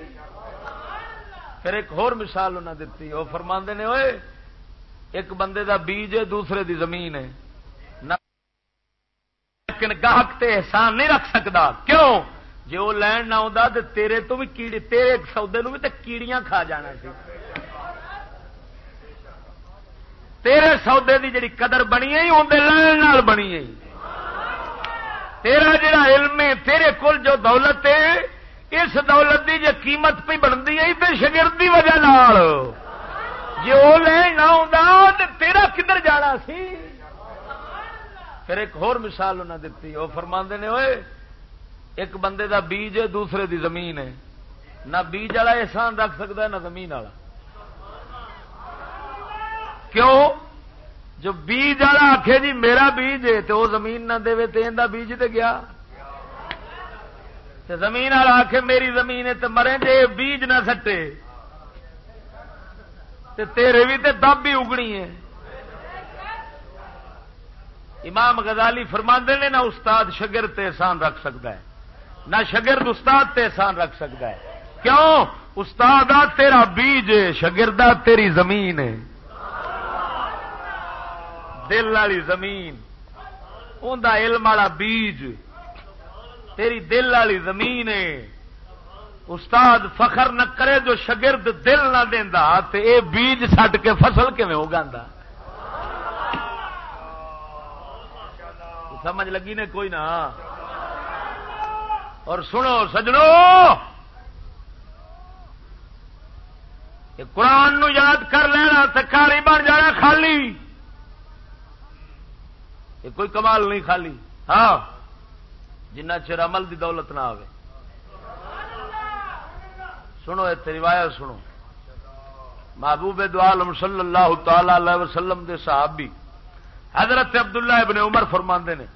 پھر ایک اور مثال انہیں دیتی وہ فرما نے ہوئے ایک بندے دا بیج ہے، دوسرے دی زمین ہے۔ لیکن گاہک تے احسان نہیں رکھ سکتا کیوں؟ جی وہ لین نہ آتا تو تیرے تو بھی کیڑی تیرے سودے نو بھی تو کیڑیاں کھا جانا سی۔ تیرے سودے دی جڑی قدر بنی ہے اندر لین بنی ہے۔ تیرا جڑا علم ہے، تیرے کول جو دولت ہے، اس دولت کی جی قیمت پہ بنتی ہے تو شگرد کی وجہ جی وہ لین نہ آتا تیرا کدھر جانا سی؟ پھر ایک اور مثال انہیں دیتی وہ فرما نے ہوئے ایک بندے دا بیج ہے، دوسرے دی زمین ہے۔ نہ بیج والا احسان رکھ سکتا ہے، نہ زمین والا۔ کیوں؟ جو بیج والا آخے جی میرا بیج ہے تو وہ زمین نہ دے تو ان بیج تے گیا۔ زمین والا آخ میری زمین ہے تو مرے جے بیج نہ سٹے۔ تیرے بھی تے دب بھی اگنی ہے۔ امام غزالی فرماندے نے، نہ استاد شگرد احسان رکھ سکتا ہے۔ نہ شگرد استاد تے احسان رکھ سکتا ہے۔ کیوں؟ استاد تیرا بیج شگردا تیری زمین ہے۔ دل والی زمین۔ ان علم والا بیج۔ تیری دل والی زمین ہے۔ استاد فخر نہ کرے جو شگرد دل نہ دینا تو اے بیج سٹ کے فصل کیون ہوگا سمجھ لگی نے کوئی نہ؟ اور سنو سجڑو قرآن نو یاد کر لینا تو کاری بن جانا خالی۔ یہ کوئی کمال نہیں خالی۔ ہاں جنہ چر عمل دی دولت نہ آئے سنو روایت سنو۔ محبوب دعالم صلی اللہ تعالی علیہ وسلم دے صحابی حضرت عبداللہ ابن عمر فرما نے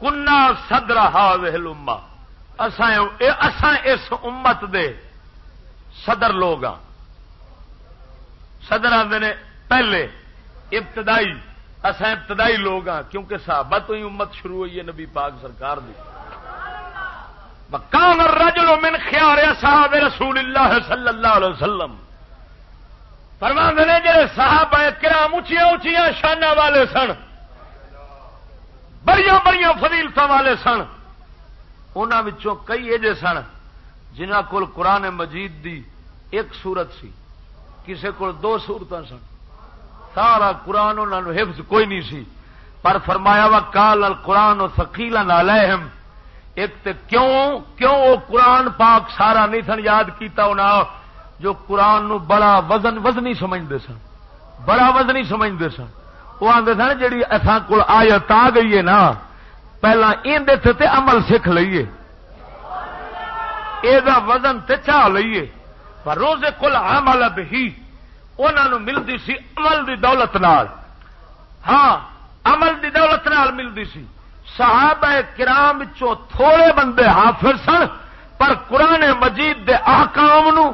کنا سدر ہاما اساں اس امت دے صدر لوگ ہاں۔ صدر آدھے نے پہلے ابتدائی اصا ابتدائی لوگ ہاں کیونکہ صحابہ تو ہی امت شروع ہوئی ہے نبی پاک سرکار دی۔ کان الرجل من خیار صحاب رسول اللہ صلی اللہ علیہ وسلم۔ فرمان نے جڑے صحابہ کرام اچیا اچیا شانہ والے سن بڑی بڑی فضیلت والے سن انہوں کئی ایجے سن جنہ کول قرآن مجید دی ایک سورت سی، کسے کول دو سورت سن۔ سارا قرآن انہوں حفظ کوئی نہیں سی۔ پر فرمایا وا کال قرآن و سکیلا علیہم ایک تے کیوں کیوں وہ قرآن پاک سارا نہیں سن؟ یاد کیتا انہاں جو قرآن نو بڑا وزن، وزنی سمجھتے سن۔ بڑا وزنی سمجھتے سن۔ وہ آدھے سن جی اصا کو آیت آ گئی ہے نا پہلا یہ تے عمل سکھ لیے یہ وزن تے چاہ لیے پر روزے کل عمل ہی انہوں ملتی سی عمل دی دولت نال۔ ہاں عمل دی دولت نال ملتی سی۔ صحابہ کرام چو تھوڑے بندے حافظ سن، پر قرآن مجید دے احکام نو،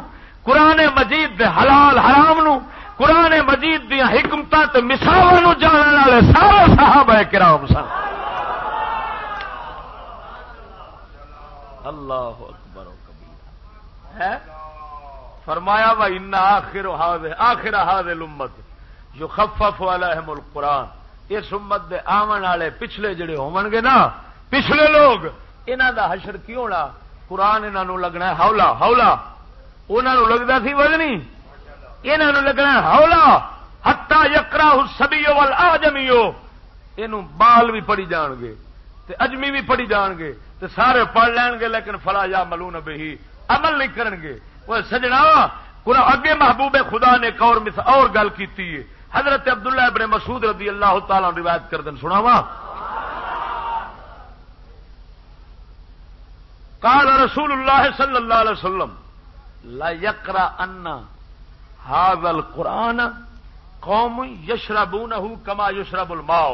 قرآن مجید دے حلال حرام نو، قرآن مجید دیا حکمت مثال جاننے والے سارے صحابہ کرام سن۔ اللہ اکبر و کبیر۔ ہے؟ فرمایا وا ان آخر آخر حاضر امت جو خفف والا ہے القرآن. اس امت دے آمن والے پچھلے جڑے ہون گے نا، پچھلے لوگ انہوں دا حشر کی ہونا؟ قرآن انہوں لگنا ہولا ہولا انہوں لگتا سی وزنی؟ انہوں لگنا ہولا ہتا یکرا سبھی وال آ جمیو یہ بال بھی پڑھی جان گے، تے اجمی بھی پڑھی جان گے۔ تے سارے پڑھ لین گے، لیکن فلا یا ملو نبی عمل نہیں کرن گے۔ وہ سجنا اگے محبوب خدا نے ایک اور اور گل کی حضرت عبداللہ ابن مسعود رضی اللہ تعالی روایت کر دین سنا قال رسول اللہ صلی اللہ علیہ وسلم، لا یکرا ان هذا القرآن قوم یشربونه کما یشرب الماء۔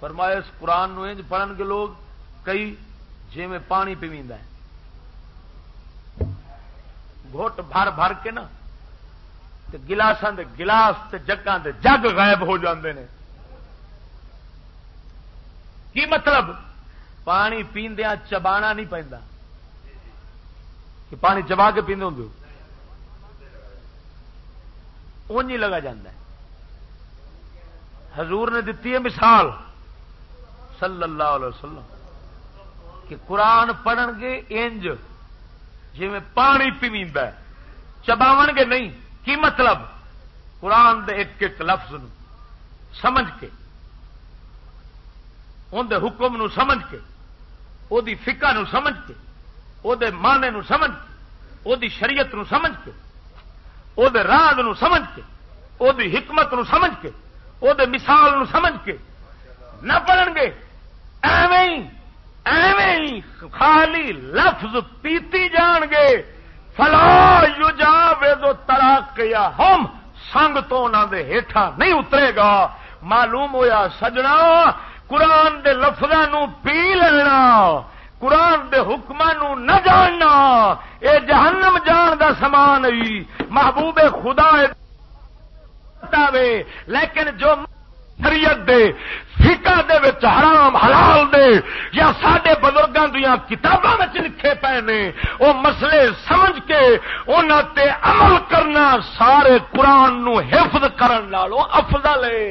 فرمایا، اس قرآن نو انج پڑھن گے لوگ، کئی جی میں پانی پیویندا ہے۔ گھٹ بھر بھر کے نا گلاساں دے گلاس تے جگاں دے جگ غائب ہو جاندے نے۔ کی مطلب؟ پانی پیندیا چبانا نہیں پہنتا کہ پانی چبا کے پیندے ہوں اون ہی لگا جاندہ ہے۔ حضور نے دیتی ہے مثال، صلی اللہ علیہ وسلم۔ کہ قرآن پڑھن گے، انج جی میں پانی پیویند چباو گے نہیں، کی مطلب؟ قرآن دے ایک ایک لفظ نو سمجھ کے اندر حکم نو سمجھ کے، او دی فکا نو سمجھ کے، او دے مانے نو سمجھ کے، او دی شریعت نو سمجھ کے، او دے راز نو سمجھ کے، او دی حکمت نو سمجھ کے، او دے مثال نو سمجھ کے، نہ پڑھن گے، ایویں ایویں خالی لفظ پیتی جان گے۔ فلا یو جا وے دو تراک یا ہم سنگ تو انہوں دے ہیٹھا نہیں اترے گا۔ معلوم ہویا سجنا، قرآن دے لفظوں پی لینا، قرآن دے حکم نہ جاننا۔ اے جہنم جان دا سامان محبوب خدا وے لیکن جو شریعت دے فکا دے وچ حرام، حلال دے، یا سڈے بزرگوں دیا کتابوں میں لکھے پے نے وہ مسئلے سمجھ کے انہوں تے عمل کرنا، سارے قرآن نو حفظ کرن لالو افضل ہے۔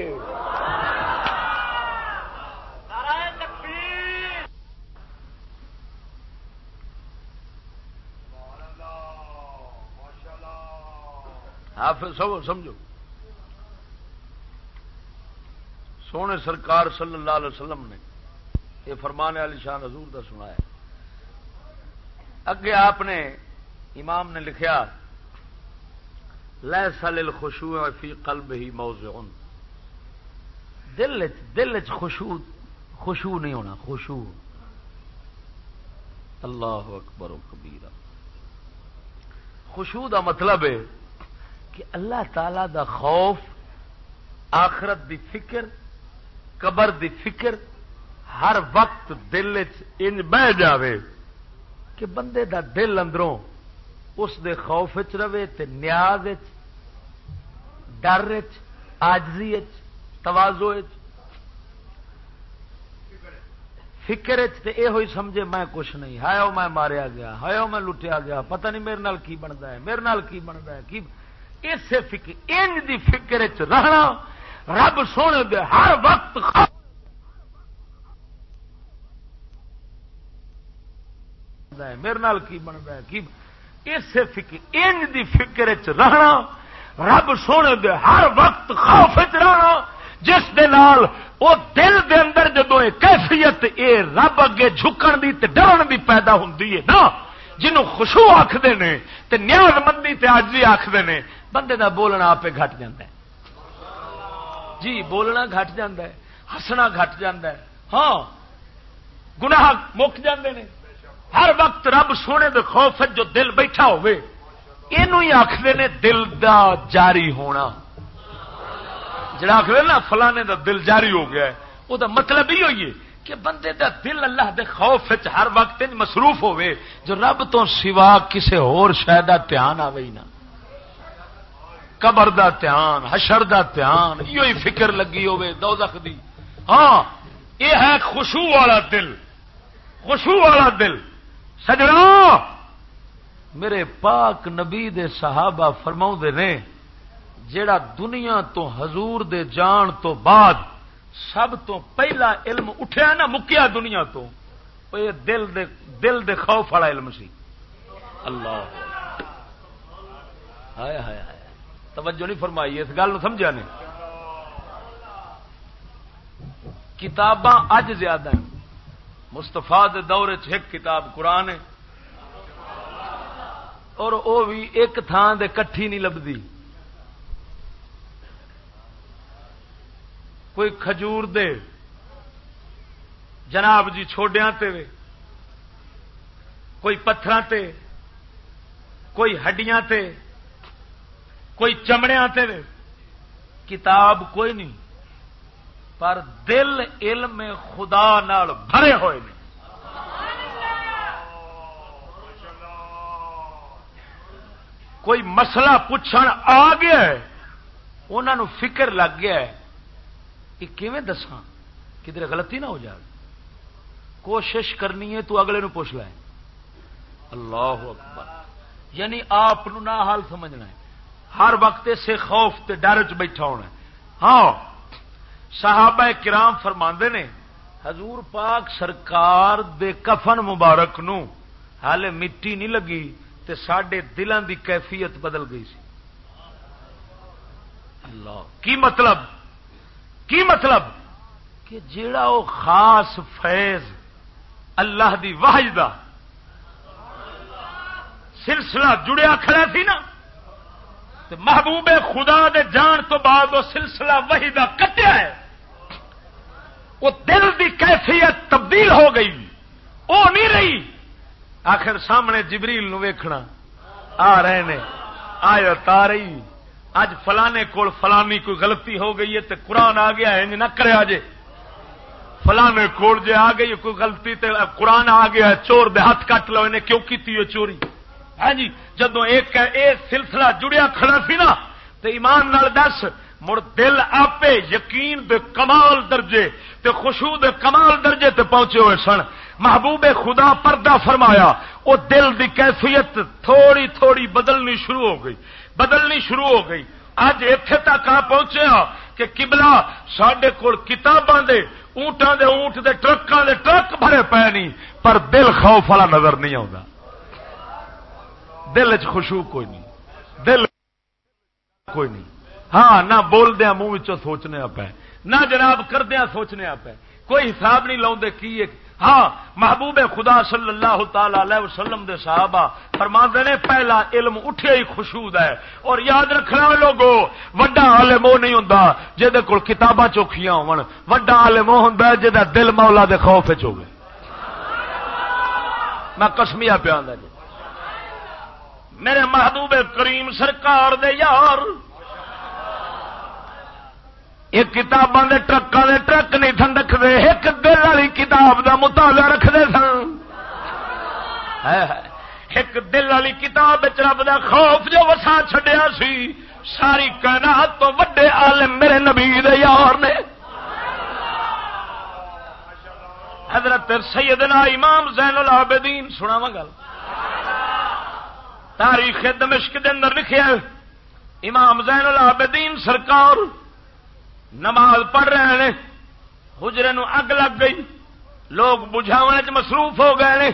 آپ سمجھو۔ سونے سرکار صلی اللہ علیہ وسلم نے یہ فرمانے والی شان حضور کا سنایا اگے آپ نے امام نے لکھیا لہ سل خوشو فی قلب ہی موضوع دل دل خوشو خوشو نہیں ہونا خوشو اللہ اکبر و کبیرہ۔ خوشو دا مطلب ہے کہ اللہ تعالی دا خوف، آخرت دی فکر قبر دی فکر ہر وقت دل انج بہ جاوے کہ بندے دا دل اندروں اس دے خوف رہے تے نیاز ڈر آجزی توازو فکر یہ ہوئی سمجھے، میں کچھ نہیں۔ ہاؤ میں ماریا گیا ہاؤ میں لٹیا گیا، پتہ نہیں میرے نال کی بنتا ہے، میرے نال کی بنتا ہے، کی اس فکر، انج دی فکر چ رہنا رب سونے دے ہر وقت میرے نال کی بنتا ہے؟ کی اس فکر، انج دی فکر رہنا۔ رب سونے دے ہر وقت خوف رہنا۔ جس دے نال او دل دے اندر جدو کیفیت، اے رب اگے جھکن دی تے ڈرن دی پیدا ہوندی ہے نا۔ جنوں خوشو آخر نے تے نیاز مندی تے آجی آخر نے، بندے دا بولنا آپ گھٹ جاندہ ہے۔ جی بولنا گھٹ جاندہ ہے ہسنا گھٹ جاندہ ہے۔ ہاں گناہ مک جاندے نے۔ ہر وقت رب سونے دے خوف جو دل بیٹھا ہوئے۔ یہ آخر نے، دل دا جاری ہونا۔ جڑا آخر نا، فلانے دا دل جاری ہو گیا ہے۔ وہ مطلب ہی ہوئی ہے کہ بندے دا دل اللہ دے خوف ہر وقت مصروف ہوئے، جو رب تو سوا کسی ہور شاید دھیان آئے نہ۔ قبر دا دھیان، حشر دا دھیان یہ فکر لگی ہوے دوزخ دی۔ ہاں یہ ہے خوشبو والا دل۔ خوشبو والا دل۔ سجنا! میرے پاک نبی دے صحابہ فرما نے، جیڑا دنیا تو حضور دے جان تو بعد سب تو پہلا علم اٹھیا نا، مکیا دنیا تو یہ دل دے دل دے خوف والا علم سی۔ اللہ۔ ہایا ہایا توجہ نہیں فرمائی، اس گل سمجھا نہیں۔ کتاباں اج زیادہ ہیں۔ مستفا دور ایک کتاب قرآن ہے۔ اور وہ بھی ایک تھان دے کٹھی نہیں لبھی کوئی کھجور دے۔ جناب جی چھوڈیا کوئی پتھر تے۔ کوئی ہڈیاں تے۔ کوئی چمڑیا کتاب کوئی نہیں، پر دل علم خدا نال بھرے ہوئے نے۔ کوئی مسئلہ پوچھن آ گیا انہوں فکر لگ گیا ہے کہ دساں؟ کدھر غلطی نہ ہو جائے کوشش کرنی ہے تو اگلے نو پوچھ لائے اللہ اکبر۔ یعنی آپ نہ حال سمجھنا ہے۔ ہر وقت سے خوف تے ڈر چ بیٹھا ہونا ہاں صحابہ کرام فرما نے، حضور پاک سرکار دے کفن مبارک نو حال مٹی نہیں لگی تے سڈے دلان دی کیفیت بدل گئی سی۔ اللہ، کی مطلب؟ کی مطلب؟ کہ جیڑا وہ خاص فیض اللہ دی واحد دا سلسلہ جڑیا کھڑا سی نا محبوب خدا دے جان تو بعد وہ سلسلہ وہی دا کٹیا ہے۔ وہ دل دی کیفیت تبدیل ہو گئی۔ وہ نہیں رہی۔ آخر سامنے جبریل نو ویکھنا۔ آ رہے نے۔ آئے تا رہی۔ اج فلانے کول فلانی کوئی غلطی ہو گئی ہے تے قرآن آ گیا ہے نہ کرے آجے۔ فلانے کول جے آ گئی کوئی غلطی تے قرآن آ گیا ہے، چور دے ہاتھ کٹ لو، انہیں کیوں کی چوری؟ ہاں جی جدو ایک سلسلہ جڑیا کھڑا سی نا تو ایمان نال دس، مڑ دل آپ یقین دے کمال درجے، تے خوشبو دے کمال درجے تے پہنچے ہوئے سن۔ محبوب خدا پردہ فرمایا وہ دل دی کیفیت تھوڑی تھوڑی بدلنی شروع ہو گئی، بدلنی شروع ہو گئی۔ اج اتے تک آ پہنچے ہاں کہ کبلا سڈے کول کتاباں دے اونٹاں دے اونٹ دے ٹرکاں دے ٹرک بھرے پے نہیں پر دل خوف والا نظر نہیں آتا دل چ خوشبو کوئی نہیں۔ دل کوئی نہیں۔ ہاں نہ بولدیا منہ سوچنے پہ نہ جناب کردیا سوچنے پہ کوئی حساب نہیں لاؤ کی ہاں محبوب خدا صلی اللہ تعالی علیہ وسلم دے صحابہ فرما نے، پہلا علم اٹھے ہی خوشبود ہے اور یاد رکھنا لوگو، وڈا عالم وہ نہیں ہوں جہد کول کتاباں چوکھیاں وڈا عالم وہ ہوں جہاں دل مولا دے خوف ہو میں کسمیا پیا جی۔ میرے محبوب کریم سرکار دے یار۔ یہ کتاباں دے ٹرکاں دے ٹرک نہیں سن رکھتے ایک دل والی کتاب دا مطالعہ رکھتے سن۔ ایک دل والی کتاب رب دا خوف جو وسا چڈیا سی، ساری کائنات تو وڈے عالم میرے نبی دے یار نے۔ حضرت سیدنا امام زین العابدین سنا گل۔ تاریخ دمشق دے اندر لکھیا امام زین العابدین سرکار نماز پڑھ رہے ہیں، حجرے نو اگ لگ گئی، لوگ بجھاو مصروف ہو گئے نے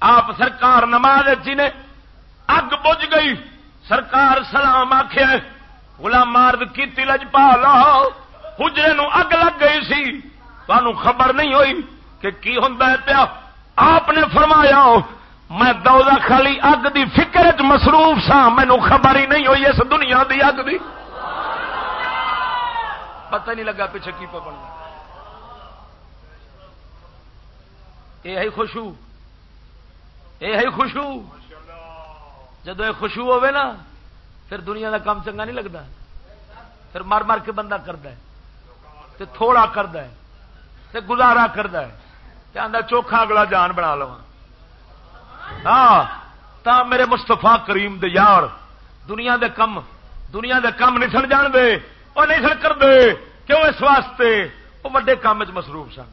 آپ سرکار نماز جی نے اگ بج گئی، سرکار سلام آخیا گلا مارد کی لج پا لو حجرے نو اگ لگ گئی سی۔ تمہوں خبر نہیں ہوئی کہ کی ہوں پیا؟ آپ نے فرمایا میں دودا خالی اگ دی فکر چ مصروف سا مینو خبر ہی نہیں ہوئی اس دنیا دی اگ دی۔ پتہ نہیں لگا پیچھے کی پڑنا یہ خوشبو۔ یہ خوشبو۔ جب یہ خوشبو ہوے نا، پھر دنیا کا کام چنگا نہیں لگتا پھر مر مر کے بندہ کرتا ہے۔ تھوڑا کرتا ہے۔ گزارا کرتا ہے۔ چوکھا اگلا جان بنا لوا ہاں تا میرے مستفا کریم دے یار، دنیا دے کم، دنیا دے کم نہیں سن جان دے اور نہیں سن کر دے کیوں اس واسطے؟ وہ وڈے کام چ مصروف سن۔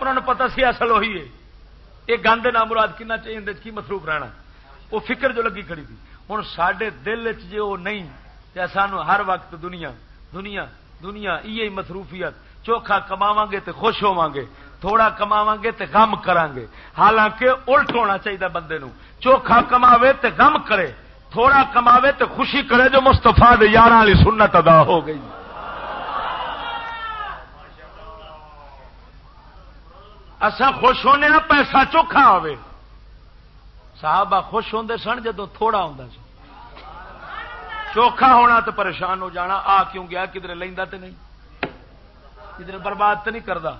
انہوں نے پتا سی اصل وہی ہے۔ یہ گند نام مراد کنا چاہیے کی مصروف رہنا؟ وہ فکر جو لگی کھڑی تھی۔ ہوں سڈے دل چ وہ نہیں سانو ہر وقت دنیا دنیا دنیا یہ مصروفیت، چوکھا کما گے تو خوش ہوا گے۔ تھوڑا کما گے تو غم کران گے حالانکہ الٹ ہونا چاہیے بندے نو۔ چوکھا کماوے تو غم کرے۔ تھوڑا کماوے تو خوشی کرے جو مستفا یار والی سنت ادا ہو گئی۔ اصا خوش ہونے ہاں، پیسہ چوکھا آئے صاحب خوش ہوندے سن جدو تھوڑا ہوں سی۔ چوکھا ہونا تو پریشان ہو جانا۔ آ کیوں گیا؟ کدھر لینا تو نہیں؟ کدھر برباد تو نہیں کرتا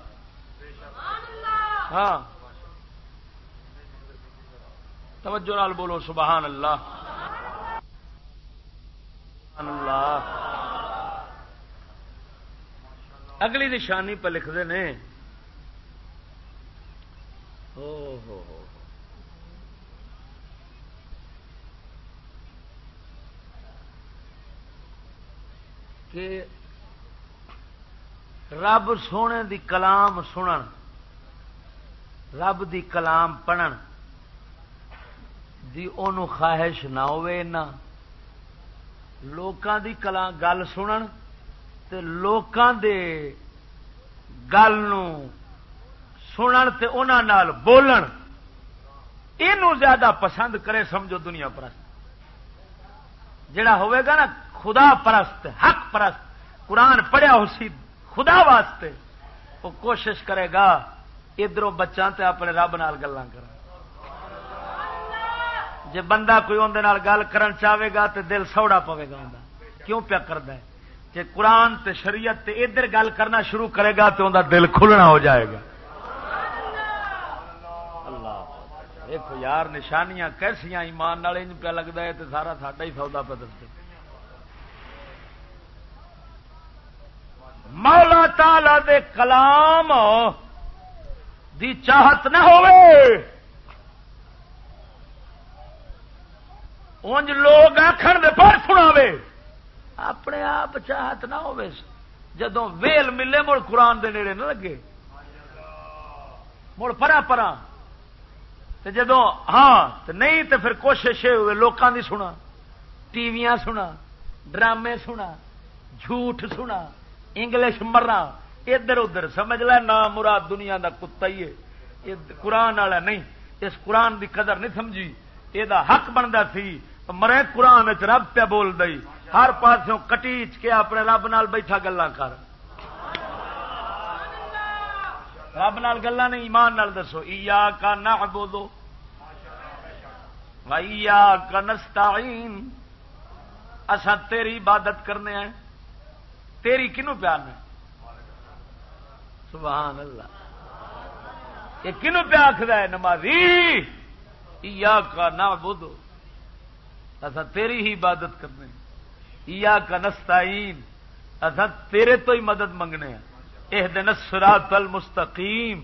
ہاں۔ توجہ نال بولو، سبحان اللہ۔ اللہ۔ اگلی نشانی پہ لکھتے ہیں۔ کہ رب سونے دی کلام سنن۔ رب دی کلام پڑھن۔ دی اونوں خواہش نہ ہوئے نہ لوکاں دی کلام گل سنن تے لوکاں دے گل نو سنن تے انہاں نال بولن۔ اینو زیادہ پسند کرے سمجھو دنیا پرست۔ جڑا ہوئے گا نا خدا پرست، حق پرست، قرآن پڑھیا ہو سی خدا واسطے، وہ کوشش کرے گا ادھروں ادھر بچا اپنے رب نال گلا کر جی بندہ کوئی اندر گل کرن چاہے گا تو دل سوڑا پوے گا اندر کیوں پیا کرد جی قرآن تے شریعت تے ادھر گل کرنا شروع کرے گا تو اندر دل کھلنا ہو جائے گا۔ دیکھو یار، نشانیاں کیسیاں ایمان نال پیا لگتا ہے تو سارا ساڈا ہی سودا پہ دستے مولا تالا دے کلام دی چاہت نہ انج لوگ آخر دے پر سنا اپنے آپ چاہت نہ ہو جدو ویل ملے مڑ قرآن دے نیڑے نہ لگے۔ مڑ پرا پرا۔ جدو ہاں تو نہیں تو پھر کوشش ہوئے لوگوں کی سنا۔ ٹی وی سنا۔ ڈرامے سنا۔ جھوٹ سنا۔ انگلش مرنا ادھر ادھر، سمجھ لے، نہ مراد دنیا دا کتا ہی ہے۔ قرآن والا نہیں، اس قرآن دی قدر نہیں سمجھی۔ یہ حق بنتا سی۔ مرے قرآن رب پہ بول دئی۔ ہر پاسوں کٹیچ کے اپنے رب نال بیٹھا گلا کر۔ رب نال گلا نہیں، ایمان نال دسو۔ ایا کا نہ بولو کا نستعین۔ اسا تیری عبادت کرنے ہیں تیری کنو پیار نے سبحان اللہ۔ یہ کنو پیا آخر ہے نمازی؟ کا نہ بدو اصا تیری ہی عبادت کرنے ایا کا نستعین۔ اصا تیرے تو ہی مدد منگنے ہیں۔ اح دن سرات المستقیم۔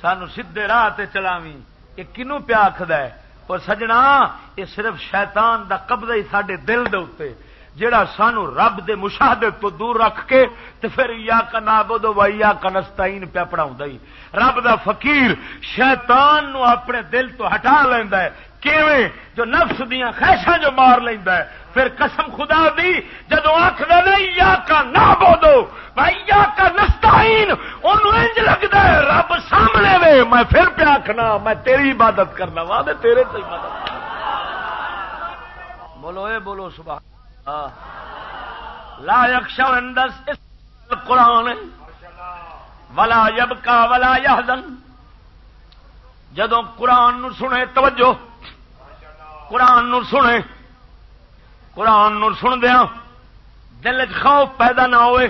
سانو سیدے راہ چلاوی یہ کنو پیا آخد ہے۔ اور سجنا، یہ صرف شیطان دا قبضہ ہی سڈے دل دے اتنے جڑا سانو رب دے مشاہدے تو دور رکھ کے تے پھر یا کا نابودو و یا کا نستعین پیا پڑھاؤں رب دا فقیر شیطان نو اپنے دل تو ہٹا لیندا ہے۔ کیویں؟ جو نفس دیا خیشاں جو مار لیندا ہے۔ پھر قسم خدا دی، جدو آخر نہیں یا کا نہ بودو بھائی یا کا نستعین انہوں انج لگتا ہے، رب سامنے وے، میں پھر پیا آخنا میں تیری عبادت کرنا وا تیرے تو عبادت۔ بولو، اے بولو صبح لا یکشا قرآن ولا یب کا ولا یحزن۔ جدو قرآن نو سنے، توجہ۔ قرآن نو سنے۔ قرآن نو سن دیا۔ دل خوف پیدا نہ ہوئے،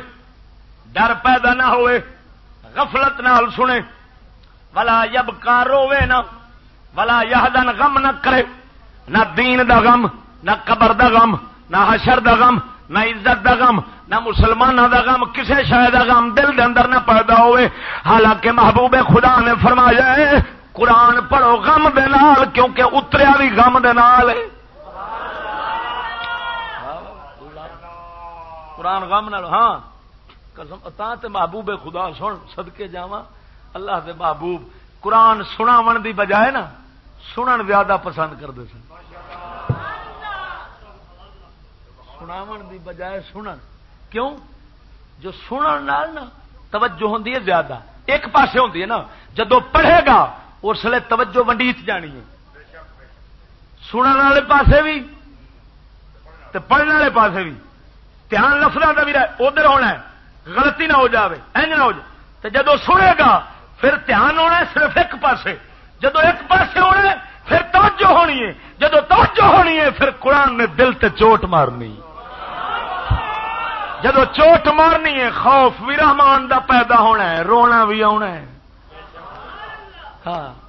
ڈر پیدا نہ ہوئے، غفلت نال سنے۔ ولا یب کا روے نہ، ولا یحزن، غم نہ کرے۔ نہ دین دا غم، نہ قبر دا غم۔ نہ حشر دا غم، نہ عزت دا غم، نہ مسلمانوں دا غم، کسے شاید دا غم دل دے اندر نہ پیدا ہوئے۔ حالانکہ محبوب خدا نے فرمایا قرآن پڑھو غم دے نال، کیونکہ اتریا بھی غم دے نال قرآن غم نال ہاں۔ قسم تے محبوب خدا سن، صدقے جاواں، اللہ دے محبوب۔ قرآن سناون دی بجائے نا، سنن زیادہ پسند کرتے سن۔ سناو دی بجائے سنن۔ کیوں؟ جو سنن نال نا توجہ ہوں زیادہ۔ ایک پاسے ہوں نا۔ جدو پڑھے گا، اس لیے توجہ ونڈیت جانی ہے۔ سننے والے پاسے بھی پڑھنے والے پاسے بھی دھیان لفظوں کا بھی ادھر ہونا ہے۔ غلطی نہ ہو جائے نہ ہو جائے تو جدو سنے گا، پھر دھیان ہونا ہے صرف ایک پاسے۔ جدو ایک پاسے ہونا ہے پھر توجہ ہونی ہے۔ جدو توجہ ہونی ہے، پھر قرآن نے دل تے چوٹ مارنی۔ جدو چوٹ مارنی ہے، خوف بھی رحمان دا پیدا ہونا ہے، رونا بھی آنا ہے۔ ہاں۔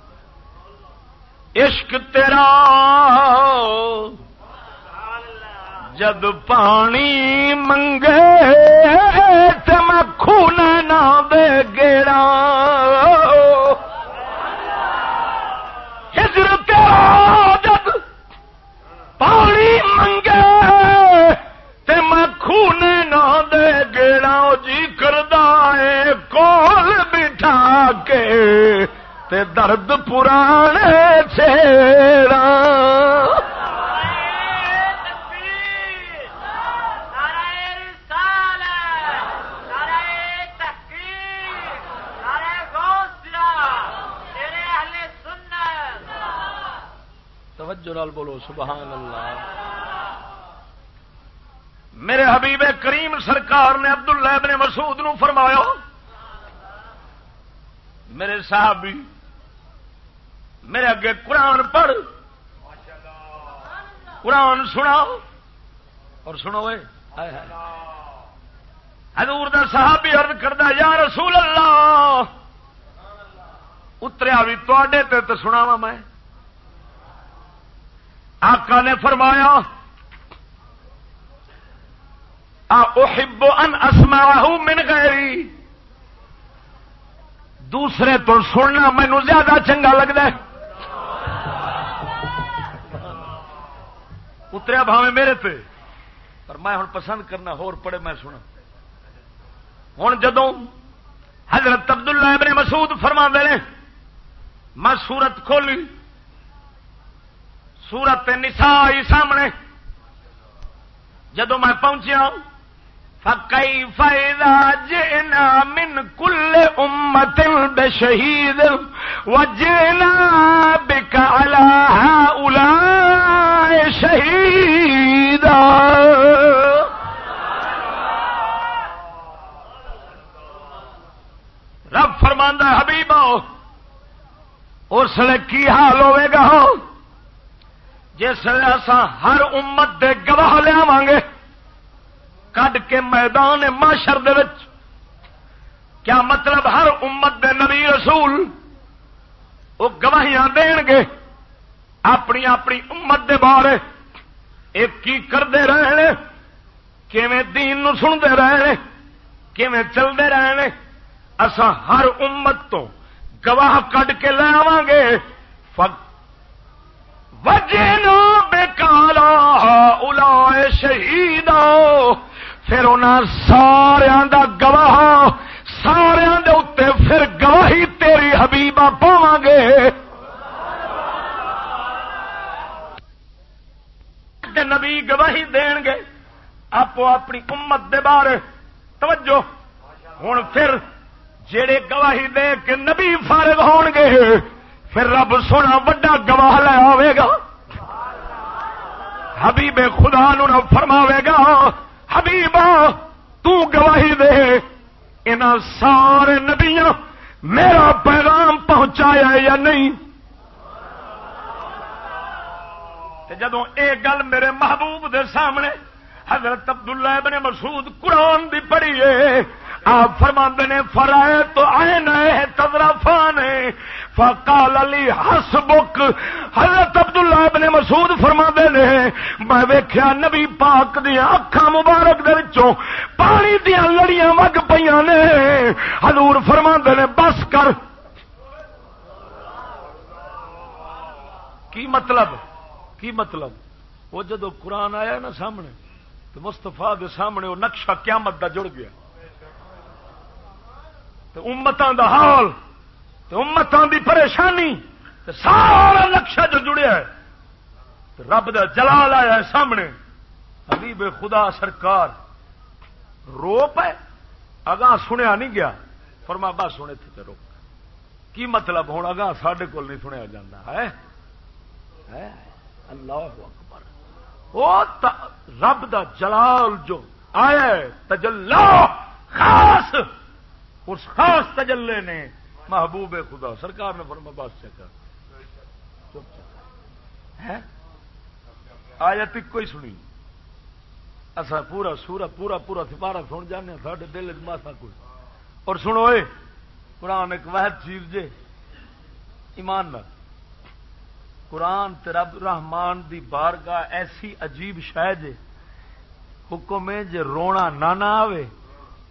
عشق تیرا، جد پانی منگے میں خون نہ دے گے۔ کے تے درد پرانے چھیڑا۔ توجہ نال بولو، سبحان اللہ۔ میرے حبیب کریم سرکار نے عبداللہ ابن مسعود نو فرمایا میرے صاحب بھی میرے اگے قرآن پڑھ۔ قرآن سناؤ۔ اور سنو حضور دا صاحب بھی ارد کردہ یا رسول اللہ، اتریا بھی تے سناوا میں۔ آقا نے فرمایا احب ان اسمعه من غیری۔ دوسرے تو سننا مینو زیادہ چنگا لگتا ہے۔ اتریا بھاوے میرے پہ پر میں ہوں پسند کرنا ہور پڑے میں سنا ہوں جدو حضرت عبداللہ ابن مسعود فرما دے میں سورت کھولی، سورت نسا آئی سامنے جدو میں پہنچیا فکئی فائدہ جینا من کل امت بے شہید و جینا بکالا الا شہید رب فرماندہ حبیب اس لیے کی حال ہوئے گا جس ہر امت دے گواہ لیا گے۔ کڈ کے میدان معاشر دے وچ۔ کیا مطلب ہر امت دے نبی رسول وہ گواہیاں دین گے؟ اپنی اپنی امت دے بارے ایک کی کرتے رہے کیویں دین نو سنتے رہے کیویں چلتے رہے اسا ہر امت تو گواہ کڈ کے لے آ گے وجنو بےکالا الا شہید پھر ان سارا دا گواہ سارا دے پھر گواہی تیری حبیبہ پاو گے۔ نبی گواہی دین گے۔ آپ اپنی امت دے بارے۔ توجہ۔ ہوں پھر جڑے گواہی دے کے نبی فارغ ہون گے، پھر رب سونا وڈا گواہ لے آئے گا۔ حبیب خدا نو فرماوے گا حبیب گواہی دے ان سارے نبیا میرا پیغام پہنچایا یا نہیں؟ جدو یہ گل میرے محبوب دے سامنے حضرت عبداللہ ابن مسعود قرآن دی پڑھی ہے آپ فرما نے فرائے تو آئے نئے تدرافا نے فقال علی ہس بک حضرت عبداللہ ابن مسعود فرما نے، میں ویخیا نبی پاک دیا اکھا مبارک دے وچوں پانی دیا لڑیاں وگ پہ نے۔ حضور فرما نے، بس کر۔ کی مطلب؟ کی مطلب؟ وہ جدو قرآن آیا نا سامنے، تو مستفا دے سامنے وہ نقشہ قیامت دا جڑ گیا۔ تو امتان دا حال تو امتان دی پریشانی تو سارا نقشہ جو جڑیا ہے تو رب دا جلال آیا ہے سامنے۔ حبیب خدا سرکار، رو پے، اگاں سنیا نہیں گیا۔ فرما، بس ہوں اتنے روک کی مطلب؟ ہونا گا سڈے کول نہیں سنیا جا ہے؟ اللہ اکبر۔ وہ رب دا جلال جو آیا تجلا خاص اس خاص تجلے نے محبوب خدا، سرکار نے فرما بس چکر۔ آیا تک کوئی سنی۔ اصا پورا سورا پورا پورا سپارا سن جانے سارے دل ماسا کوئی۔ اور سنو قرآن ایک وحد چیز جے۔ ایمان نہ قرآن رب رحمان دی بارگاہ ایسی عجیب شہ جے۔ حکم ہے جے رونا نہ نہ آوے۔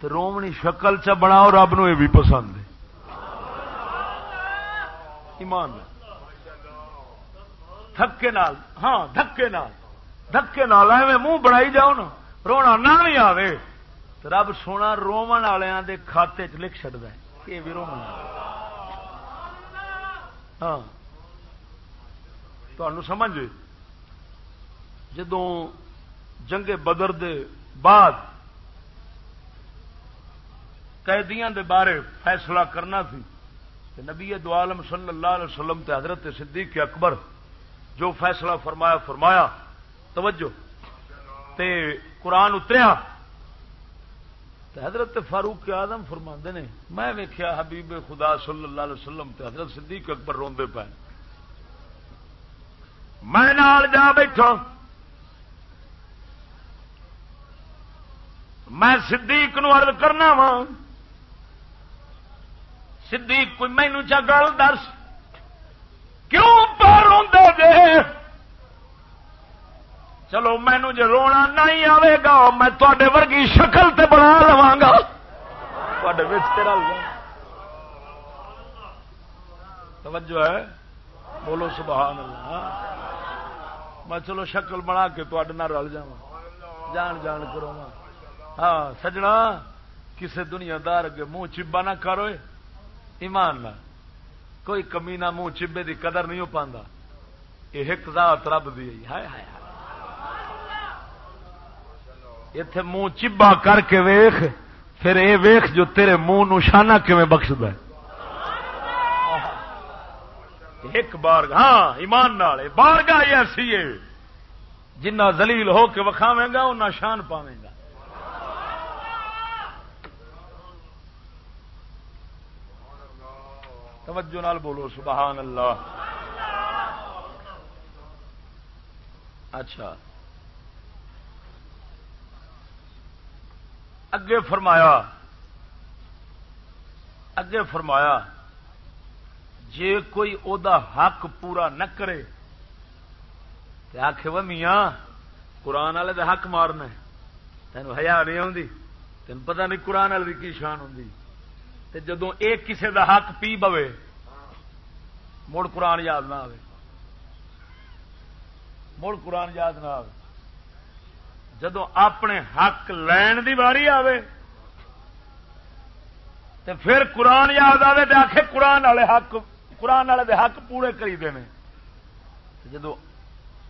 تو رومنی شکل چ بناؤ، رب نو یہ بھی پسند ہے۔ ایمان دھکے نال ہاں دھکے نال۔ دھکے نال ایویں منہ بنائی جاؤ نا، رونا نہ بھی آوے۔ تو رب سونا رومن والوں دے کھاتے چ لکھ چڑتا ہے۔ یہ بھی رومن ہاں۔ سمجھ جدو جنگ بدر دے بعد قیدیاں دے بارے فیصلہ کرنا سی نبی دعالم صلی اللہ علیہ وسلم تے حضرت صدیق اکبر جو فیصلہ فرمایا فرمایا، توجہ۔ تے قرآن اتریا۔ حضرت فاروق آدم فرما نے، میں ویکیا حبیب خدا صلی اللہ علیہ وسلم تے حضرت صدیق اکبر روندے پے۔ میں نال جا بیٹھا۔ میں صدیق نو عرض کرنا وا۔ صدیق، کوئی مینو چا گل دس۔ کیوں پر روندے جے چلو مینو جی رونا نہیں آئے گا، میں تے ورگی شکل تے بنا لوا گا۔ توجہ ہے؟ بولو سبحان اللہ۔ میں چلو شکل بنا کے نہ رل جا جان جان کرو ہاں سجنا، کسے دنیا دار اگے منہ چبا نہ کرو ایمان نہ۔ کوئی کمی نہ منہ چبے دی قدر نہیں ہو پا یہ ایک ذات رب دی ہائے ہائے اتے منہ چبا کر کے ویخ پھر اے ویخ جو تیرے منہ نشانہ کیون بخشد ہے۔ ایک بار ہاں ایمان نال۔ بارگاہ ایسی ہے۔ جنہ زلیل ہو کے وکھاوے گا اُنہ شان پاوے گا۔ توجہ نال بولو، سبحان اللہ۔ اچھا۔ اگے فرمایا اگے فرمایا، جے کوئی او دا حق پورا نہ کرے تو آخ و میاں، قرآن والے دا حق مارنا تین ہیا نہیں آتی تین پتا نہیں قرآن والے کی شان ہوں جدو ایک کسے دا حق پی بوے، مڑ قرآن یاد نہ آئے مڑ قرآن یاد نہ آئے جدو اپنے حق لین دی باری آئے تو پھر قرآن یاد آئے تو آخے قرآن والے حق، قرآن والے دے حق پورے کری دے جدو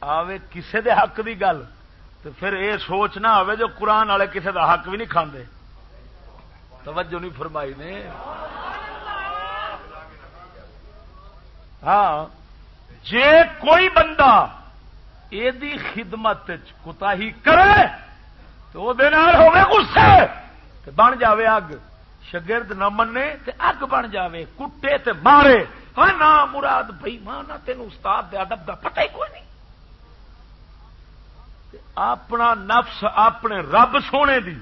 آوے کسے دے حق دی گل تو پھر یہ سوچ نہ آئے جو قرآن والے کسے دا حق بھی نہیں کھاندے۔ توجہ نہیں فرمائی نے۔ ہاں جے کوئی بندہ یہ خدمت کتا ہی کرے تو وہ غصے بن جاوے اگ۔ شگرد نہ منے تے اگ بن جاوے، کٹے تے مارے۔ ہاں نہ مراد بھائی ماں نہ تین استاد دے ادب کا پتہ ہی کوئی نہیں۔ اپنا نفس اپنے رب سونے دی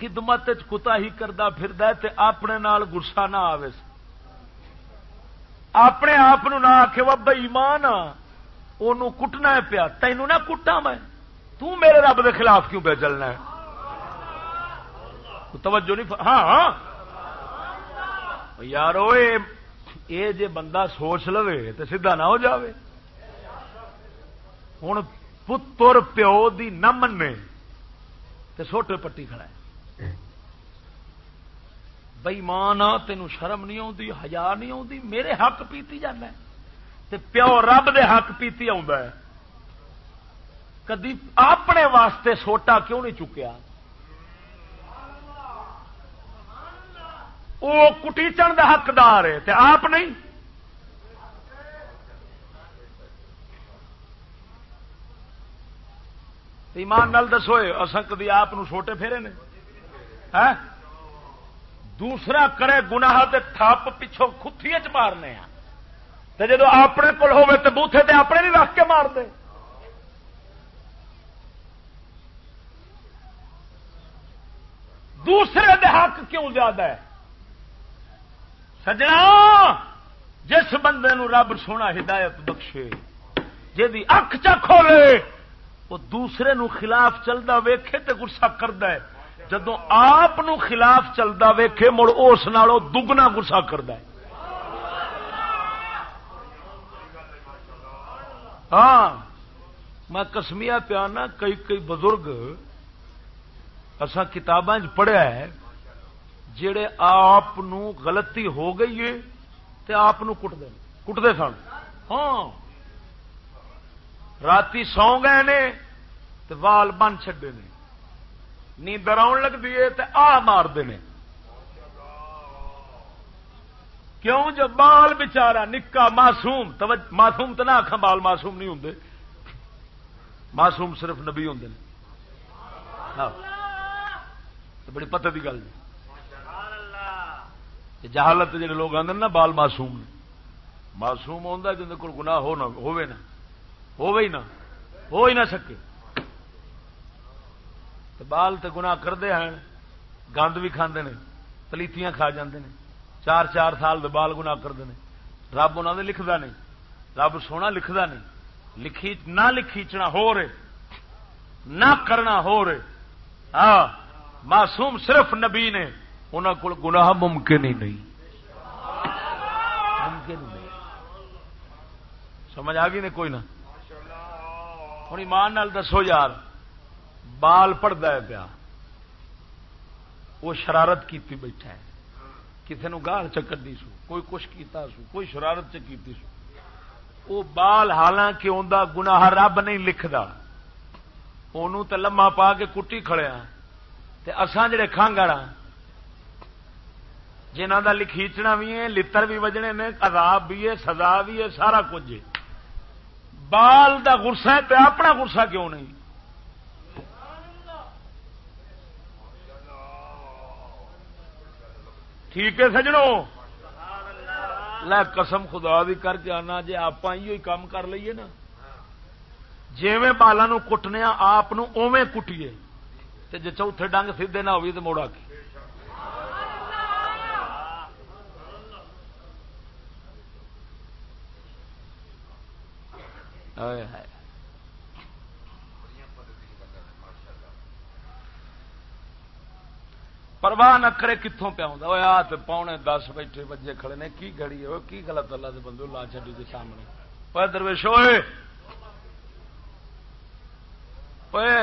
خدمت کتا ہی کرتا پھر اپنے نال گسا نہ آئے اپنے آپ نہ آخ و بئی ماں ان کٹنا پیا۔ تینوں نہ کٹا میں۔ تو میرے رب دے خلاف کیوں پہ چلنا ہے؟ توجہ نہیں ہاں ہاں۔ یار یہ جے بندہ سوچ لو تو سیدھا نہ ہو جاوے۔ ہوں پتر پیو دی نہ منے تو سوٹے پٹی کھڑا ہے۔ بئی ماں تینوں شرم نہیں آتی ہزار نہیں آتی میرے حق پیتی جانا تے پیو رب دے حق پیتی ہے۔ کدی اپنے واسطے سوٹا کیوں نہیں چکیا؟ وہ کٹیچن کا حقدار ہے، تے آپ نہیں؟ ایمان نال دسو اصل کدی آپ چھوٹے پھیرے نے؟ ہاں؟ دوسرا کرے گناہ تے تھپ پچھوں کتھی چ مارنے ہاں۔ تے جدو اپنے کول ہوے تے بوتھے تے اپنے نہیں رکھ کے مار دے۔ دوسرے دے حق کیوں زیادہ ہے؟ سجنا، جس بندے نو رب سونا ہدایت بخشے جی اک چ کھولے، وہ دوسرے نو خلاف چلتا ویکھے تے گسا کرد جدو آپ خلاف چلتا ویکھے، مڑ اس دگنا گسا کرد ہاں میں کسمیا پیانا، کئی کئی بزرگ اصا کتاباں پڑھیا ہے جڑے آپ غلطی ہو گئی ہے تے آپ کٹتے کٹتے سن؟ ہاں۔ رات سو گئے نے تے وال بن چڈے نے۔ نیندر آن لگتی ہے تے آ مارتے ہیں کیوں؟ جو بال بچارا نکا معصوم معصوم تو نہ آخا بال معصوم نہیں ہوں معصوم صرف نبی ہوں ہاں۔ بڑی پتہ کی گل۔ جہالت جہے لوگ آدھے نا، بال معصوم نے۔ معصوم ہوتا جن کو گنا ہو نہ ہوئے نا ہوئے ہی نہ۔ ہو ہی نہ سکے۔ بال تو گنا کرتے ہیں، گند بھی کھانے پلیتیاں کھا جاندے نے۔ چار چار سال دے بال گنا کرتے ہیں رب انہوں نے لکھتا نہیں۔ رب سونا لکھتا نہیں۔ لکھی نہ لکھیچنا ہو رہے۔ نہ کرنا ہو رہے۔ ہاں معصوم صرف نبی نے۔ انہوں کو گناہ ممکن ہی نہیں۔ ممکن نہیں۔ سمجھ آ گئی نے کوئی نہ؟ ہوں ایمان نال دسو یار۔ بال پڑتا ہے پیا۔ وہ شرارت کی بیٹھا ہے۔ کسی نے گال چکر دی سو، کوئی کچھ کیتا سو، کوئی شرارت چکی سو۔ وہ بال حالانکہ انہیں گناہ رب نہیں لکھتا انہوں تو لما پا کے کٹی کھڑیا۔ اسان جڑے کھانگڑ جنہ کا لکھیچنا بھی ہے، لتر بھی وجنے نے، عذاب بھی ہے، سزا بھی ہے، سارا کچھ بال کا گسا ہے تو اپنا گسا کیوں نہیں؟ ٹھیک ہے سجڑوں لے قسم خدا بھی کر کے آنا جی آپ کام کر لیے نا۔ جی بالا کٹنے آپ اوے کٹیے۔ جی چوتھے ڈنگ سیدے نہ ہوئی تو موڑا کی۔ پرواہ نہ کرے کتوں پیا آ پونے دس بیٹھے بجے کھڑے نے، کی گڑی ہے؟ کی غلط اللہ کے بندے لا چڈی کے سامنے۔ درویش ہوئے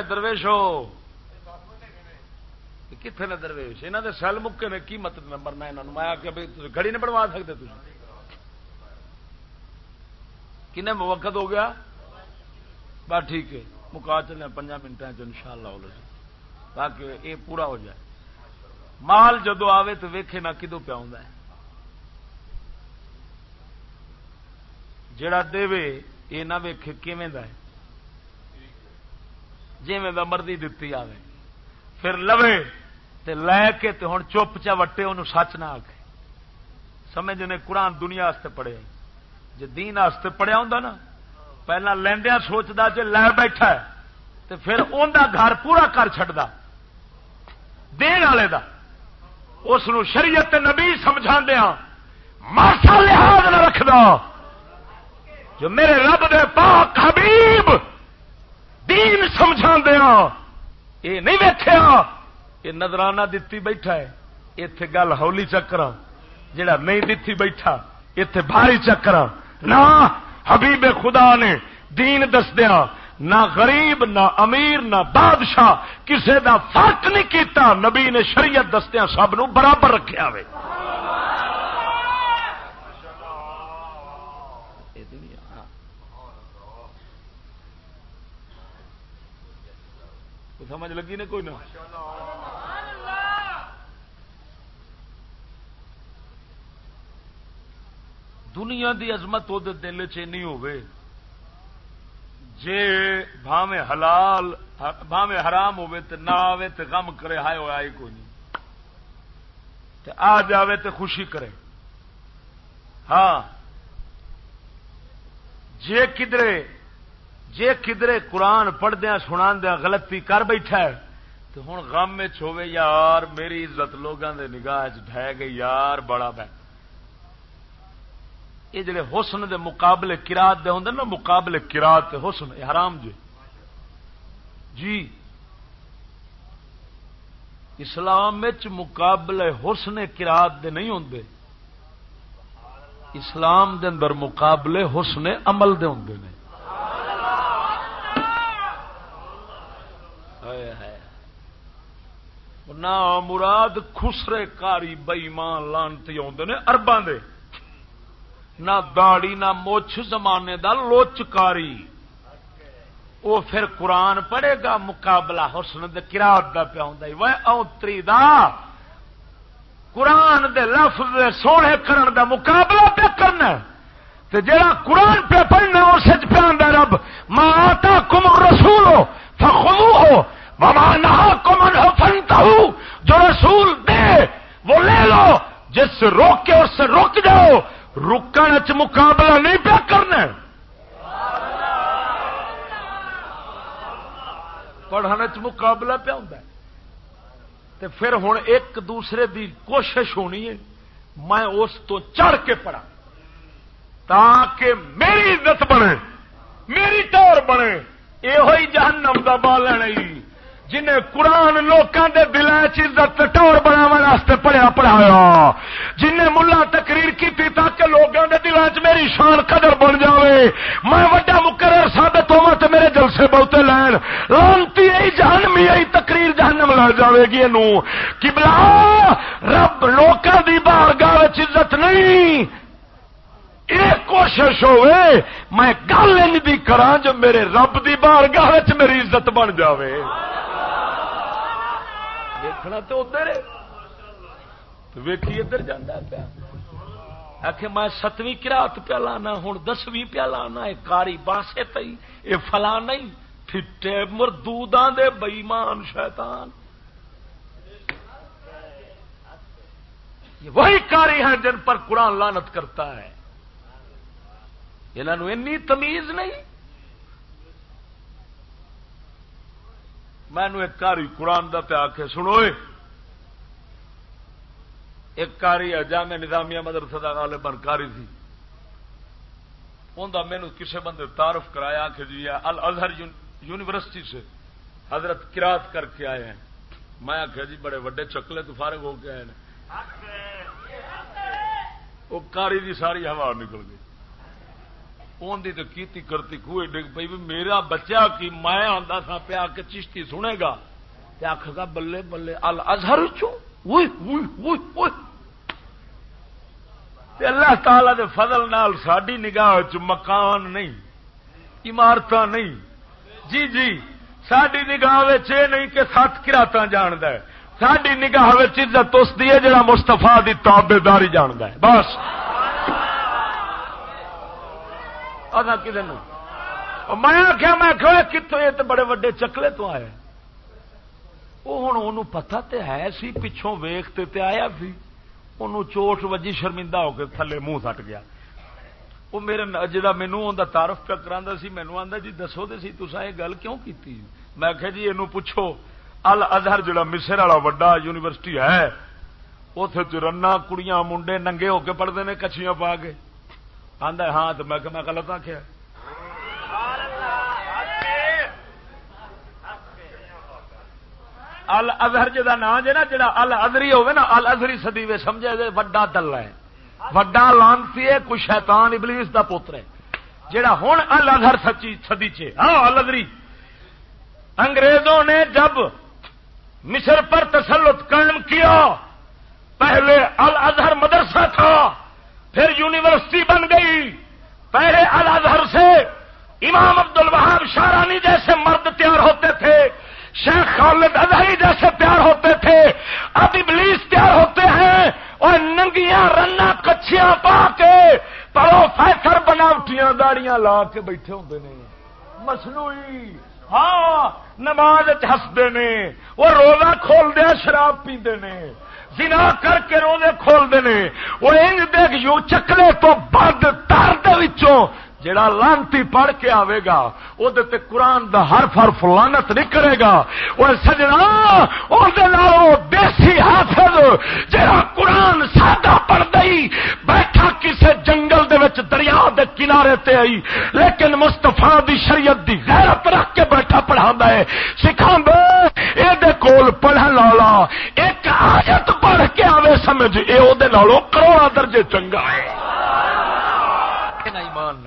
درویشو کتنے نے درویش؟ یہاں کے سیل مکے نے کی مطلب مت مرنا یہاں میں آ کے گڑی نہیں بنوا سکتے تھی کن وقت ہو گیا؟ بس ٹھیک ہے، مکا چلے پنجا منٹ ان شاء اللہ تاکہ یہ پورا ہو جائے۔ مال جدو آوے تو ویکھے نہ کدو پیا جڑا دے یہ نہ ویکھے کیویں جی مرضی دتی آوے۔ پھر لوے تے لے کے تے ہوں چپ چا وٹے انہوں سچ نہ آ کے سمجھ نے قرآن دنیا پڑھے۔ جی دین پڑھیا ہوں نا، پہلا لیندیا سوچتا جی لے بیٹھا ہے، تے پھر ان گھر پورا کر چڑتا دین والے دا۔ اس شریعت نبی سمجھا دیا ماسا لحاظ نہ رکھدا۔ جو میرے رب دے پاک حبیب دین سمجھا دیا یہ نہیں ویکیا یہ نظرانہ دتی بیٹھا ہے۔ اتے گل ہولی چکر جڑا نہیں دتی بیٹھا اتے بھاری چکر نہ، حبیب خدا نے دین دسدیا نہ غریب، نہ امیر، نہ بادشاہ، کسے دا فرق نہیں کیتا، نبی نے شریعت دستیا سب نو برابر رکھا ہوئے سمجھ لگی نے کوئی نہ؟ دنیا دی عظمت وہ دل چ نہیں جے بھاوے حلال بھاوے حرام ہوے تو نہ آوے تو غم کرے، ہائے وہ آئی کوئی نہیں تے آ جاوے تو خوشی کرے۔ ہاں۔ جے کدرے جے کدرے قرآن پڑھدیا سنا دیا غلطی کر بیٹھا ہے تو ہوں غم ہوے یار میری عزت لوگوں کے نگاہ ڈہ گئی، یار بڑا بہ یہ جڑے حسن دے مقابلے کراط دے ہوں نا، مقابلے کراط حسن حرام جی جی۔ اسلام مقابلے حسن کراط دے نہیں ہوں اسلام دے اندر مقابلے حسن عمل دے ہوں نے۔ نہ مراد خسرے کاری بئیمان لانتی آدھے نے ارباں دے۔ نہ داڑی نہ مچھ زمانے دا لوچکاری۔ وہ پھر قرآن پڑھے گا، مقابلہ حسن کراط کا پیا اوتری دا، قرآن دے لفظ دے سونے کرن دا مقابلہ پہ کرنا تے جڑا قرآن پہ پڑھنا اس پہ رب ماں آتا کم رسول ہو فخو ہو ماما نہا کمن ہو فنتا جو رسول دے، وہ لے لو، جس سے روک کے اس سے روک جاؤ۔ رکن چ مقابلہ نہیں پیا کرنا پڑھنے چ مقابلہ پیا ہوں تے پھر ہوں ایک دوسرے دی کوشش ہونی ہے۔ میں اس تو چڑھ کے پڑھا تاکہ میری عزت بنے، میری ٹور بنے۔ یہ جہنم کا بالن جنہیں قرآن لوگوں کے دل چزت ٹور بنا پڑھیا، پڑھایا۔ جنہیں ملا تقریر کی تاکہ لوگوں کے دل چ میری شان قدر بن جائے میں وڈا مقرر سابت ہوا تو میرے جلسے بہتے لین لانتی جہنمی آئی تقریر جہنم لے جائے گی کہ بلا رب لوگوں کی بارگاہ عزت نہیں۔ یہ کوشش ہوئے میں گل ان کرا جو میرے رب کی بارگاہ میری عزت بن جائے دیکھنا تو ادھر ویکھی ادھر جانا پیا۔ آخ میں ستویں کراط پیا لانا ہوں دسویں پیا لانا یہ کاری باسے تئی یہ فلا نہیں پھٹے مردوداں دے بئیمان شیطان۔ یہ وہی کاری ہیں جن پر قرآن لانت کرتا ہے۔ انہوں تمیز نہیں۔ مینو ایک کاری قرآن دا پیا کے سنو ایک کاری جامع نظامیہ مدرسہ کا غالباً کاری تھی انہوں مینو کسی بندے تعارف کرایا کہ جی ال ازہر یونیورسٹی سے حضرت کراط کر کے آئے ہیں۔ میں آخیا جی بڑے وڈے چکلے تو فارغ ہو کے آئے ہیں۔ وہ کاری دی ساری ہوا نکل گئی۔ اندی تو کیتی کرتی خوہ ڈگ پی میرا بچہ کی میں آتا سا پیا کے چشتی سنے گا آخ گا بلے بلے ال ازہر اللہ تعالی دے فضل نال ساری نگاہ چ مکان نہیں عمارت نہیں۔ جی جی ساری نگاہ یہ نہیں کہ سات کراط جاند ساری نگاہ عزت اس دی ہے جڑا مستفا دی تابے داری جاند ہے۔ بس۔ میں آخیا میں کتوں یہ تو بڑے وڈے چکلے تو آئے؟ وہ ہوں پتا تو ہے سی، پچھوں ویختے تے آیا سی۔ ان چوٹ وجی شرمندہ ہو کے تھلے منہ سٹ گیا۔ وہ میرے جا مینو تارف پہ کرا سی مینو آتا جی دسو تو سی تصا یہ گل کیوں کی میں آخیا جی یہ پوچھو ال ازہر جڑا مصر والا وڈا یونیورسٹی ہے اتنے رنا کڑیاں، منڈے ننگے ہو کے پڑھتے ہیں کچھیاں پا کے۔ آدھا ہاں تو میں میں غلط آخیا ال ازہر جا نام جا جا ال ازری ہوگا نا ال ازری سدی وے سمجھے دے وڈا دل ہے۔ وڈا لانسی ہے، کوئی شیطان ابلیس دا پوتر ہے۔ جڑا ہوں ال ازہر سچی سدی چ ہاں ال ازری انگریزوں نے جب مصر پر تسلط قائم کیا، پہلے ال ازہر مدرسہ تھا۔ پھر یونیورسٹی بن گئی۔ پہلے الازہر سے امام عبد الوہاب شارانی جیسے مرد تیار ہوتے تھے، شیخ خالد اظہری جیسے تیار ہوتے تھے۔ اب ابلیس تیار ہوتے ہیں اور ننگیاں، رنا، کچھیاں پا کے داڑیاں لا کے بیٹھے ہوتے ہیں مصنوعی ہاں نماز ہستے نے، وہ روزہ کھولتے شراب پیتے نے۔ زنا کر کے روزے کھولتے ہیں۔ وہ انج دیکھ یوں چکلے تو بند تر جڑا لانتی پڑھ کے آئے گا وہ قرآن دا ہر فر فلانت نہیں کرے گا۔ وہ سجنا دیسی حافظ جڑا قرآن سادہ پڑھ دئی، بیٹھا کسے جنگل دے وچ دریا دے کنارے تے آئی۔ لیکن مستفا دی شریعت دی غیرت رکھ کے بیٹھا پڑھا ہے۔ سکھا دے یہ کول پڑھن والا ایک آیت پڑھ کے آوے سمجھ یہ وہ کروڑا درجے چنگا ہے۔ ایمان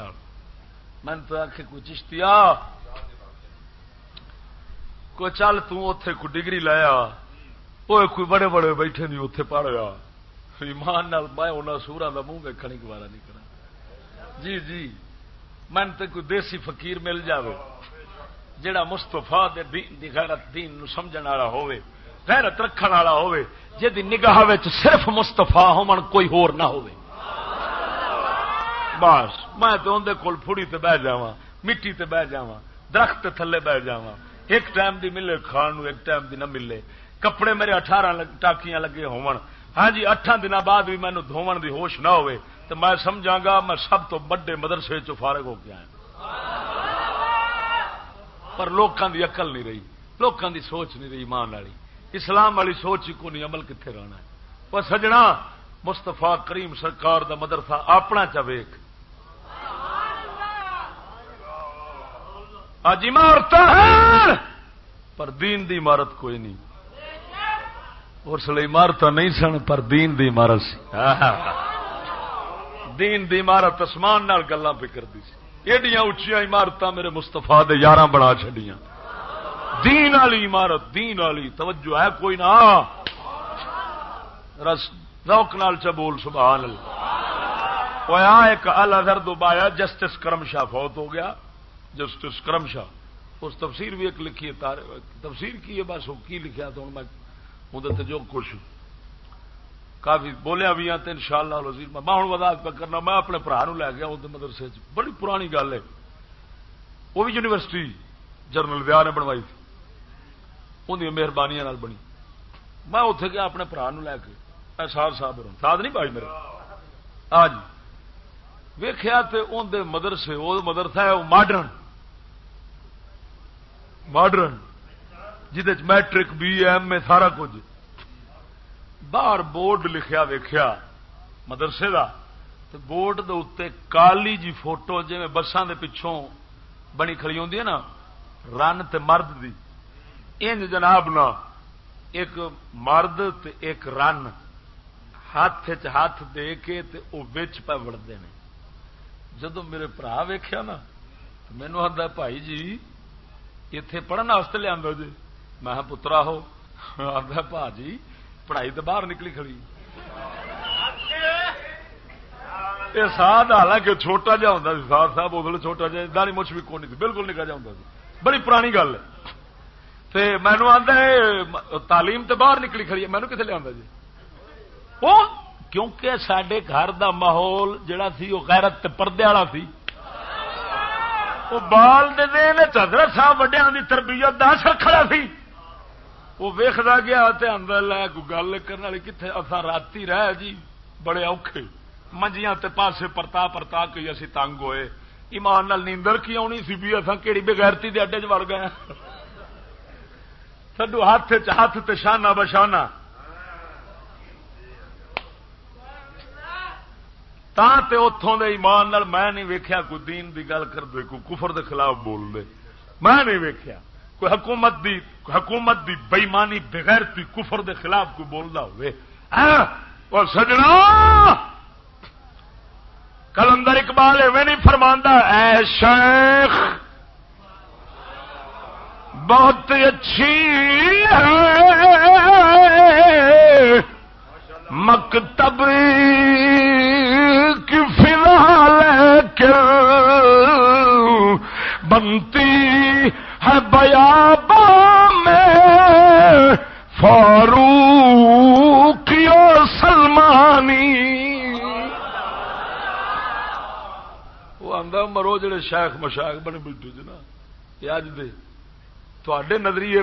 میں تو آخ کو چشتیا کو چل تے کو ڈگری لایا وہ کوئی بڑے بڑے بیٹھے نہیں اتے پڑھیا ایمان نال میں انہوں سورا کا منہ ویکن گوارا نہیں کرا جی جی۔ من تو کوئی دیسی فقیر مل جاوے۔ جڑا مستفا غیرت دین نو سمجھن والا ہوئے غیرت رکھن والا ہوئے جی نگاہ صرف مستفا ہومن کوئی ہور نہ ہوئے بس، میں تو اندر کول پھڑی تے بہ جا مٹی تے بہ جا درخت تھلے بہ جا ایک ٹائم دی ملے کھان ایک ٹائم دی نہ ملے۔ کپڑے میرے اٹھارہ ٹاکیاں لگے ہون۔ ہاں جی اٹھان دن بعد بھی مینو دھون دی ہوش نہ ہوئے تو میں سمجھا گا، میں سب تو بڑے مدرسے چ فارغ ہو کے آیا۔ پر لوکاں دی عقل نہیں رہی، لوکاں دی سوچ نہیں رہی مان والی۔ اسلام والی سوچ ہی کو نہیں عمل کتنے رہنا ہے؟ وہ سجنا مستفا کریم سرکار دا مدرسہ اپنا چ ویخ اج عمارت پر دین دی عمارت کوئی نہیں۔ اس لیے عمارت نہیں سن، پر دین دی عمارت سی۔ دین دی عمارت آسمان گلا پہ کرتی سی۔ ایڈیاں اچیا عمارت میرے مستفا یار بنا چڈیاں دین والی عمارت، دین والی، توجہ ہے کوئی نہ؟ رس روک نال چبول سبحان اللہ۔ ایک الر دبایا جسٹس کرم شاہ فوت ہو گیا۔ جسٹس کرم شاہ، اس تفسیر بھی ایک لکھی ہے تفسیر کی ہے، بس کی لکھا تو میں جو خوش کافی بولیا بھی ہاں ان شاء اللہ وزیر میں ہوں وضاحت پہ کرنا، میں اپنے برا لے گیا ادھر مدرسے بڑی پرانی گل ہے۔ وہ بھی یونیورسٹی جنرل ویاہ نے بنوائی تھی۔ اندر مہربانی بنی۔ میں اتے گیا اپنے برا لے کے۔ احساس صاحب ساتھ نہیں پائی میرے؟ آج جی۔ ویخیا اندر مدرسے، وہ مدرسہ ہے، وہ ماڈرن ماڈرن جہد میٹرک بی ایم اے سارا کچھ۔ باہر بورڈ لکھیا ویخیا مدرسے کا بورڈ دے اتنے کالی جی فوٹو جی بسان دے پچھوں بنی کھڑی ہوں نا، رن تے مرد دی۔ انج جناب نا ایک مرد تے ایک رن ہاتھ ہاتھ دے کے تے وہ بچ پہ وڑتے ہیں جدو میرے برا ویخیا نا مینو آتا بھائی جی اتے پڑھنے لیا جی۔ میں پترا ہو۔ آتا پا جی پڑھائی تو باہر نکلی کھڑی۔ یہ ساتھ حالانکہ چھوٹا جا ہوں ساتھ صاحب ادھر چھوٹا جا داری مچھ بھی کون نہیں، بالکل نکا جا ہوں بڑی پرانی گل ہے۔ مینو آتا تعلیم تو باہر نکلی کھڑی ہے مینو کتنے لیا جی؟ وہ؟ کیونکہ سڈے گھر دا ماحول جڑا سی، وہ غیرت پردے والا سی۔ وہ بال دے چادر صاحب وڈیا کی تربیت دس رکھا سی۔ وہ ویختا گیا اندر لے گل کرنے والی کتنے اصا رات رہ جی بڑے اوکھے۔ منجیاں تے پاسے پرتا پرتا کے اسی تنگ ہوئے۔ ایمان نال نیندر کی آنی سی بھی اصا کہڑی بغیرتی دے اڈے چ وڑ گئے سڈو ہاتھ ہاتھ تے شانہ بشانہ۔ اتوں دے ایمان نال میں نہیں ویکیا کوئی دین دی گل کر دے کوئی کفر دے خلاف بول دے میں نہیں ویکیا کوئی حکومت دی حکومت دی بےمانی بغیر تھی کفر دے خلاف کوئی بولتا ہوئے۔ اور سجنا! کلندر اقبال ایویں نہیں فرماندہ اے شیخ! بہت اچھی ہے۔ مکتب کی لیکن بنتی ہے بیابا میں فاروق سلمانی۔ وہ آدھا جڑے شیخ مشاق بنے بیٹھے جی یہ اج دے تے نظریے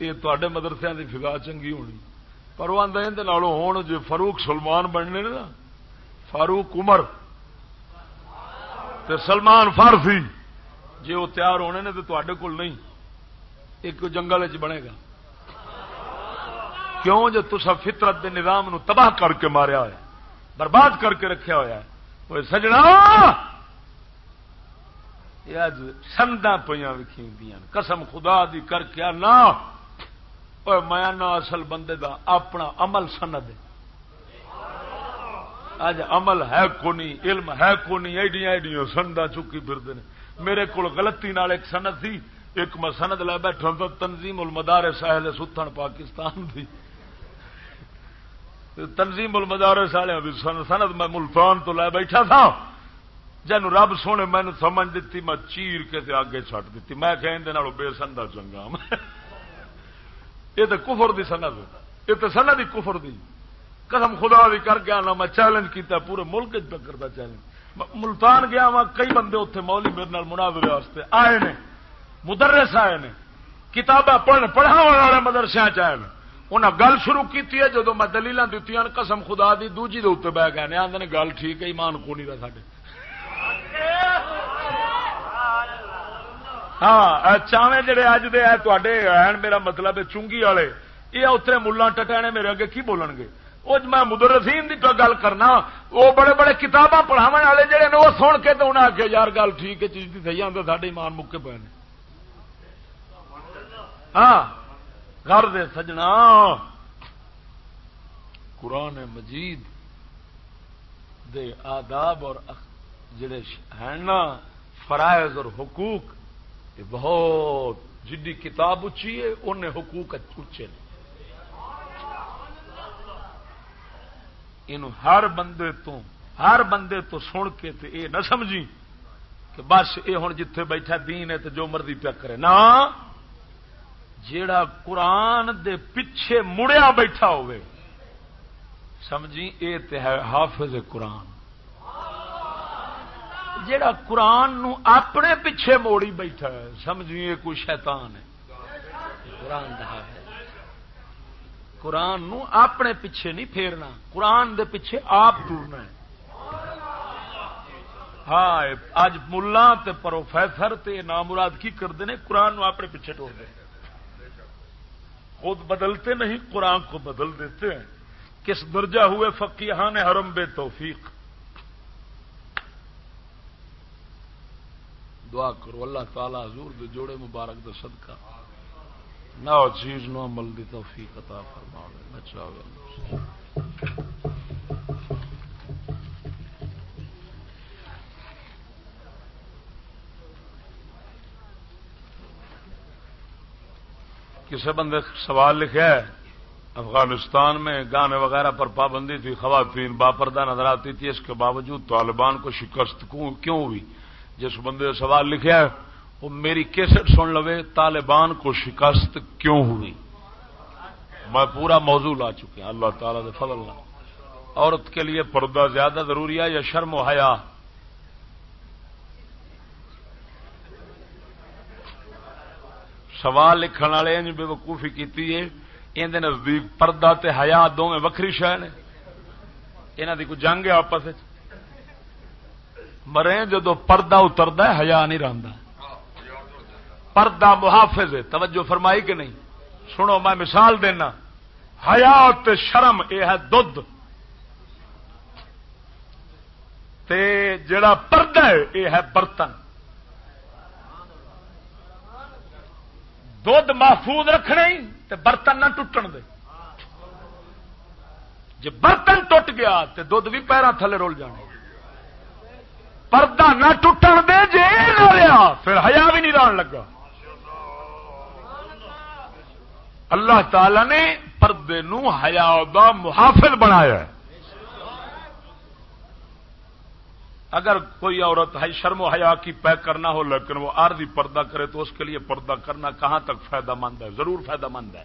یہ تے مدرسے کی فگا چنگی ہونی۔ پر وہ آدھے ہوں جی فاروق سلمان بننے نا، فاروق عمر تے سلمان فارسی۔ جی وہ تیار ہونے نے تو تے کول نہیں، ایک جنگل چ بنے گا۔ کیوں؟ جو تسا فطرت دے نظام نو تباہ کر کے ماریا ہے، برباد کر کے رکھا ہوا ہے۔ وہ سجنا! اج سندا پہ وکھی قسم خدا دی کر کے نہ میں نہ اصل بندے دا اپنا عمل سند اج عمل ہے کونی علم ہے کونی ایڈیاں ایڈیاں سندا چکی پھرتے ہیں میرے کو غلطی نال ایک سند تھی، ایک میں سند لے بیٹھا تو تنظیم المدار ساحل ستھن پاکستان دی۔ تنظیم المدار سال سند میں ملتان تو لے بیٹھا تھا۔ جن رب سونے میں سمجھ دیتی، میں چیر کے آگے چٹ دیتی۔ میں کہ بے سندا چنگا۔ یہ تو کفر دی سند، یہ تو سند ہی کفر دی۔ قسم خدا بھی کر گیا نا میں چیلنج کیتا، پورے ملک کرتا چیلنج۔ ملتان گیا وا کئی بندے اتنے مولی میرے مناظرے واسطے آئے نے، مدرس آئے نے کتابیں پڑھ پڑھا والے مدرسے آئے انہیں گل شروع کی جدو میں دلیل دیتی قسم خدا دی، دوجی دے اتنے بہ گئے آدھے گل ٹھیک ہے، ایمان کو نہیں رہا ساڈے۔ ہاں چاوے جڑے اج دے ہیں میرا مطلب ہے چونگی والے۔ یہ اتنے ملا ٹٹانے میرے اگے کی بولن گے وہ میں مدرسین کی گل کرنا، وہ بڑے بڑے کتاباں پڑھاو والے جڑے نے، وہ سن کے تو انہیں آخیا یار گل ٹھیک ہے، چیز کی تھی آتے سارے ایمان مکے پے ہاں گھر دے سجنا۔ قرآن مجید دے آداب اور جڑے ہیں نا، فرائض اور حقوق، یہ بہت جی کتاب اچھی ہے ان حقوق اچھے نے۔ ہر بندے تو ہر بندے تو سن کے تے اے نہ سمجھی کہ بس یہ ہوں جتھے بیٹھا دین ہے تو جو مرضی پیا کرے۔ نہ۔ جیڑا قرآن دے پیچھے مڑیا بیٹھا ہوئے، سمجھی اے تے ہے حافظ قرآن۔ جیڑا قرآن نو اپنے پیچھے موڑی بیٹھا ہے، سمجھی یہ کوئی شیطان ہے۔ قرآن حافظ قرآن نو اپنے پیچھے نہیں پھیرنا۔ قرآن دے پیچھے آپ ٹورنا ہے۔ ہاں اج ملا پروفیسر تے نامراد کی کرتے ہیں قرآن نو اپنے پیچھے ٹور دیں خود بدلتے نہیں، قرآن کو بدل دیتے ہیں۔ کس درجہ ہوئے فقیحان حرم بے توفیق؟ دعا کرو، اللہ تعالی حضور دے جوڑے مبارک دے صدقہ۔ نہ چیز نو عمل دی توفیق عطا فرما بچا کسی بندے سوال لکھا ہے؟ افغانستان میں گانے وغیرہ پر پابندی تھی، خواتین باپردہ نظر آتی تھی، اس کے باوجود طالبان کو شکست کیوں ہوئی؟ جس بندے سوال لکھا ہے وہ میری کیسٹ سن لو طالبان کو شکست کیوں ہوئی؟ میں پورا موضوع لا چکا اللہ تعالی فضل عورت کے لیے پردہ زیادہ ضروری ہے یا شرم و حیا؟ سوال لکھن والے بے وقوفی کی اندر نزدیک پردہ تے حیا دونوں وکری شہ نے۔ یہاں کی کوئی جنگ ہے آپس مرے جدو پردہ اترتا ہے ہیا نہیں رہتا پردہ محافظ ہے۔ توجہ فرمائی کہ نہیں؟ سنو، میں مثال دینا۔ حیات شرم یہ ہے دھد جڑا پردہ ہے یہ ہے برتن۔ دھد محفوظ رکھنے تے برتن نہ ٹوٹن دے۔ جی برتن ٹوٹ گیا تو دھد بھی پیروں تھلے رول جانے۔ پردہ نہ ٹوٹن دے جی نہ لیا پھر ہیا بھی نہیں ران لگا۔ اللہ تعالی نے پردے نو حیا محافظ بنایا ہے۔ اگر کوئی عورت ہے شرم و حیا کی پیک کرنا ہو، لیکن وہ آردی پردہ کرے تو اس کے لیے پردہ کرنا کہاں تک فائدہ مند ہے؟ ضرور فائدہ مند ہے۔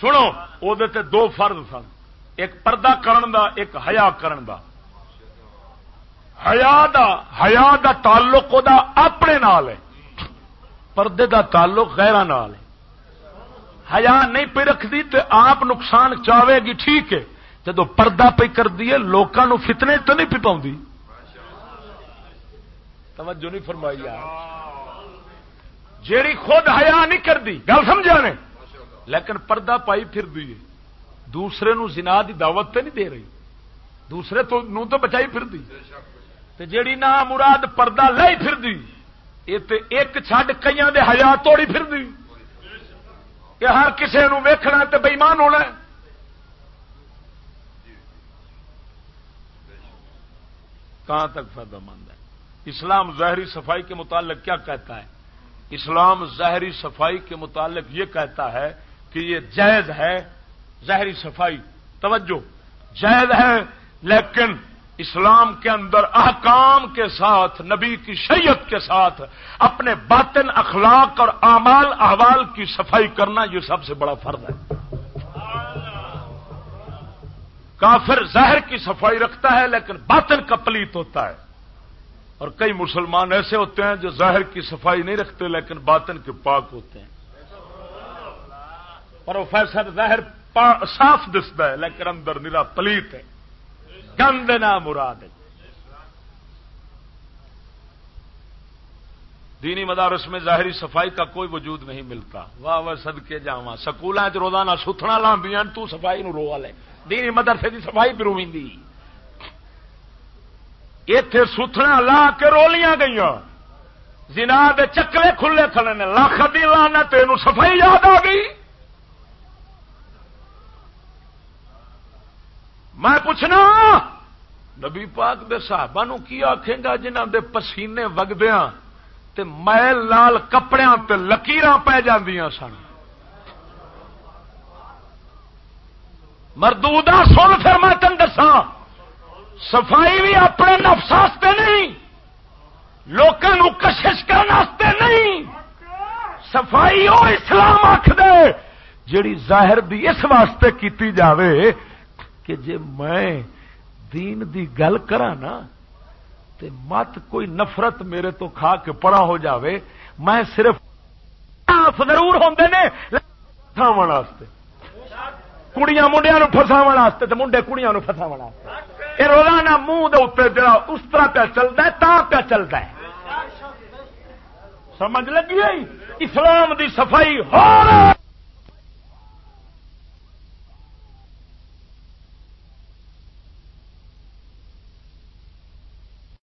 سنو وہ دو فرض سن۔ ایک پردہ کرن دا، ایک حیا کرن دا۔ ہیا ہیا دا تعلق دا اپنے نال ہے۔ پردے دا تعلق غیرہ نال ہے۔ ہیا نہیں پہ رکھتی تو آپ نقصان چاہے گی، ٹھیک ہے۔ جدو پردہ پہ کر دیے لوگوں فتنے تو نہیں پی پاؤں توجہ نہیں فرمائی جیڑی خود حیا نہیں کر دی گل سمجھا نے؟ لیکن پردہ پائی پھر دی دوسرے نو زنا دی دعوت تے نہیں دے رہی۔ دوسرے تو نو تو بچائی پھر دی تے جیڑی نہ مراد پردہ لائی پھر دی یہ تے ایک چھڈ کئی دے حیا توڑی پھر دی کہ ہر کسی نو ویکھنا تے بےمان ہونا کہاں تک فائدہ مند ہے؟ اسلام ظاہری صفائی کے متعلق کیا کہتا ہے؟ اسلام ظاہری صفائی کے متعلق یہ کہتا ہے کہ یہ جائز ہے۔ ظاہری صفائی، توجہ، جائز ہے، لیکن اسلام کے اندر احکام کے ساتھ، نبی کی شریعت کے ساتھ اپنے باطن اخلاق اور اعمال، احوال کی صفائی کرنا یہ سب سے بڑا فرض ہے۔ کافر ظاہر کی صفائی رکھتا ہے لیکن باطن کا پلیت ہوتا ہے۔ اور کئی مسلمان ایسے ہوتے ہیں جو ظاہر کی صفائی نہیں رکھتے لیکن باطن کے پاک ہوتے ہیں۔ پروفیسر ظاہر صاف دستا ہے لیکن اندر نرا پلیت ہے۔ گند نہ مراد دینی مدارس میں ظاہری صفائی کا کوئی وجود نہیں ملتا۔ واہ واہ سد کے جا سکول روزانہ ستنا لاندیاں تو صفائی نو رو لے۔ دینی مدرسے کی صفائی بھی روی اتے ستنا لا کے رولیاں گئی جنا دے چکلے کھلے کھلے نے لاکھ دی لانا تین صفائی یاد آ گئی۔ میں پوچھنا، نبی پاک دے صحابہ نو کی آخے گا جنہ دے پسینے وگدیا تے میل لال کپڑے تے لکیر پی جاندیاں سن؟ مردودا سن پھر میں تین دسا صفائی بھی اپنے نفساستے نہیں لوگوں کشش کرنے نہیں، صفائی وہ اسلام آخ دے جیڑی ظاہر دی اس واسطے کیتی جاوے کہ جے میں دین دی گل کرا نا، تے مت کوئی نفرت میرے تو کھا کے پڑا ہو جاوے۔ میں صرف ضرور ہوں نے واسطے۔ کڑیاں منڈیا فساو واسطے منڈے کڑیاں فساو واسطے۔ یہ روزانہ منہ دے اس طرح پہ چلتا ہے تا پہ چلتا ہے۔ سمجھ لگی اسلام دی صفائی ہو